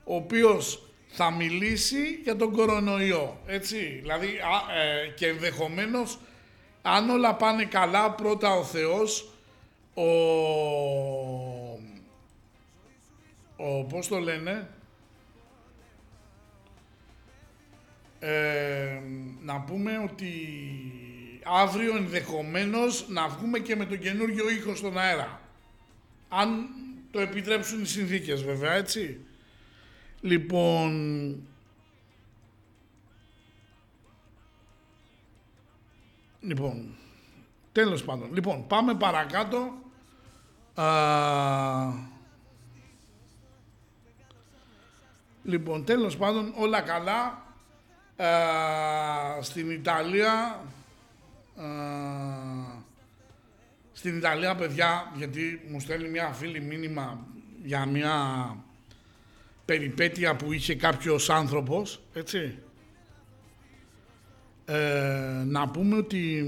ο οποίος θα μιλήσει για τον κορονοϊό, έτσι, δηλαδή ε, και ενδεχομένως αν όλα πάνε καλά πρώτα ο Θεός, ο, ο πώς το λένε, Ε, να πούμε ότι αύριο ενδεχομένως να βγούμε και με τον καινούργιο ήχο στον αέρα. Αν το επιτρέψουν οι συνθήκες βέβαια, έτσι. Λοιπόν... Λοιπόν, τέλος πάντων. Λοιπόν, πάμε παρακάτω. Α, λοιπόν, τέλος πάντων, όλα καλά. Ε, στην Ιταλία ε, στην Ιταλία παιδιά γιατί μου στέλνει μια φίλη μήνυμα για μια περιπέτεια που είχε κάποιος άνθρωπος έτσι ε, να πούμε ότι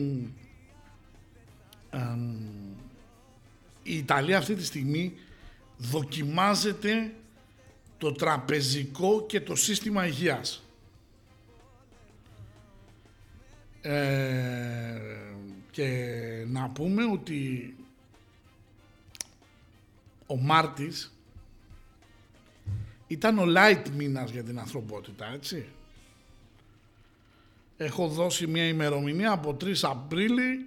η Ιταλία αυτή τη στιγμή δοκιμάζεται το τραπεζικό και το σύστημα υγείας. Ε, και να πούμε ότι ο Μάρτης ήταν ο light μήνας για την ανθρωπότητα, έτσι. Έχω δώσει μια ημερομηνία από 3 Απρίλη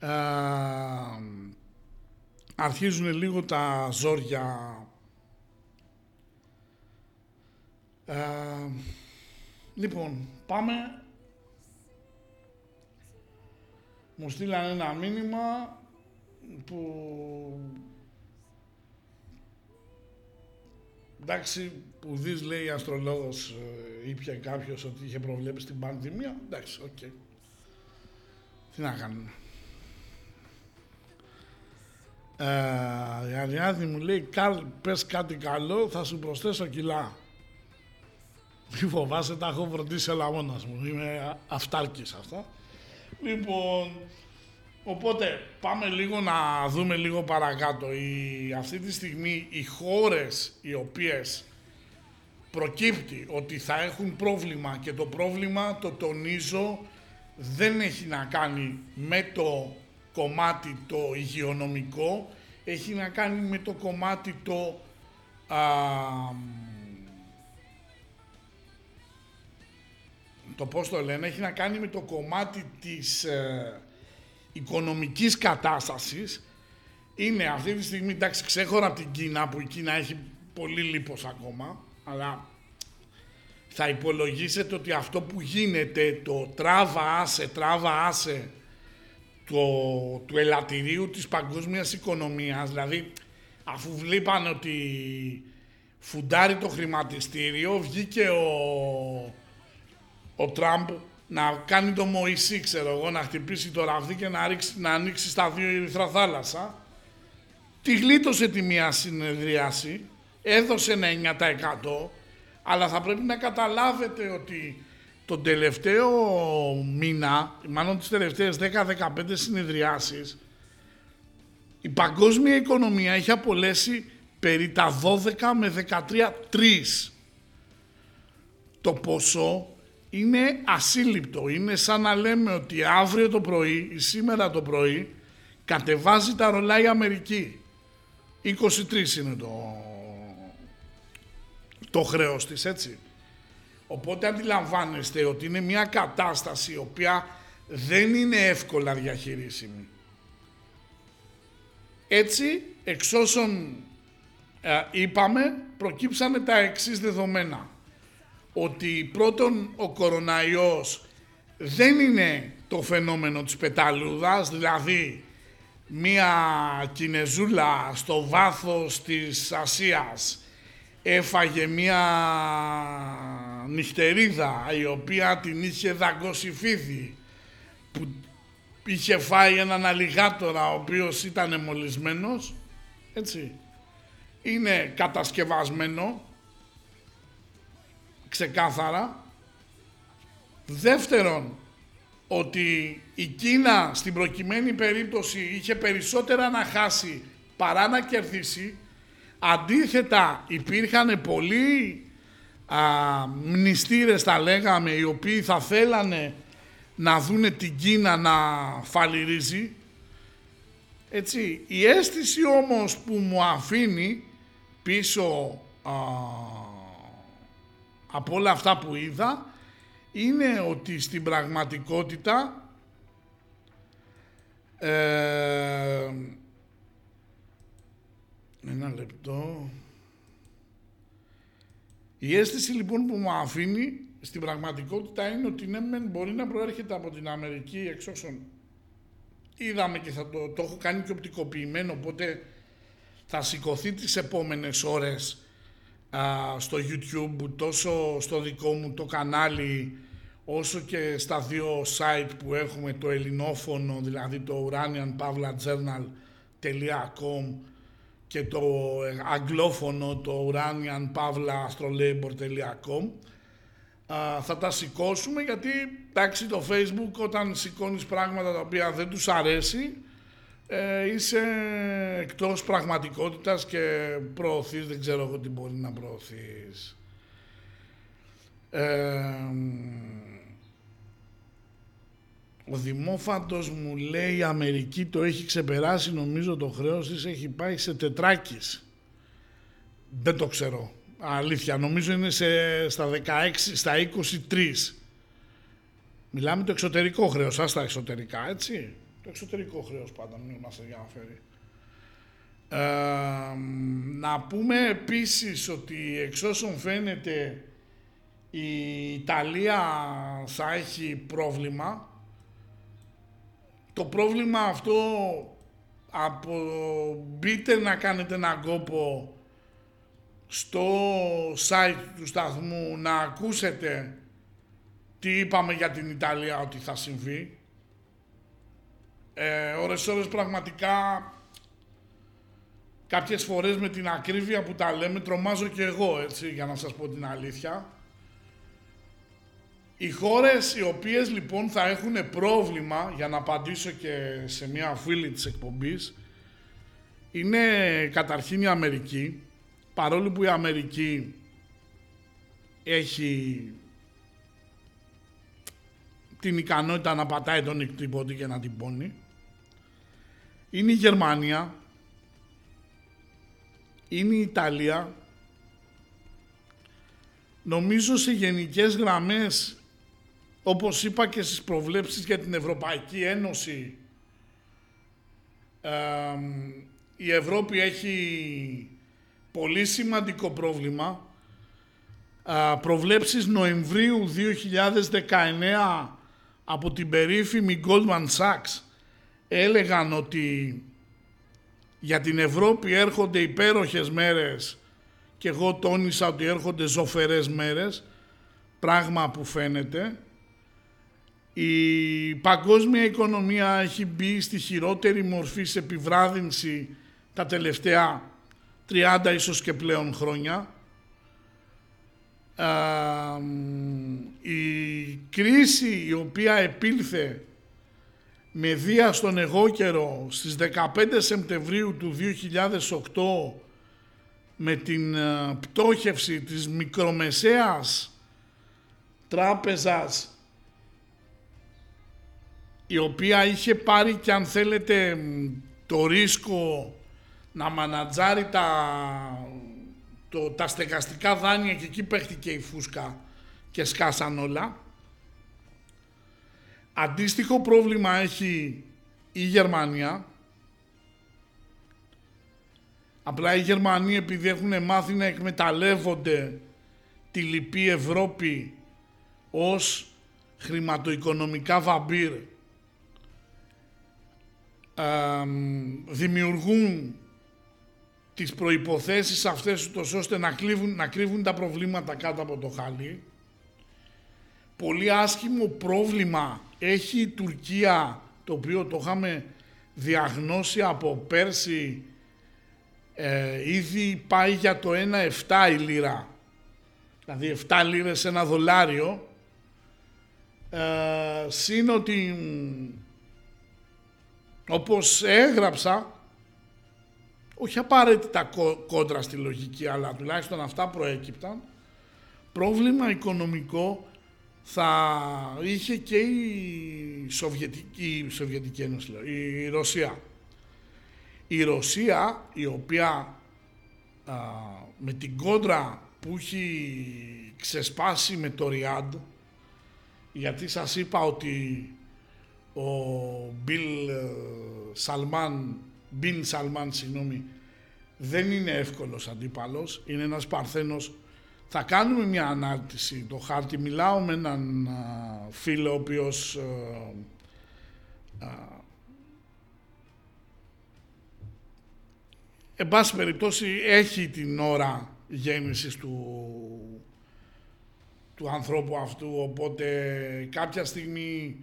ε, αρχίζουν λίγο τα ζόρια. Ε, λοιπόν πάμε. Μου στείλαν ένα μήνυμα που εντάξει που δεις λέει αστρολόγος ε, ήπια κάποιος ότι είχε προβλέψει την πανδημία. Εντάξει OK. Okay. τι να κάνουμε η Αριάδνη μου λέει Καρλ πες κάτι καλό θα σου προσθέσω κιλά μη φοβάσαι τα έχω φροντίσει όλα μόνος μου. Είμαι αυτάρκης αυτά Λοιπόν, οπότε πάμε λίγο να δούμε λίγο παρακάτω. Η, αυτή τη στιγμή οι χώρες οι οποίες προκύπτει ότι θα έχουν πρόβλημα και το πρόβλημα, το τονίζω, δεν έχει να κάνει με το κομμάτι το υγειονομικό, έχει να κάνει με το κομμάτι το το πώς το λένε, έχει να κάνει με το κομμάτι της ε, οικονομικής κατάστασης. Είναι αυτή τη στιγμή, εντάξει, ξέχωρα από την Κίνα, που η Κίνα έχει πολύ λίπος ακόμα, αλλά θα υπολογίσετε ότι αυτό που γίνεται, το τράβα άσε, τράβα άσε, το, του ελαττηρίου της παγκόσμιας οικονομίας, δηλαδή αφού βλέπαν ότι φουντάρει το χρηματιστήριο, βγήκε ο, ο Τραμπ να κάνει το Μωυσή, ξέρω εγώ, να χτυπήσει το ραβδί και να, ρίξει, να ανοίξει στα δύο ερυθρά θάλασσα. Τη γλίτωσε τη μία συνεδρίαση, έδωσε ένα 9%, αλλά θα πρέπει να καταλάβετε ότι τον τελευταίο μήνα, μάλλον τις τελευταίες 10-15 συνεδριάσεις, η παγκόσμια οικονομία έχει απολέσει περί τα 12 με 13 τρεις. Το ποσό είναι ασύλληπτο. Είναι σαν να λέμε ότι αύριο το πρωί ή σήμερα το πρωί κατεβάζει τα ρολά η Αμερική. 23 είναι το, το χρέος της, έτσι. Οπότε αντιλαμβάνεστε ότι είναι μια κατάσταση η οποία δεν είναι εύκολα διαχειρίσιμη. Έτσι, εξ όσων ε, είπαμε, προκύψανε τα εξής δεδομένα. Ότι πρώτον ο κοροναϊός δεν είναι το φαινόμενο της πεταλούδας, δηλαδή μία κινεζούλα στο βάθος της Ασίας έφαγε μία νυχτερίδα η οποία την είχε δαγκώσει φίδι που είχε φάει έναν αλιγάτορα ο οποίος ήταν μολυσμένος έτσι. Είναι κατασκευασμένο ξεκάθαρα. Δεύτερον ότι η Κίνα στην προκειμένη περίπτωση είχε περισσότερα να χάσει παρά να κερδίσει. Αντίθετα υπήρχαν πολλοί α, μνηστήρες τα λέγαμε οι οποίοι θα θέλανε να δούνε την Κίνα να φαλυρίζει. Έτσι η αίσθηση όμως που μου αφήνει πίσω α, από όλα αυτά που είδα είναι ότι στην πραγματικότητα ε, ένα λεπτό η αίσθηση λοιπόν που μου αφήνει στην πραγματικότητα είναι ότι ναι μεν μπορεί να προέρχεται από την Αμερική εξ όσων είδαμε και θα το, το έχω κάνει και οπτικοποιημένο οπότε θα σηκωθεί τις επόμενες ώρες στο YouTube τόσο στο δικό μου το κανάλι όσο και στα δύο site που έχουμε το ελληνόφωνο δηλαδή το uranianpavlajournal.com και το αγγλόφωνο το uranianpavlaastrolabor.com θα τα σηκώσουμε γιατί εντάξει το facebook όταν σηκώνεις πράγματα τα οποία δεν τους αρέσει ε, είσαι εκτός πραγματικότητας και προωθείς, δεν ξέρω εγώ τι μπορεί να προωθείς. Ε, ο Δημόφαντος μου λέει η Αμερική το έχει ξεπεράσει νομίζω το χρέος της έχει πάει σε τετράκις. Δεν το ξέρω. Αλήθεια, νομίζω είναι σε, στα 16, στα 23. Μιλάμε το εξωτερικό χρέος, ας τα εσωτερικά, έτσι. Το εξωτερικό χρέος πάντα μην μας ενδιαφέρει. Ε, να πούμε επίσης ότι εξ όσων φαίνεται η Ιταλία θα έχει πρόβλημα. Το πρόβλημα αυτό από μπείτε να κάνετε έναν κόπο στο site του σταθμού να ακούσετε τι είπαμε για την Ιταλία ότι θα συμβεί ε, ώρες ώρες πραγματικά κάποιες φορές με την ακρίβεια που τα λέμε τρομάζω και εγώ έτσι για να σας πω την αλήθεια. Οι χώρες οι οποίες λοιπόν θα έχουν πρόβλημα για να απαντήσω και σε μια φίλη της εκπομπής είναι καταρχήν η Αμερική παρόλο που η Αμερική έχει την ικανότητα να πατάει τον εκτύπωτη και να την πώνει είναι η Γερμανία, είναι η Ιταλία. Νομίζω σε γενικές γραμμές, όπως είπα και στις προβλέψεις για την Ευρωπαϊκή Ένωση, η Ευρώπη έχει πολύ σημαντικό πρόβλημα. προβλέψεις Νοεμβρίου 2019 από την περίφημη Goldman Sachs έλεγαν ότι για την Ευρώπη έρχονται υπέροχες μέρες και εγώ τόνισα ότι έρχονται ζωφερές μέρες, πράγμα που φαίνεται. Η παγκόσμια οικονομία έχει μπει στη χειρότερη μορφή σε επιβράδυνση τα τελευταία 30 ίσως και πλέον χρόνια. η κρίση η οποία επήλθε με βία στον εγώ καιρό στις 15 Σεπτεμβρίου του 2008 με την ε, πτώχευση της μικρομεσαίας τράπεζας η οποία είχε πάρει και αν θέλετε το ρίσκο να μανατζάρει τα, το, τα στεγαστικά δάνεια και εκεί παίχτηκε η φούσκα και σκάσαν όλα. Αντίστοιχο πρόβλημα έχει η Γερμανία. Απλά οι Γερμανοί επειδή έχουν μάθει να εκμεταλλεύονται τη λυπή Ευρώπη ως χρηματοοικονομικά βαμπύρ δημιουργούν τις προϋποθέσεις αυτές ώστε να, κλείβουν, να κρύβουν τα προβλήματα κάτω από το χάλι. Πολύ άσχημο πρόβλημα έχει η Τουρκία, το οποίο το είχαμε διαγνώσει από πέρσι, ε, ήδη πάει για το 1,7 η λίρα, δηλαδή 7 λίρες ένα δολάριο, ε, σύν ότι όπως έγραψα, όχι απαραίτητα κόντρα στη λογική, αλλά τουλάχιστον αυτά προέκυπταν, πρόβλημα οικονομικό θα είχε και η Σοβιετική, η Σοβιετική Ένωση, η Ρωσία. Η Ρωσία, η οποία με την κόντρα που έχει ξεσπάσει με το Ριάντ, γιατί σας είπα ότι ο Μπιλ Σαλμάν, Μπιν Σαλμάν, συγγνώμη, δεν είναι εύκολος αντίπαλος, είναι ένας παρθένος. Θα κάνουμε μια ανάρτηση το χάρτη, μιλάω με έναν φίλο ο οποίος εν πάση περιπτώσει έχει την ώρα γέννησης του, του ανθρώπου αυτού, οπότε κάποια στιγμή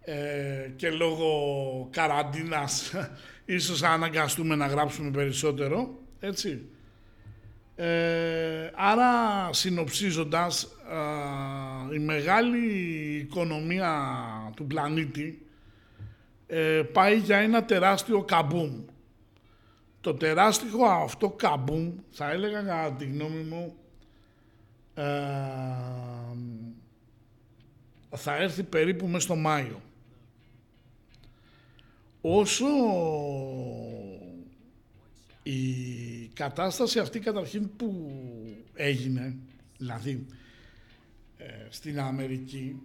ε, και λόγω καραντίνας ίσως αναγκαστούμε να γράψουμε περισσότερο, έτσι. Ε, άρα συνοψίζοντας, η μεγάλη οικονομία του πλανήτη ε, πάει για ένα τεράστιο καμπούμ. Το τεράστιο αυτό καμπούμ, θα έλεγα κατά τη γνώμη μου, ε, θα έρθει περίπου μέσα στο Μάιο όσο η κατάσταση αυτή καταρχήν που έγινε, δηλαδή ε, στην Αμερική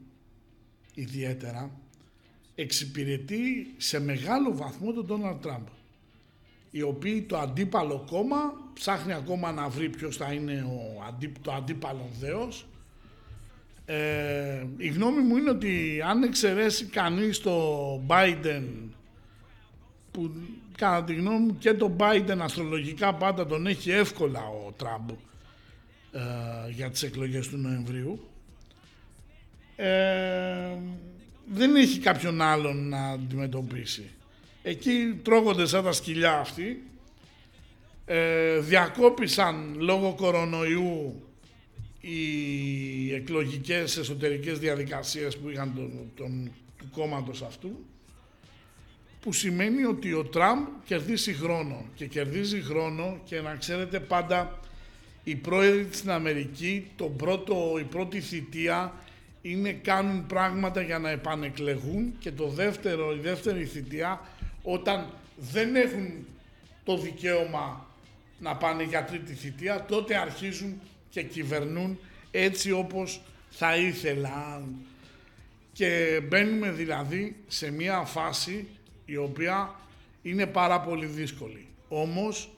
ιδιαίτερα, εξυπηρετεί σε μεγάλο βαθμό τον Ντόναλτ Τραμπ η οποία το αντίπαλο κόμμα ψάχνει ακόμα να βρει ποιος θα είναι ο, το αντίπαλο δέος. Ε, η γνώμη μου είναι ότι αν εξαιρέσει κανείς το Biden που κατά τη γνώμη μου και τον Biden αστρολογικά πάντα τον έχει εύκολα ο Τραμπ ε, για τις εκλογές του Νοεμβρίου. Ε, δεν έχει κάποιον άλλον να αντιμετωπίσει. Εκεί τρώγονται σαν τα σκυλιά αυτοί. Ε, διακόπησαν λόγω κορονοϊού οι εκλογικές εσωτερικές διαδικασίες που είχαν τον, τον, του κόμματος αυτού που σημαίνει ότι ο Τραμπ κερδίσει χρόνο και κερδίζει χρόνο και να ξέρετε πάντα οι πρόεδροι στην Αμερική, το πρώτο, η πρώτη θητεία είναι κάνουν πράγματα για να επανεκλεγούν και το δεύτερο, η δεύτερη θητεία όταν δεν έχουν το δικαίωμα να πάνε για τρίτη θητεία τότε αρχίζουν και κυβερνούν έτσι όπως θα ήθελαν. Και μπαίνουμε δηλαδή σε μια φάση η οποία είναι πάρα πολύ δύσκολη. Όμως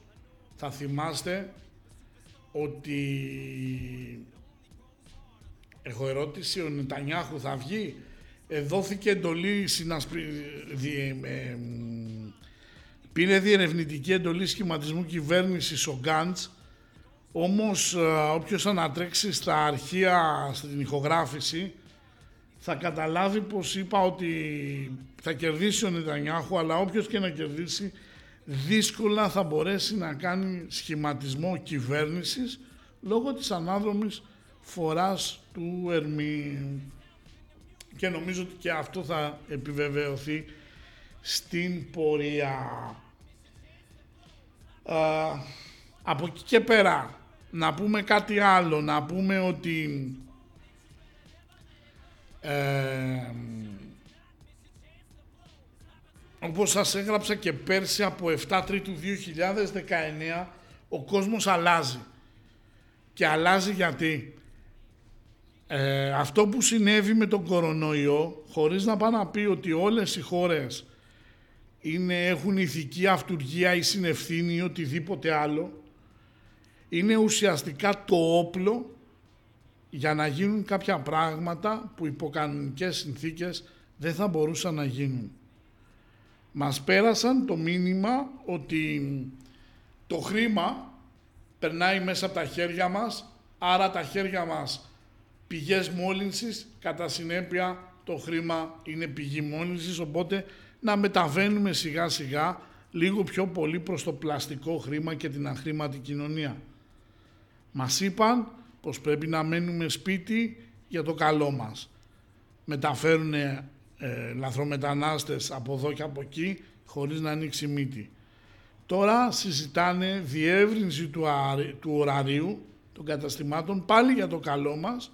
θα θυμάστε ότι έχω ερώτηση, ο Νετανιάχου θα βγει, ε, δόθηκε εντολή συνασπι... ε, πήρε διερευνητική εντολή σχηματισμού κυβέρνησης ο Γκάντς, όμως ε, όποιος ανατρέξει στα αρχεία, στην ηχογράφηση, θα καταλάβει πως είπα ότι θα κερδίσει ο Νετανιάχου, αλλά όποιος και να κερδίσει δύσκολα θα μπορέσει να κάνει σχηματισμό κυβέρνησης λόγω της ανάδρομης φοράς του Ερμή. Και νομίζω ότι και αυτό θα επιβεβαιωθεί στην πορεία. από εκεί και πέρα, να πούμε κάτι άλλο, να πούμε ότι ε, όπως σας έγραψα και πέρσι από 7 Τρίτου 2019 ο κόσμος αλλάζει. Και αλλάζει γιατί; Ε, αυτό που συνέβη με τον κορονοϊό χωρίς να πάει να πει ότι όλες οι χώρες είναι, έχουν ηθική αυτουργία ή συνευθύνη ή οτιδήποτε άλλο είναι ουσιαστικά το όπλο για να γίνουν κάποια πράγματα που υπό κανονικές συνθήκες δεν θα μπορούσαν να γίνουν. Μας πέρασαν το μήνυμα ότι το χρήμα περνάει μέσα από τα χέρια μας, άρα τα χέρια μας πηγές μόλυνσης, κατά συνέπεια το χρήμα είναι πηγή μόλυνσης, οπότε να μεταβαίνουμε σιγά σιγά λίγο πιο πολύ προς το πλαστικό χρήμα και την αχρήματη κοινωνία. Μας είπαν πως πρέπει να μένουμε σπίτι για το καλό μας. Μεταφέρουν ε, λαθρομετανάστες από εδώ και από εκεί χωρίς να ανοίξει μύτη. Τώρα συζητάνε διεύρυνση του, του ωραρίου των καταστημάτων πάλι για το καλό μας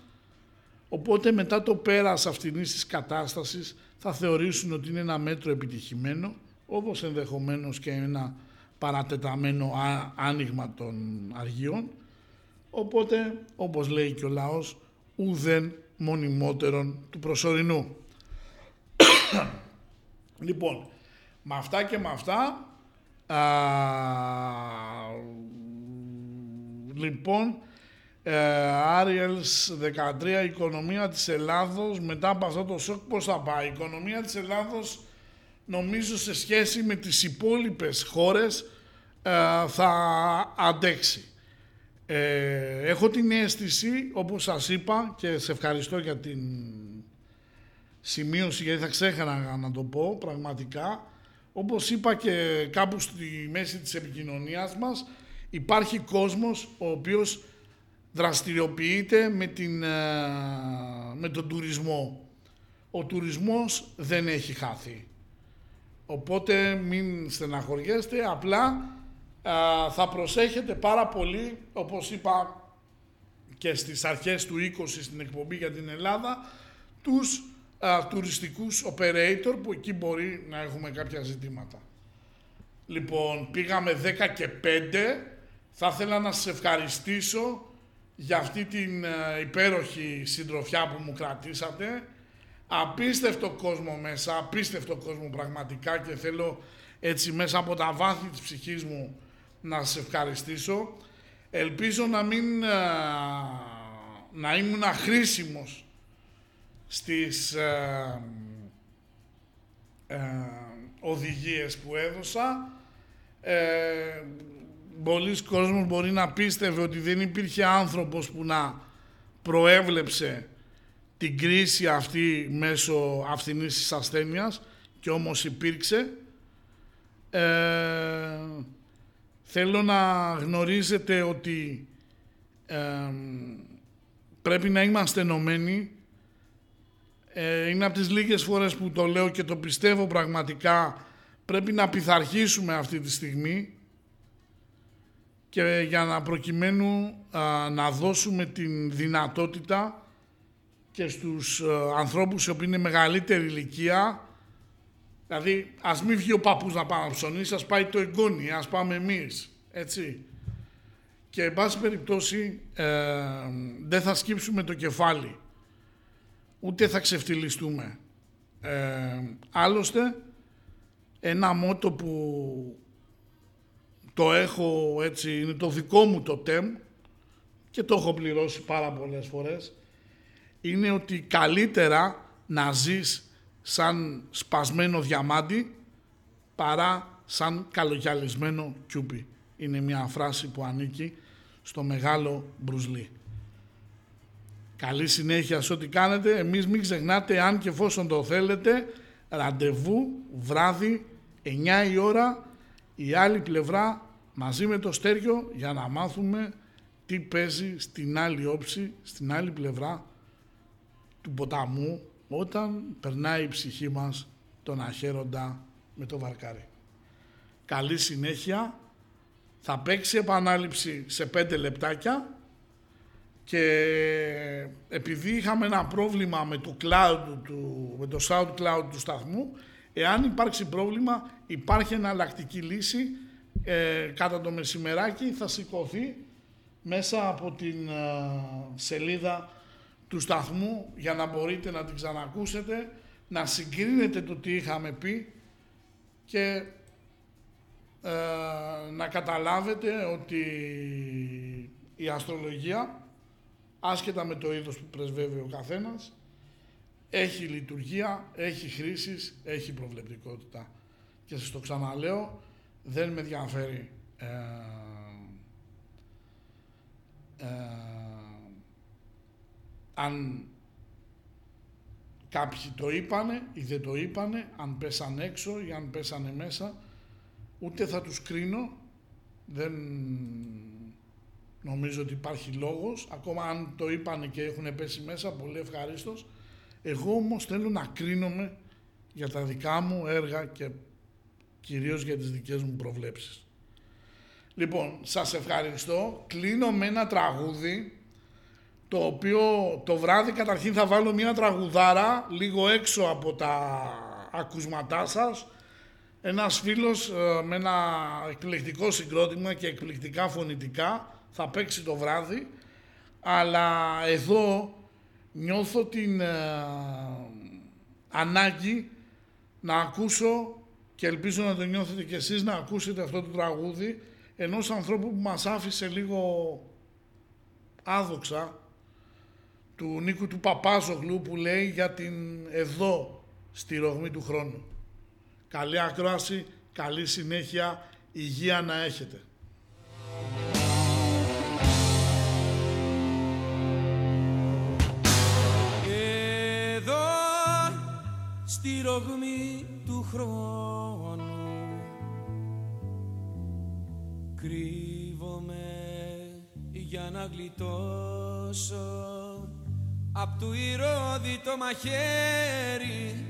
οπότε μετά το πέρας αυτής της κατάστασης θα θεωρήσουν ότι είναι ένα μέτρο επιτυχημένο όπως ενδεχομένως και ένα παρατεταμένο άνοιγμα των αργίων Οπότε, όπως λέει και ο λαός, ουδέν μονιμότερον του προσωρινού. λοιπόν, με αυτά και με αυτά, α, λοιπόν, ε, Άριελς 13, η οικονομία της Ελλάδος, μετά από αυτό το σοκ πώς θα πάει; Η οικονομία της Ελλάδος, νομίζω σε σχέση με τις υπόλοιπες χώρες, ε, θα αντέξει. Ε, έχω την αίσθηση, όπως σας είπα και σε ευχαριστώ για την σημείωση γιατί θα ξέχανα να το πω πραγματικά, όπως είπα και κάπου στη μέση της επικοινωνίας μας, υπάρχει κόσμος ο οποίος δραστηριοποιείται με, την, ε, με τον τουρισμό. Ο τουρισμός δεν έχει χάθει. Οπότε μην στεναχωριέστε, απλά θα προσέχετε πάρα πολύ, όπως είπα και στις αρχές του 20 στην εκπομπή για την Ελλάδα, τους α, τουριστικούς operator που εκεί μπορεί να έχουμε κάποια ζητήματα. Λοιπόν, πήγαμε 10 και 5. Θα ήθελα να σας ευχαριστήσω για αυτή την υπέροχη συντροφιά που μου κρατήσατε. Απίστευτο κόσμο μέσα, απίστευτο κόσμο πραγματικά και θέλω έτσι μέσα από τα βάθη της ψυχής μου να σας ευχαριστήσω. Ελπίζω να μην να ήμουν χρήσιμος στις ε, ε, οδηγίες που έδωσα. Ε, πολλοί κόσμος μπορεί να πίστευε ότι δεν υπήρχε άνθρωπος που να προέβλεψε την κρίση αυτή μέσω αυθινής της ασθένειας και όμως υπήρξε. Ε, Θέλω να γνωρίζετε ότι πρέπει να είμαστε ενωμένοι. Ε, είναι από τις λίγες φορές που το λέω και το πιστεύω πραγματικά. Πρέπει να πειθαρχήσουμε αυτή τη στιγμή και για να προκειμένου να δώσουμε την δυνατότητα και στους α, ανθρώπους οι οποίοι είναι μεγαλύτερη ηλικία Δηλαδή, ας μην βγει ο παππούς να πάει να ψωνίσει, ας πάει το εγγόνι, ας πάμε εμείς. Έτσι. Και, εν πάση περιπτώσει, ε, δεν θα σκύψουμε το κεφάλι. Ούτε θα ξεφτυλιστούμε. Ε, άλλωστε, ένα μότο που το έχω έτσι, είναι το δικό μου το τέμ και το έχω πληρώσει πάρα πολλές φορές, είναι ότι καλύτερα να ζεις σαν σπασμένο διαμάντι παρά σαν καλογιαλισμένο κιούπι. Είναι μια φράση που ανήκει στο μεγάλο Μπρουσλί. Καλή συνέχεια σε ό,τι κάνετε. Εμείς μην ξεχνάτε, αν και εφόσον το θέλετε, ραντεβού βράδυ 9 η ώρα η άλλη πλευρά μαζί με το στέριο για να μάθουμε τι παίζει στην άλλη όψη, στην άλλη πλευρά του ποταμού όταν περνάει η ψυχή μας τον αχαίροντα με το βαρκάρι. Καλή συνέχεια. Θα παίξει επανάληψη σε πέντε λεπτάκια και επειδή είχαμε ένα πρόβλημα με το, cloud του, με το SoundCloud του σταθμού, εάν υπάρξει πρόβλημα υπάρχει εναλλακτική λύση ε, κατά το μεσημεράκι θα σηκωθεί μέσα από την ε, σελίδα του σταθμού για να μπορείτε να την ξανακούσετε, να συγκρίνετε το τι είχαμε πει και ε, να καταλάβετε ότι η αστρολογία, άσχετα με το είδος που πρεσβεύει ο καθένας, έχει λειτουργία, έχει χρήσεις, έχει προβλεπτικότητα. Και σας το ξαναλέω, δεν με ενδιαφέρει ε, ε, αν κάποιοι το είπανε ή δεν το είπανε, αν πέσαν έξω ή αν πέσανε μέσα, ούτε θα τους κρίνω, δεν νομίζω ότι υπάρχει λόγος, ακόμα αν το είπανε και έχουν πέσει μέσα, πολύ ευχαρίστως. Εγώ όμως θέλω να κρίνομαι για τα δικά μου έργα και κυρίως για τις δικές μου προβλέψεις. Λοιπόν, σας ευχαριστώ. Κλείνω με ένα τραγούδι το οποίο το βράδυ καταρχήν θα βάλω μια τραγουδάρα λίγο έξω από τα ακουσματά σας. Ένας φίλος ε, με ένα εκπληκτικό συγκρότημα και εκπληκτικά φωνητικά θα παίξει το βράδυ αλλά εδώ νιώθω την ε, ανάγκη να ακούσω και ελπίζω να το νιώθετε κι εσείς να ακούσετε αυτό το τραγούδι ενός ανθρώπου που μας άφησε λίγο άδοξα του Νίκου του Παπάζογλου που λέει για την εδώ στη ρογμή του χρόνου. Καλή ακρόαση, καλή συνέχεια, υγεία να έχετε. Εδώ στη ρογμή του χρόνου κρύβομαι για να γλιτώσω απ' του ηρώδη το μαχαίρι.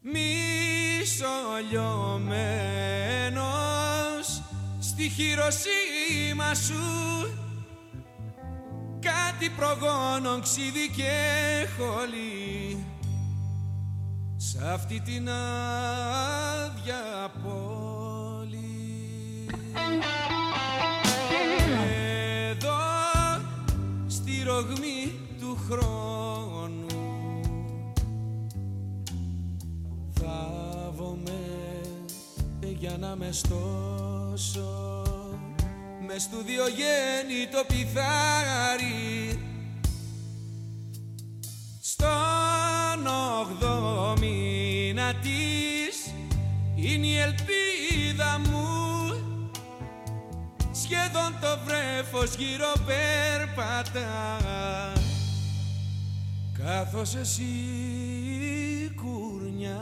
Μισολιωμένος στη χειροσύμα σου. Κάτι προγόνων ξύδι και χολή. Σ' αυτή την άδεια πόλη ρογμή του χρόνου. Θάβομαι για να με στώσω. Μες του διογέννη το πιθάρι στον ογδό μήνα της είναι η ελπίδα μου σχεδόν το βρέφος γύρω περπατά. Καθώς εσύ κουρνιάζεις.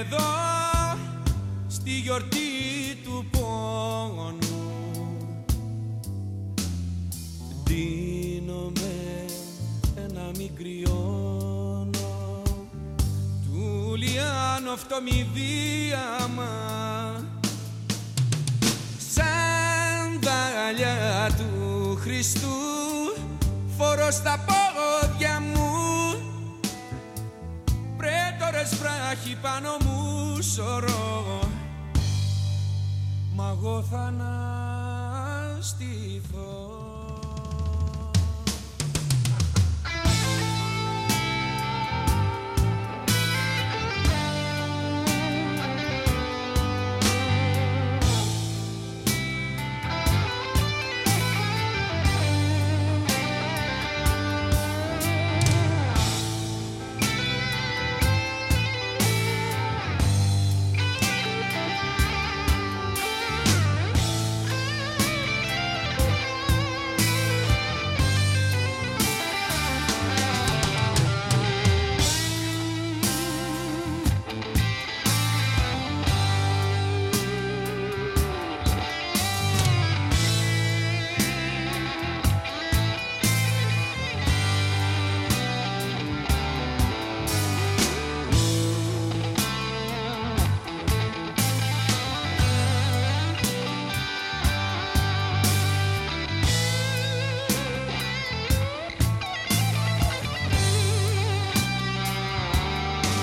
Εδώ στη γιορτή λιάνο φτωμιδίαμα σαν δαλιά του Χριστού. Φορώ στα πόδια μου. Πρέτορες βράχοι πάνω μου σωρώ. Μα εγώ θα αναστηθώ